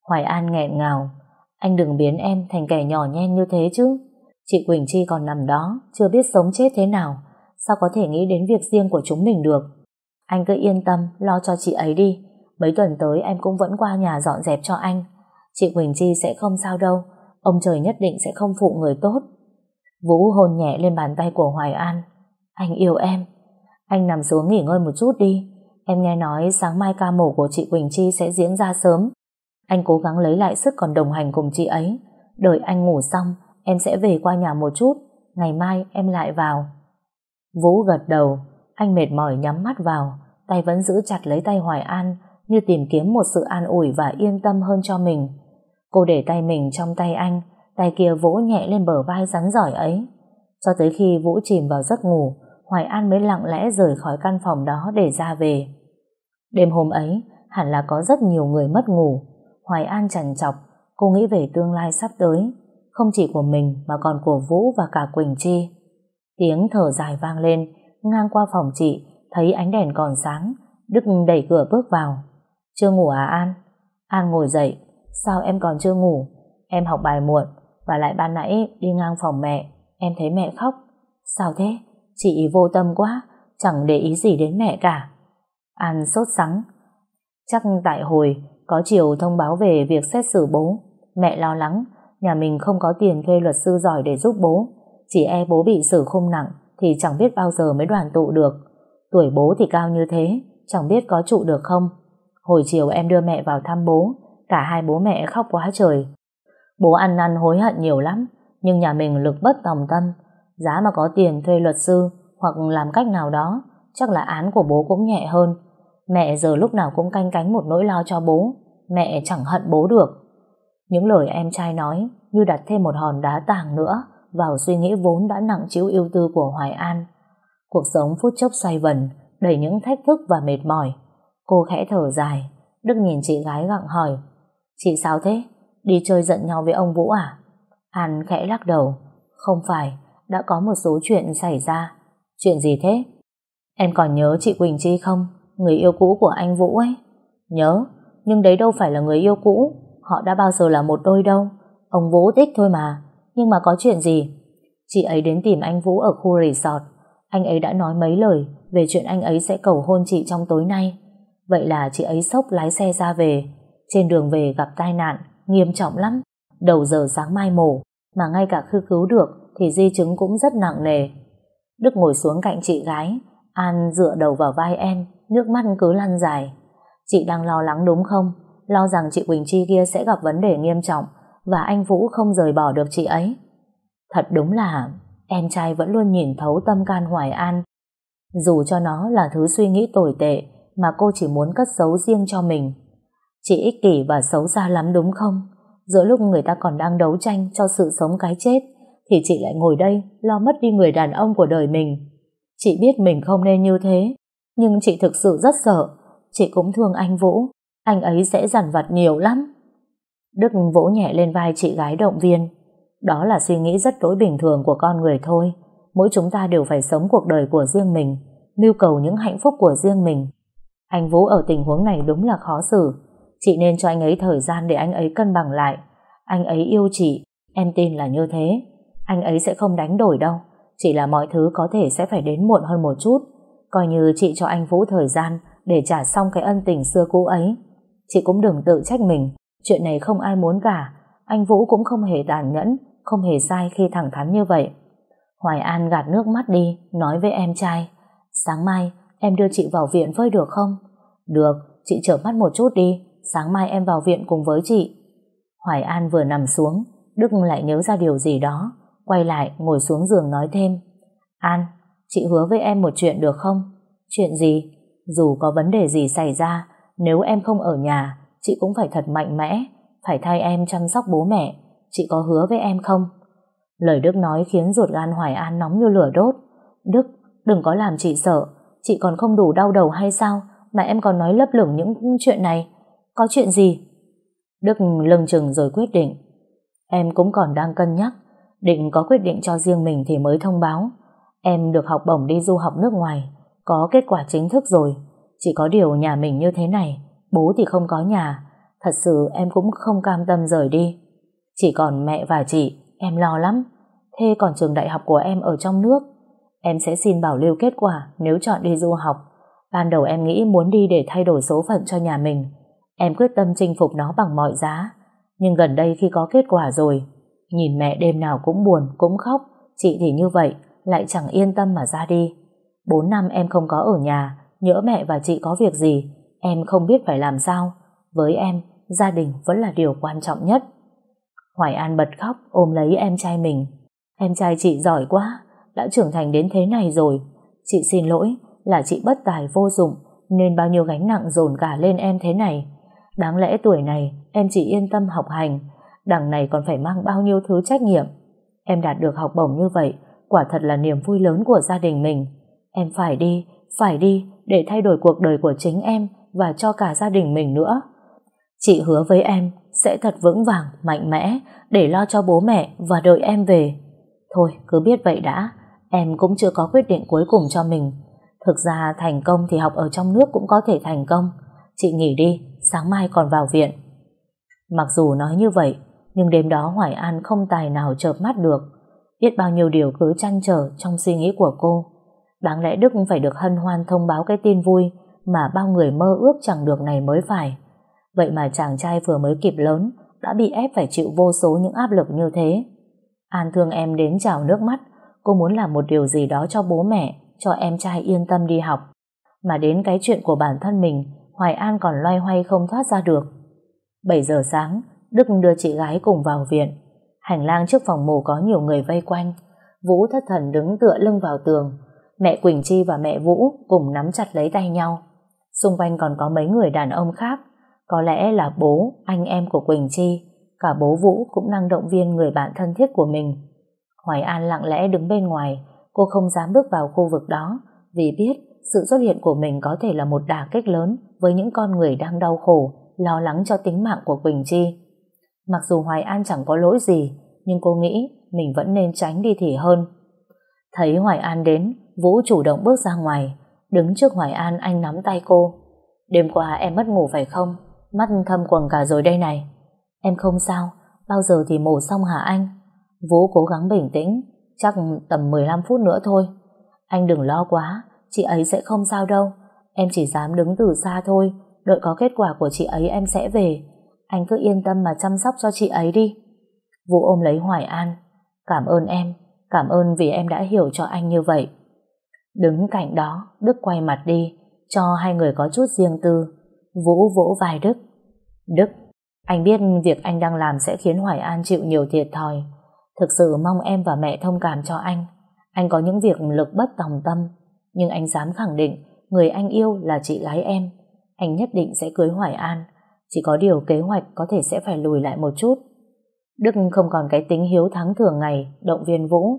Hoài An nghẹn ngào, anh đừng biến em thành kẻ nhỏ nhen như thế chứ. Chị Quỳnh Chi còn nằm đó, chưa biết sống chết thế nào, sao có thể nghĩ đến việc riêng của chúng mình được. Anh cứ yên tâm, lo cho chị ấy đi. Mấy tuần tới em cũng vẫn qua nhà dọn dẹp cho anh. Chị Quỳnh Chi sẽ không sao đâu, ông trời nhất định sẽ không phụ người tốt. Vũ hôn nhẹ lên bàn tay của Hoài An. Anh yêu em. Anh nằm xuống nghỉ ngơi một chút đi. Em nghe nói sáng mai ca mổ của chị Quỳnh Chi sẽ diễn ra sớm. Anh cố gắng lấy lại sức còn đồng hành cùng chị ấy. Đợi anh ngủ xong, em sẽ về qua nhà một chút. Ngày mai em lại vào. Vũ gật đầu, anh mệt mỏi nhắm mắt vào, tay vẫn giữ chặt lấy tay Hoài An như tìm kiếm một sự an ủi và yên tâm hơn cho mình. Cô để tay mình trong tay anh, tay kia vỗ nhẹ lên bờ vai rắn giỏi ấy. Cho tới khi Vũ chìm vào giấc ngủ, Hoài An mới lặng lẽ rời khỏi căn phòng đó để ra về. Đêm hôm ấy, hẳn là có rất nhiều người mất ngủ. Hoài An trằn trọc, cô nghĩ về tương lai sắp tới, không chỉ của mình mà còn của Vũ và cả Quỳnh Chi. Tiếng thở dài vang lên, ngang qua phòng chị, thấy ánh đèn còn sáng, Đức đẩy cửa bước vào. Chưa ngủ à An? An ngồi dậy, sao em còn chưa ngủ? Em học bài muộn, và lại ban nãy đi ngang phòng mẹ, em thấy mẹ khóc. Sao thế? Chị vô tâm quá, chẳng để ý gì đến mẹ cả. An sốt sắng. Chắc tại hồi có chiều thông báo về việc xét xử bố. Mẹ lo lắng, nhà mình không có tiền thuê luật sư giỏi để giúp bố. Chỉ e bố bị xử khung nặng thì chẳng biết bao giờ mới đoàn tụ được. Tuổi bố thì cao như thế, chẳng biết có trụ được không. Hồi chiều em đưa mẹ vào thăm bố, cả hai bố mẹ khóc quá trời. Bố ăn năn hối hận nhiều lắm, nhưng nhà mình lực bất tòng tâm, Giá mà có tiền thuê luật sư hoặc làm cách nào đó, chắc là án của bố cũng nhẹ hơn. Mẹ giờ lúc nào cũng canh cánh một nỗi lo cho bố, mẹ chẳng hận bố được. Những lời em trai nói như đặt thêm một hòn đá tảng nữa vào suy nghĩ vốn đã nặng chiếu ưu tư của Hoài An. Cuộc sống phút chốc xoay vần, đầy những thách thức và mệt mỏi. Cô khẽ thở dài, Đức nhìn chị gái gặng hỏi, Chị sao thế? Đi chơi giận nhau với ông Vũ à? An khẽ lắc đầu, không phải, đã có một số chuyện xảy ra. Chuyện gì thế? Em còn nhớ chị Quỳnh Chi không? Người yêu cũ của anh Vũ ấy. Nhớ, nhưng đấy đâu phải là người yêu cũ. Họ đã bao giờ là một đôi đâu. Ông Vũ thích thôi mà. Nhưng mà có chuyện gì? Chị ấy đến tìm anh Vũ ở khu resort. Anh ấy đã nói mấy lời về chuyện anh ấy sẽ cầu hôn chị trong tối nay. Vậy là chị ấy sốc lái xe ra về. Trên đường về gặp tai nạn, nghiêm trọng lắm. Đầu giờ sáng mai mổ, mà ngay cả khư cứu được thì di chứng cũng rất nặng nề. Đức ngồi xuống cạnh chị gái, An dựa đầu vào vai em, nước mắt cứ lăn dài. Chị đang lo lắng đúng không? Lo rằng chị Quỳnh Chi kia sẽ gặp vấn đề nghiêm trọng và anh Vũ không rời bỏ được chị ấy. Thật đúng là em trai vẫn luôn nhìn thấu tâm can Hoài An. Dù cho nó là thứ suy nghĩ tồi tệ mà cô chỉ muốn cất giấu riêng cho mình. Chị ích kỷ và xấu xa lắm đúng không? Giữa lúc người ta còn đang đấu tranh cho sự sống cái chết, thì chị lại ngồi đây lo mất đi người đàn ông của đời mình. Chị biết mình không nên như thế, nhưng chị thực sự rất sợ. Chị cũng thương anh Vũ, anh ấy sẽ giản vặt nhiều lắm. Đức vỗ nhẹ lên vai chị gái động viên. Đó là suy nghĩ rất tối bình thường của con người thôi. Mỗi chúng ta đều phải sống cuộc đời của riêng mình, mưu cầu những hạnh phúc của riêng mình. Anh Vũ ở tình huống này đúng là khó xử. Chị nên cho anh ấy thời gian để anh ấy cân bằng lại. Anh ấy yêu chị, em tin là như thế. Anh ấy sẽ không đánh đổi đâu. Chỉ là mọi thứ có thể sẽ phải đến muộn hơn một chút. Coi như chị cho anh Vũ thời gian để trả xong cái ân tình xưa cũ ấy. Chị cũng đừng tự trách mình. Chuyện này không ai muốn cả. Anh Vũ cũng không hề tàn nhẫn, không hề sai khi thẳng thắn như vậy. Hoài An gạt nước mắt đi, nói với em trai. Sáng mai, em đưa chị vào viện với được không? Được, chị trở mắt một chút đi, sáng mai em vào viện cùng với chị. Hoài An vừa nằm xuống, Đức lại nhớ ra điều gì đó, quay lại ngồi xuống giường nói thêm. An, chị hứa với em một chuyện được không? Chuyện gì? Dù có vấn đề gì xảy ra, nếu em không ở nhà, chị cũng phải thật mạnh mẽ, phải thay em chăm sóc bố mẹ. Chị có hứa với em không? Lời Đức nói khiến ruột gan Hoài An nóng như lửa đốt. Đức, đừng có làm chị sợ, chị còn không đủ đau đầu hay sao mà em còn nói lấp lửng những chuyện này. Có chuyện gì? Đức lưng chừng rồi quyết định. Em cũng còn đang cân nhắc, định có quyết định cho riêng mình thì mới thông báo. Em được học bổng đi du học nước ngoài, có kết quả chính thức rồi. Chỉ có điều nhà mình như thế này, bố thì không có nhà. Thật sự em cũng không cam tâm rời đi. Chỉ còn mẹ và chị, em lo lắm. Thế còn trường đại học của em ở trong nước, em sẽ xin bảo lưu kết quả nếu chọn đi du học. Ban đầu em nghĩ muốn đi để thay đổi số phận cho nhà mình. Em quyết tâm chinh phục nó bằng mọi giá. Nhưng gần đây khi có kết quả rồi, nhìn mẹ đêm nào cũng buồn, cũng khóc, chị thì như vậy, lại chẳng yên tâm mà ra đi. Bốn năm em không có ở nhà, nhỡ mẹ và chị có việc gì, em không biết phải làm sao. Với em, gia đình vẫn là điều quan trọng nhất. Hoài An bật khóc ôm lấy em trai mình. Em trai chị giỏi quá, đã trưởng thành đến thế này rồi. Chị xin lỗi, là chị bất tài vô dụng, nên bao nhiêu gánh nặng dồn cả lên em thế này. Đáng lẽ tuổi này em chỉ yên tâm học hành, đằng này còn phải mang bao nhiêu thứ trách nhiệm. Em đạt được học bổng như vậy, quả thật là niềm vui lớn của gia đình mình. Em phải đi, phải đi để thay đổi cuộc đời của chính em và cho cả gia đình mình nữa. Chị hứa với em sẽ thật vững vàng, mạnh mẽ để lo cho bố mẹ và đợi em về. Thôi, cứ biết vậy đã, em cũng chưa có quyết định cuối cùng cho mình. Thực ra thành công thì học ở trong nước cũng có thể thành công. Chị nghỉ đi, sáng mai còn vào viện. Mặc dù nói như vậy, nhưng đêm đó Hoài An không tài nào chợp mắt được. Biết bao nhiêu điều cứ chăn trở trong suy nghĩ của cô. Đáng lẽ Đức phải được hân hoan thông báo cái tin vui mà bao người mơ ước chẳng được này mới phải. Vậy mà chàng trai vừa mới kịp lớn đã bị ép phải chịu vô số những áp lực như thế. An thương em đến trào nước mắt, cô muốn làm một điều gì đó cho bố mẹ, cho em trai yên tâm đi học. Mà đến cái chuyện của bản thân mình, Hoài An còn loay hoay không thoát ra được. 7 giờ sáng, Đức đưa chị gái cùng vào viện. Hành lang trước phòng mổ có nhiều người vây quanh. Vũ thất thần đứng tựa lưng vào tường. Mẹ Quỳnh Chi và mẹ Vũ cùng nắm chặt lấy tay nhau. Xung quanh còn có mấy người đàn ông khác. Có lẽ là bố, anh em của Quỳnh Chi. Cả bố Vũ cũng đang động viên người bạn thân thiết của mình. Hoài An lặng lẽ đứng bên ngoài. Cô không dám bước vào khu vực đó vì biết sự xuất hiện của mình có thể là một đả kích lớn với những con người đang đau khổ, lo lắng cho tính mạng của Quỳnh Chi. Mặc dù Hoài An chẳng có lỗi gì, nhưng cô nghĩ mình vẫn nên tránh đi thì hơn. Thấy Hoài An đến, Vũ chủ động bước ra ngoài, đứng trước Hoài An anh nắm tay cô. Đêm qua em mất ngủ phải không? Mắt thâm quầng cả rồi đây này. Em không sao, bao giờ thì mổ xong hả anh? Vũ cố gắng bình tĩnh, chắc tầm 15 phút nữa thôi. Anh đừng lo quá, chị ấy sẽ không sao đâu. Em chỉ dám đứng từ xa thôi, đợi có kết quả của chị ấy em sẽ về. Anh cứ yên tâm mà chăm sóc cho chị ấy đi. Vũ ôm lấy Hoài An. Cảm ơn em, cảm ơn vì em đã hiểu cho anh như vậy. Đứng cạnh đó, Đức quay mặt đi, cho hai người có chút riêng tư. Vũ vỗ vai Đức. Đức, anh biết việc anh đang làm sẽ khiến Hoài An chịu nhiều thiệt thòi. Thực sự mong em và mẹ thông cảm cho anh. Anh có những việc lực bất tòng tâm, nhưng anh dám khẳng định người anh yêu là chị gái em. Anh nhất định sẽ cưới Hoài An. Chỉ có điều kế hoạch có thể sẽ phải lùi lại một chút. Đức không còn cái tính hiếu thắng thường ngày, động viên Vũ.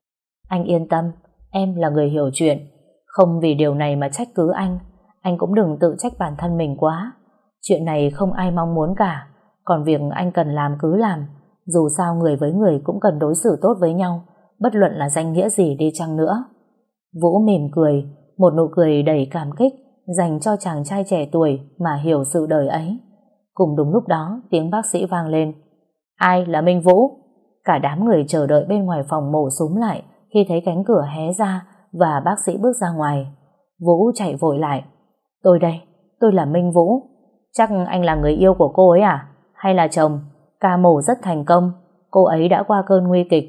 Anh yên tâm, em là người hiểu chuyện. Không vì điều này mà trách cứ anh. Anh cũng đừng tự trách bản thân mình quá. Chuyện này không ai mong muốn cả. Còn việc anh cần làm cứ làm. Dù sao người với người cũng cần đối xử tốt với nhau, bất luận là danh nghĩa gì đi chăng nữa. Vũ mỉm cười, một nụ cười đầy cảm kích dành cho chàng trai trẻ tuổi mà hiểu sự đời ấy. Cùng đúng lúc đó, tiếng bác sĩ vang lên. Ai là Minh Vũ? Cả đám người chờ đợi bên ngoài phòng mổ súng lại khi thấy cánh cửa hé ra và bác sĩ bước ra ngoài. Vũ chạy vội lại. Tôi đây, tôi là Minh Vũ. Chắc anh là người yêu của cô ấy à? Hay là chồng? Ca mổ rất thành công. Cô ấy đã qua cơn nguy kịch.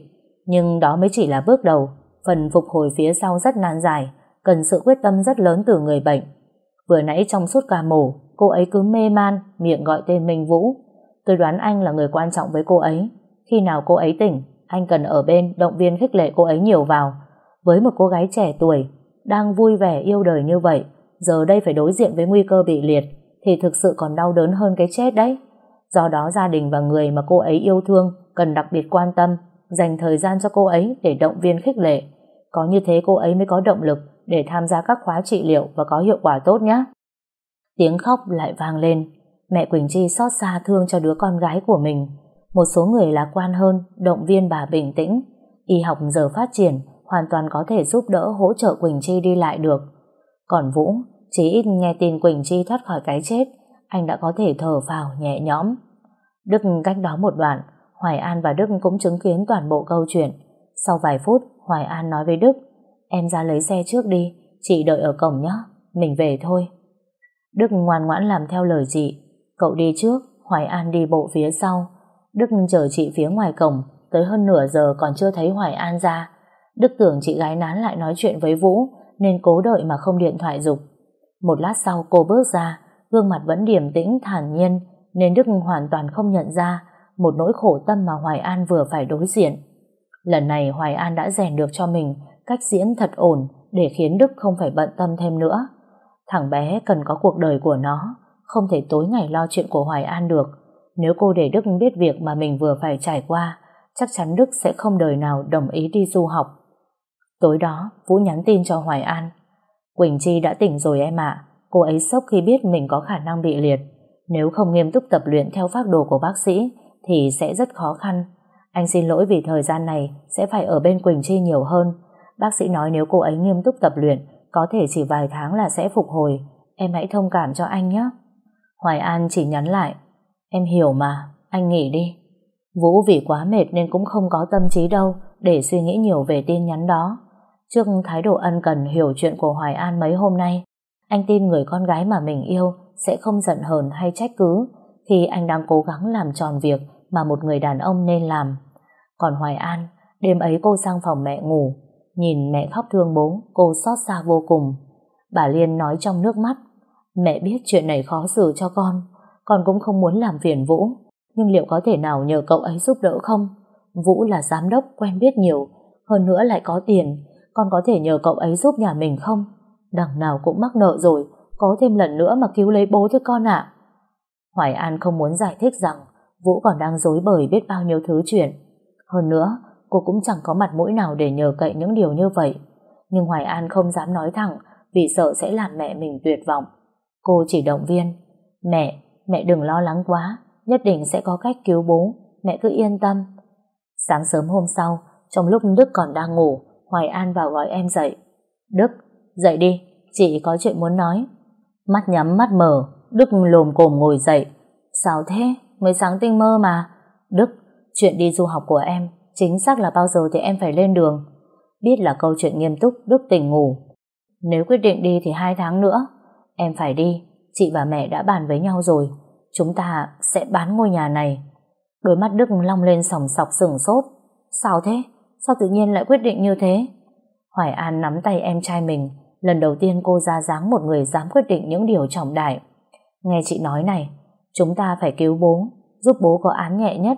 Nhưng đó mới chỉ là bước đầu. Phần phục hồi phía sau rất nan dài, cần sự quyết tâm rất lớn từ người bệnh. Vừa nãy trong suốt ca mổ, cô ấy cứ mê man, miệng gọi tên Minh Vũ. Tôi đoán anh là người quan trọng với cô ấy. Khi nào cô ấy tỉnh, anh cần ở bên động viên khích lệ cô ấy nhiều vào. Với một cô gái trẻ tuổi, đang vui vẻ yêu đời như vậy, giờ đây phải đối diện với nguy cơ bị liệt, thì thực sự còn đau đớn hơn cái chết đấy. Do đó gia đình và người mà cô ấy yêu thương cần đặc biệt quan tâm, dành thời gian cho cô ấy để động viên khích lệ. Có như thế cô ấy mới có động lực để tham gia các khóa trị liệu và có hiệu quả tốt nhé. Tiếng khóc lại vang lên. Mẹ Quỳnh Chi xót xa thương cho đứa con gái của mình. Một số người lạc quan hơn, động viên bà bình tĩnh. Y học giờ phát triển, hoàn toàn có thể giúp đỡ hỗ trợ Quỳnh Chi đi lại được. Còn Vũ, chỉ ít nghe tin Quỳnh Chi thoát khỏi cái chết, anh đã có thể thở vào nhẹ nhõm. Đức cách đó một đoạn, Hoài An và Đức cũng chứng kiến toàn bộ câu chuyện. Sau vài phút, Hoài An nói với Đức, em ra lấy xe trước đi, chị đợi ở cổng nhé, mình về thôi. Đức ngoan ngoãn làm theo lời chị, cậu đi trước, Hoài An đi bộ phía sau. Đức chờ chị phía ngoài cổng, tới hơn nửa giờ còn chưa thấy Hoài An ra. Đức tưởng chị gái nán lại nói chuyện với Vũ, nên cố đợi mà không điện thoại dục. Một lát sau cô bước ra, gương mặt vẫn điềm tĩnh, thản nhiên, nên Đức hoàn toàn không nhận ra một nỗi khổ tâm mà Hoài An vừa phải đối diện. Lần này Hoài An đã rèn được cho mình cách diễn thật ổn để khiến Đức không phải bận tâm thêm nữa. Thằng bé cần có cuộc đời của nó, không thể tối ngày lo chuyện của Hoài An được. Nếu cô để Đức biết việc mà mình vừa phải trải qua, chắc chắn Đức sẽ không đời nào đồng ý đi du học. Tối đó, Vũ nhắn tin cho Hoài An. Quỳnh Chi đã tỉnh rồi em ạ. Cô ấy sốc khi biết mình có khả năng bị liệt. Nếu không nghiêm túc tập luyện theo phác đồ của bác sĩ, thì sẽ rất khó khăn. Anh xin lỗi vì thời gian này sẽ phải ở bên Quỳnh Chi nhiều hơn. Bác sĩ nói nếu cô ấy nghiêm túc tập luyện, có thể chỉ vài tháng là sẽ phục hồi. Em hãy thông cảm cho anh nhé. Hoài An chỉ nhắn lại. Em hiểu mà, anh nghỉ đi. Vũ vì quá mệt nên cũng không có tâm trí đâu để suy nghĩ nhiều về tin nhắn đó. Trước thái độ ân cần hiểu chuyện của Hoài An mấy hôm nay, anh tin người con gái mà mình yêu sẽ không giận hờn hay trách cứ khi anh đang cố gắng làm tròn việc mà một người đàn ông nên làm. Còn Hoài An, đêm ấy cô sang phòng mẹ ngủ, nhìn mẹ khóc thương bố, cô xót xa vô cùng. Bà Liên nói trong nước mắt, mẹ biết chuyện này khó xử cho con, con cũng không muốn làm phiền Vũ, nhưng liệu có thể nào nhờ cậu ấy giúp đỡ không? Vũ là giám đốc quen biết nhiều, hơn nữa lại có tiền, con có thể nhờ cậu ấy giúp nhà mình không? Đằng nào cũng mắc nợ rồi, có thêm lần nữa mà cứu lấy bố thôi con ạ. Hoài An không muốn giải thích rằng Vũ còn đang dối bời biết bao nhiêu thứ chuyện. Hơn nữa, cô cũng chẳng có mặt mũi nào để nhờ cậy những điều như vậy. Nhưng Hoài An không dám nói thẳng vì sợ sẽ làm mẹ mình tuyệt vọng. Cô chỉ động viên. Mẹ, mẹ đừng lo lắng quá, nhất định sẽ có cách cứu bố, mẹ cứ yên tâm. Sáng sớm hôm sau, trong lúc Đức còn đang ngủ, Hoài An vào gọi em dậy. Đức, dậy đi, chị có chuyện muốn nói. Mắt nhắm mắt mở, Đức lồm cồm ngồi dậy. Sao thế? Mới sáng tinh mơ mà. Đức, chuyện đi du học của em, chính xác là bao giờ thì em phải lên đường. Biết là câu chuyện nghiêm túc, Đức tỉnh ngủ. Nếu quyết định đi thì hai tháng nữa. Em phải đi, chị và mẹ đã bàn với nhau rồi. Chúng ta sẽ bán ngôi nhà này. Đôi mắt Đức long lên sòng sọc sừng sốt. Sao thế? Sao tự nhiên lại quyết định như thế? Hoài An nắm tay em trai mình. Lần đầu tiên cô ra dáng một người dám quyết định những điều trọng đại. Nghe chị nói này, chúng ta phải cứu bố, giúp bố có án nhẹ nhất,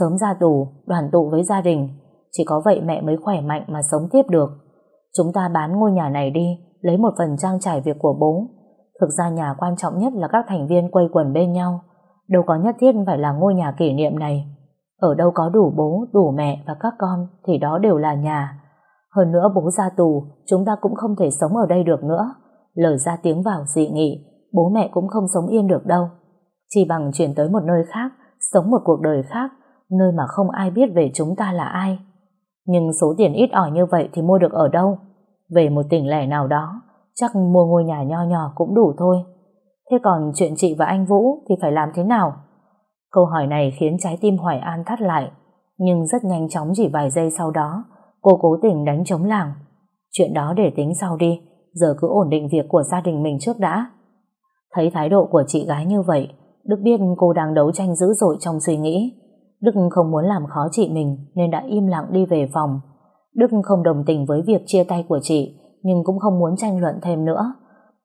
sớm ra tù, đoàn tụ với gia đình. Chỉ có vậy mẹ mới khỏe mạnh mà sống tiếp được. Chúng ta bán ngôi nhà này đi, lấy một phần trang trải việc của bố. Thực ra nhà quan trọng nhất là các thành viên quây quần bên nhau. Đâu có nhất thiết phải là ngôi nhà kỷ niệm này. Ở đâu có đủ bố, đủ mẹ và các con thì đó đều là nhà. Hơn nữa bố ra tù, chúng ta cũng không thể sống ở đây được nữa. Lời ra tiếng vào dị nghị, bố mẹ cũng không sống yên được đâu. Chỉ bằng chuyển tới một nơi khác, sống một cuộc đời khác, nơi mà không ai biết về chúng ta là ai. Nhưng số tiền ít ỏi như vậy thì mua được ở đâu? Về một tỉnh lẻ nào đó, chắc mua ngôi nhà nho nhỏ cũng đủ thôi. Thế còn chuyện chị và anh Vũ thì phải làm thế nào? Câu hỏi này khiến trái tim Hoài An thắt lại, nhưng rất nhanh chóng chỉ vài giây sau đó, cô cố tình đánh chống làng. Chuyện đó để tính sau đi, giờ cứ ổn định việc của gia đình mình trước đã. Thấy thái độ của chị gái như vậy, Đức biết cô đang đấu tranh dữ dội trong suy nghĩ. Đức không muốn làm khó chị mình nên đã im lặng đi về phòng. Đức không đồng tình với việc chia tay của chị nhưng cũng không muốn tranh luận thêm nữa.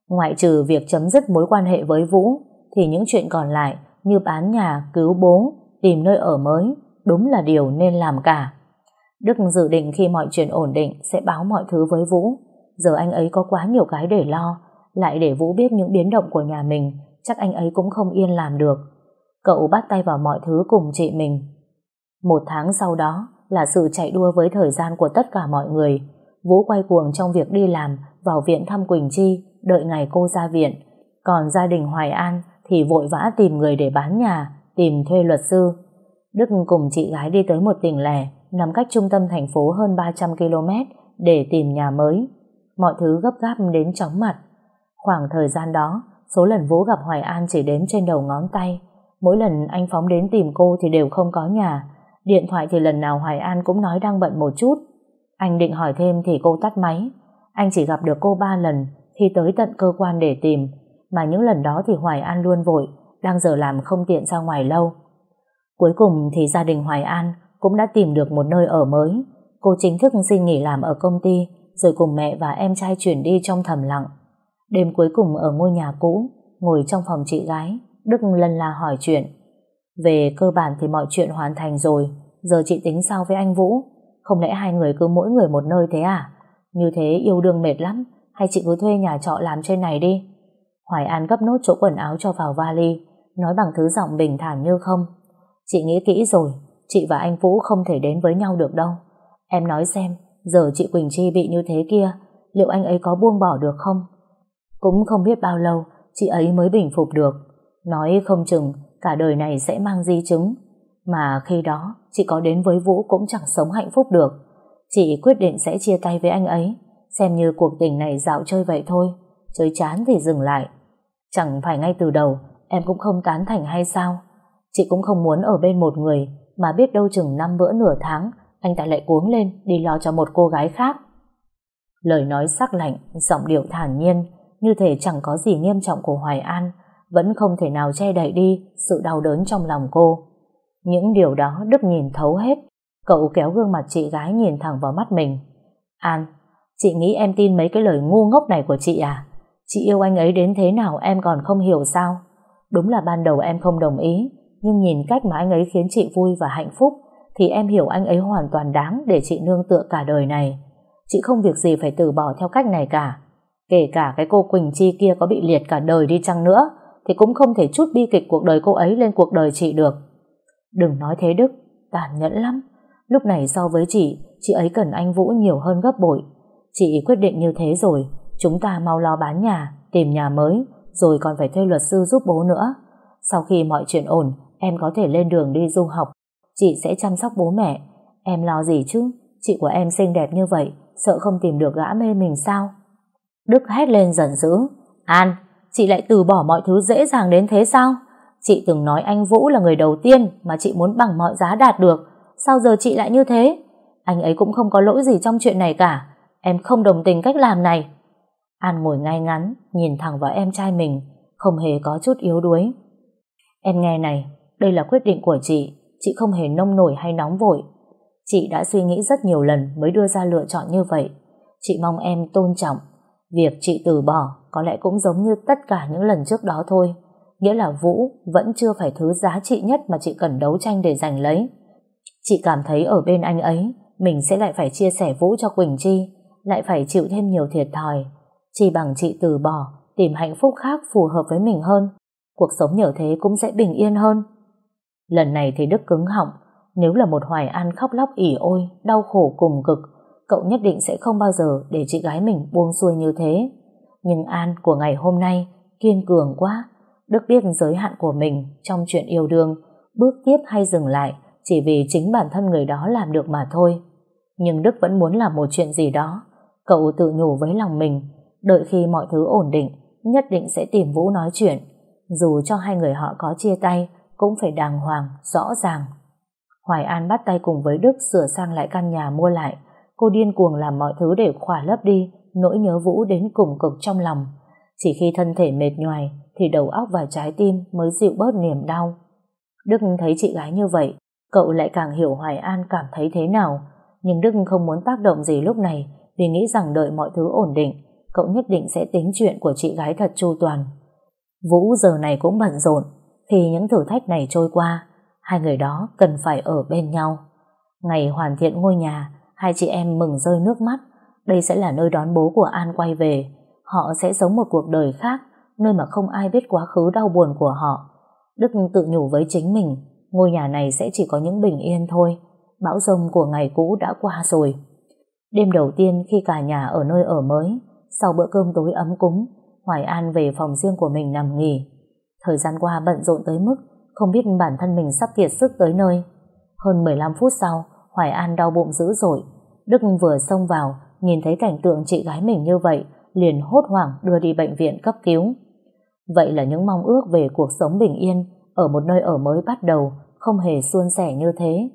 Ngoại trừ việc chấm dứt mối quan hệ với Vũ thì những chuyện còn lại như bán nhà, cứu bố, tìm nơi ở mới đúng là điều nên làm cả. Đức dự định khi mọi chuyện ổn định sẽ báo mọi thứ với Vũ. Giờ anh ấy có quá nhiều cái để lo lại để Vũ biết những biến động của nhà mình chắc anh ấy cũng không yên làm được. Cậu bắt tay vào mọi thứ cùng chị mình. Một tháng sau đó là sự chạy đua với thời gian của tất cả mọi người. Vũ quay cuồng trong việc đi làm, vào viện thăm Quỳnh Chi, đợi ngày cô ra viện. Còn gia đình Hoài An thì vội vã tìm người để bán nhà, tìm thuê luật sư. Đức cùng chị gái đi tới một tỉnh lẻ, nằm cách trung tâm thành phố hơn 300 km để tìm nhà mới. Mọi thứ gấp gáp đến chóng mặt. Khoảng thời gian đó, số lần Vũ gặp Hoài An chỉ đếm trên đầu ngón tay. Mỗi lần anh phóng đến tìm cô thì đều không có nhà. Điện thoại thì lần nào Hoài An cũng nói đang bận một chút. Anh định hỏi thêm thì cô tắt máy. Anh chỉ gặp được cô ba lần khi tới tận cơ quan để tìm. Mà những lần đó thì Hoài An luôn vội, đang giờ làm không tiện ra ngoài lâu. Cuối cùng thì gia đình Hoài An cũng đã tìm được một nơi ở mới. Cô chính thức xin nghỉ làm ở công ty, rồi cùng mẹ và em trai chuyển đi trong thầm lặng. Đêm cuối cùng ở ngôi nhà cũ, ngồi trong phòng chị gái, Đức lần là hỏi chuyện. Về cơ bản thì mọi chuyện hoàn thành rồi, giờ chị tính sao với anh Vũ? Không lẽ hai người cứ mỗi người một nơi thế à? Như thế yêu đương mệt lắm, hay chị cứ thuê nhà trọ làm trên này đi? Hoài An gấp nốt chỗ quần áo cho vào vali, nói bằng thứ giọng bình thản như không. Chị nghĩ kỹ rồi, chị và anh Vũ không thể đến với nhau được đâu. Em nói xem, giờ chị Quỳnh Chi bị như thế kia, liệu anh ấy có buông bỏ được không? Cũng không biết bao lâu chị ấy mới bình phục được. Nói không chừng cả đời này sẽ mang di chứng. Mà khi đó chị có đến với Vũ cũng chẳng sống hạnh phúc được. Chị quyết định sẽ chia tay với anh ấy. Xem như cuộc tình này dạo chơi vậy thôi. Chơi chán thì dừng lại. Chẳng phải ngay từ đầu em cũng không tán thành hay sao? Chị cũng không muốn ở bên một người mà biết đâu chừng năm bữa nửa tháng anh ta lại cuống lên đi lo cho một cô gái khác. Lời nói sắc lạnh, giọng điệu thản nhiên như thể chẳng có gì nghiêm trọng của Hoài An, vẫn không thể nào che đậy đi sự đau đớn trong lòng cô. Những điều đó Đức nhìn thấu hết, cậu kéo gương mặt chị gái nhìn thẳng vào mắt mình. An, chị nghĩ em tin mấy cái lời ngu ngốc này của chị à? Chị yêu anh ấy đến thế nào em còn không hiểu sao? Đúng là ban đầu em không đồng ý, nhưng nhìn cách mà anh ấy khiến chị vui và hạnh phúc, thì em hiểu anh ấy hoàn toàn đáng để chị nương tựa cả đời này. Chị không việc gì phải từ bỏ theo cách này cả. Kể cả cái cô Quỳnh Chi kia có bị liệt cả đời đi chăng nữa thì cũng không thể chút bi kịch cuộc đời cô ấy lên cuộc đời chị được. Đừng nói thế Đức, tàn nhẫn lắm. Lúc này so với chị, chị ấy cần anh Vũ nhiều hơn gấp bội. Chị quyết định như thế rồi, chúng ta mau lo bán nhà, tìm nhà mới, rồi còn phải thuê luật sư giúp bố nữa. Sau khi mọi chuyện ổn, em có thể lên đường đi du học. Chị sẽ chăm sóc bố mẹ. Em lo gì chứ? Chị của em xinh đẹp như vậy, sợ không tìm được gã mê mình sao? Đức hét lên giận dữ. An, chị lại từ bỏ mọi thứ dễ dàng đến thế sao? Chị từng nói anh Vũ là người đầu tiên mà chị muốn bằng mọi giá đạt được. Sao giờ chị lại như thế? Anh ấy cũng không có lỗi gì trong chuyện này cả. Em không đồng tình cách làm này. An ngồi ngay ngắn, nhìn thẳng vào em trai mình, không hề có chút yếu đuối. Em nghe này, đây là quyết định của chị, chị không hề nông nổi hay nóng vội. Chị đã suy nghĩ rất nhiều lần mới đưa ra lựa chọn như vậy. Chị mong em tôn trọng Việc chị từ bỏ có lẽ cũng giống như tất cả những lần trước đó thôi. Nghĩa là Vũ vẫn chưa phải thứ giá trị nhất mà chị cần đấu tranh để giành lấy. Chị cảm thấy ở bên anh ấy, mình sẽ lại phải chia sẻ Vũ cho Quỳnh Chi, lại phải chịu thêm nhiều thiệt thòi. Chỉ bằng chị từ bỏ, tìm hạnh phúc khác phù hợp với mình hơn. Cuộc sống nhờ thế cũng sẽ bình yên hơn. Lần này thì Đức cứng họng, nếu là một Hoài An khóc lóc ỉ ôi, đau khổ cùng cực, cậu nhất định sẽ không bao giờ để chị gái mình buông xuôi như thế. Nhưng An của ngày hôm nay kiên cường quá. Đức biết giới hạn của mình trong chuyện yêu đương, bước tiếp hay dừng lại chỉ vì chính bản thân người đó làm được mà thôi. Nhưng Đức vẫn muốn làm một chuyện gì đó. Cậu tự nhủ với lòng mình, đợi khi mọi thứ ổn định, nhất định sẽ tìm Vũ nói chuyện. Dù cho hai người họ có chia tay, cũng phải đàng hoàng, rõ ràng. Hoài An bắt tay cùng với Đức sửa sang lại căn nhà mua lại. Cô điên cuồng làm mọi thứ để khỏa lấp đi nỗi nhớ Vũ đến cùng cực trong lòng. Chỉ khi thân thể mệt nhoài thì đầu óc và trái tim mới dịu bớt niềm đau. Đức thấy chị gái như vậy, cậu lại càng hiểu Hoài An cảm thấy thế nào. Nhưng Đức không muốn tác động gì lúc này vì nghĩ rằng đợi mọi thứ ổn định, cậu nhất định sẽ tính chuyện của chị gái thật chu toàn. Vũ giờ này cũng bận rộn, khi những thử thách này trôi qua, hai người đó cần phải ở bên nhau. Ngày hoàn thiện ngôi nhà, hai chị em mừng rơi nước mắt. Đây sẽ là nơi đón bố của An quay về. Họ sẽ sống một cuộc đời khác, nơi mà không ai biết quá khứ đau buồn của họ. Đức tự nhủ với chính mình, ngôi nhà này sẽ chỉ có những bình yên thôi. Bão rông của ngày cũ đã qua rồi. Đêm đầu tiên khi cả nhà ở nơi ở mới, sau bữa cơm tối ấm cúng, Hoài An về phòng riêng của mình nằm nghỉ. Thời gian qua bận rộn tới mức không biết bản thân mình sắp kiệt sức tới nơi. Hơn 15 phút sau, Hoài An đau bụng dữ dội. Đức vừa xông vào, nhìn thấy cảnh tượng chị gái mình như vậy, liền hốt hoảng đưa đi bệnh viện cấp cứu. Vậy là những mong ước về cuộc sống bình yên ở một nơi ở mới bắt đầu không hề suôn sẻ như thế.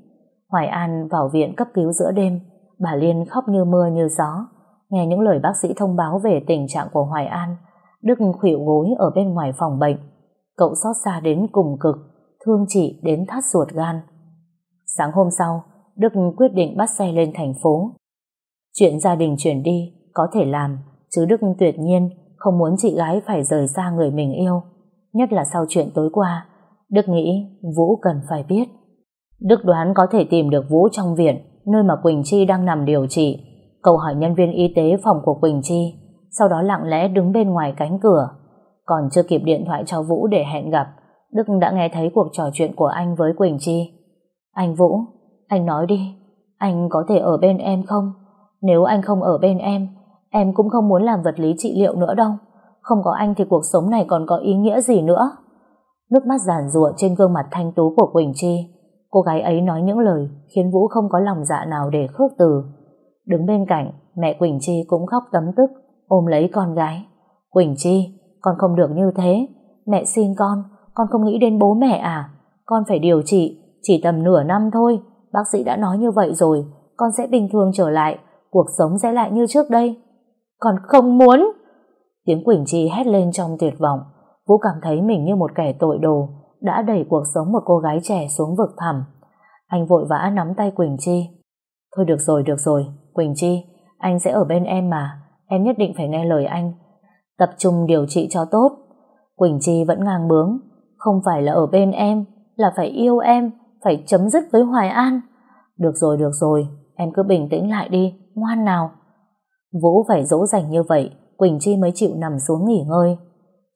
Hoài An vào viện cấp cứu giữa đêm, bà Liên khóc như mưa như gió. Nghe những lời bác sĩ thông báo về tình trạng của Hoài An, Đức khuỵu gối ở bên ngoài phòng bệnh. Cậu xót xa đến cùng cực, thương chị đến thắt ruột gan. Sáng hôm sau, Đức quyết định bắt xe lên thành phố. Chuyện gia đình chuyển đi có thể làm, chứ Đức tuyệt nhiên không muốn chị gái phải rời xa người mình yêu. Nhất là sau chuyện tối qua, Đức nghĩ Vũ cần phải biết. Đức đoán có thể tìm được Vũ trong viện, nơi mà Quỳnh Chi đang nằm điều trị. Cậu hỏi nhân viên y tế phòng của Quỳnh Chi, sau đó lặng lẽ đứng bên ngoài cánh cửa. Còn chưa kịp điện thoại cho Vũ để hẹn gặp, Đức đã nghe thấy cuộc trò chuyện của anh với Quỳnh Chi. Anh Vũ, anh nói đi, anh có thể ở bên em không? Nếu anh không ở bên em, em cũng không muốn làm vật lý trị liệu nữa đâu. Không có anh thì cuộc sống này còn có ý nghĩa gì nữa? Nước mắt giàn rụa trên gương mặt thanh tú của Quỳnh Chi. Cô gái ấy nói những lời khiến Vũ không có lòng dạ nào để khước từ. Đứng bên cạnh, mẹ Quỳnh Chi cũng khóc tấm tức, ôm lấy con gái. Quỳnh Chi, con không được như thế. Mẹ xin con, con không nghĩ đến bố mẹ à? Con phải điều trị, chỉ tầm nửa năm thôi. Bác sĩ đã nói như vậy rồi, con sẽ bình thường trở lại, cuộc sống sẽ lại như trước đây. còn không muốn! Tiếng Quỳnh Chi hét lên trong tuyệt vọng. Vũ cảm thấy mình như một kẻ tội đồ, đã đẩy cuộc sống một cô gái trẻ xuống vực thẳm. Anh vội vã nắm tay Quỳnh Chi. Thôi được rồi, được rồi, Quỳnh Chi, anh sẽ ở bên em mà, em nhất định phải nghe lời anh. Tập trung điều trị cho tốt. Quỳnh Chi vẫn ngang bướng, không phải là ở bên em, là phải yêu em, phải chấm dứt với Hoài An. Được rồi, được rồi, em cứ bình tĩnh lại đi, ngoan nào. Vũ phải dỗ dành như vậy, Quỳnh Chi mới chịu nằm xuống nghỉ ngơi.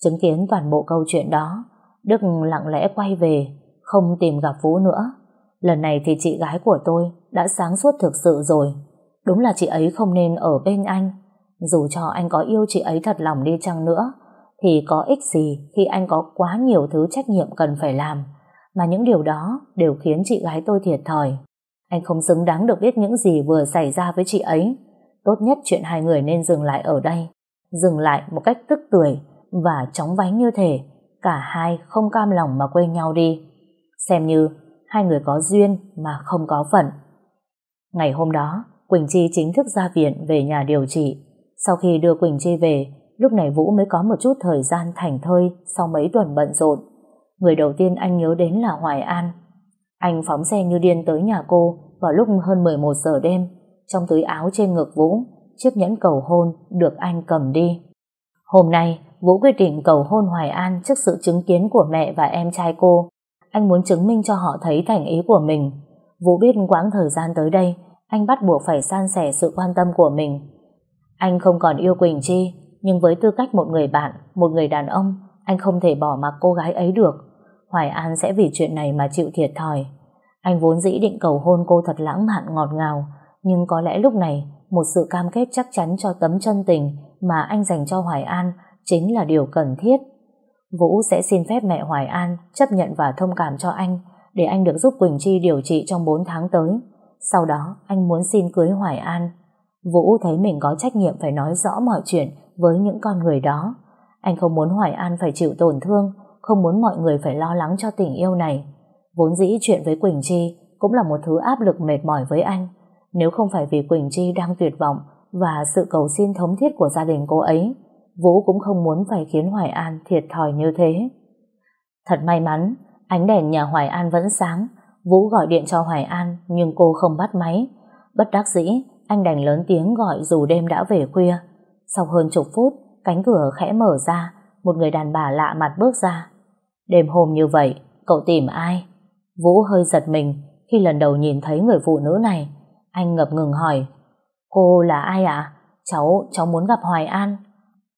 Chứng kiến toàn bộ câu chuyện đó, Đức lặng lẽ quay về, không tìm gặp Vũ nữa. Lần này thì chị gái của tôi đã sáng suốt thực sự rồi. Đúng là chị ấy không nên ở bên anh. Dù cho anh có yêu chị ấy thật lòng đi chăng nữa, thì có ích gì khi anh có quá nhiều thứ trách nhiệm cần phải làm, mà những điều đó đều khiến chị gái tôi thiệt thòi. Anh không xứng đáng được biết những gì vừa xảy ra với chị ấy. Tốt nhất chuyện hai người nên dừng lại ở đây. Dừng lại một cách tức tuổi và chóng vánh như thể cả hai không cam lòng mà quên nhau đi. Xem như hai người có duyên mà không có phận. Ngày hôm đó, Quỳnh Chi chính thức ra viện về nhà điều trị. Sau khi đưa Quỳnh Chi về, lúc này Vũ mới có một chút thời gian thành thơi sau mấy tuần bận rộn. Người đầu tiên anh nhớ đến là Hoài An. Anh phóng xe như điên tới nhà cô vào lúc hơn 11 giờ đêm. Trong túi áo trên ngực Vũ, chiếc nhẫn cầu hôn được anh cầm đi. Hôm nay, Vũ quyết định cầu hôn Hoài An trước sự chứng kiến của mẹ và em trai cô. Anh muốn chứng minh cho họ thấy thành ý của mình. Vũ biết quãng thời gian tới đây, anh bắt buộc phải san sẻ sự quan tâm của mình. Anh không còn yêu Quỳnh Chi, nhưng với tư cách một người bạn, một người đàn ông, anh không thể bỏ mặc cô gái ấy được. Hoài An sẽ vì chuyện này mà chịu thiệt thòi. Anh vốn dĩ định cầu hôn cô thật lãng mạn ngọt ngào, nhưng có lẽ lúc này một sự cam kết chắc chắn cho tấm chân tình mà anh dành cho Hoài An chính là điều cần thiết. Vũ sẽ xin phép mẹ Hoài An chấp nhận và thông cảm cho anh để anh được giúp Quỳnh Chi điều trị trong 4 tháng tới. Sau đó anh muốn xin cưới Hoài An. Vũ thấy mình có trách nhiệm phải nói rõ mọi chuyện với những con người đó. Anh không muốn Hoài An phải chịu tổn thương, không muốn mọi người phải lo lắng cho tình yêu này. Vốn dĩ chuyện với Quỳnh Chi cũng là một thứ áp lực mệt mỏi với anh. Nếu không phải vì Quỳnh Chi đang tuyệt vọng và sự cầu xin thống thiết của gia đình cô ấy, Vũ cũng không muốn phải khiến Hoài An thiệt thòi như thế. Thật may mắn, ánh đèn nhà Hoài An vẫn sáng. Vũ gọi điện cho Hoài An nhưng cô không bắt máy. Bất đắc dĩ, anh đành lớn tiếng gọi dù đêm đã về khuya. Sau hơn chục phút, cánh cửa khẽ mở ra, một người đàn bà lạ mặt bước ra. Đêm hôm như vậy, cậu tìm ai? Vũ hơi giật mình khi lần đầu nhìn thấy người phụ nữ này. Anh ngập ngừng hỏi, cô là ai ạ? Cháu, cháu muốn gặp Hoài An.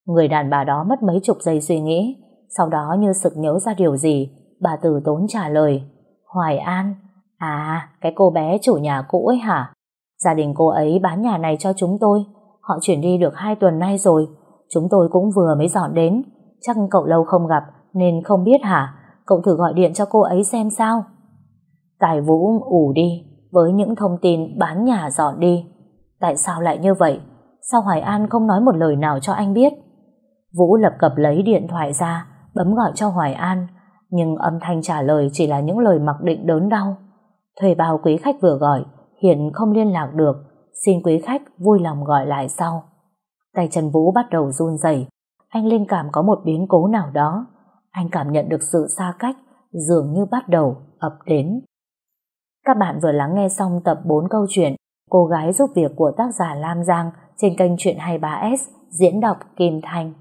Người đàn bà đó mất mấy chục giây suy nghĩ, sau đó như sực nhớ ra điều gì, bà từ tốn trả lời. Hoài An? À, cái cô bé chủ nhà cũ ấy hả? Gia đình cô ấy bán nhà này cho chúng tôi. Họ chuyển đi được hai tuần nay rồi. Chúng tôi cũng vừa mới dọn đến. Chắc cậu lâu không gặp nên không biết hả? Cậu thử gọi điện cho cô ấy xem sao. Tài Vũ ủ đi với những thông tin bán nhà dọn đi. Tại sao lại như vậy? Sao Hoài An không nói một lời nào cho anh biết? Vũ lập cập lấy điện thoại ra, bấm gọi cho Hoài An, nhưng âm thanh trả lời chỉ là những lời mặc định đớn đau. Thuê bao quý khách vừa gọi, hiện không liên lạc được, xin quý khách vui lòng gọi lại sau. Tay chân Vũ bắt đầu run rẩy, anh linh cảm có một biến cố nào đó. Anh cảm nhận được sự xa cách, dường như bắt đầu ập đến. Các bạn vừa lắng nghe xong tập 4 câu chuyện Cô gái giúp việc của tác giả Lam Giang trên kênh Chuyện 23S diễn đọc Kim Thanh.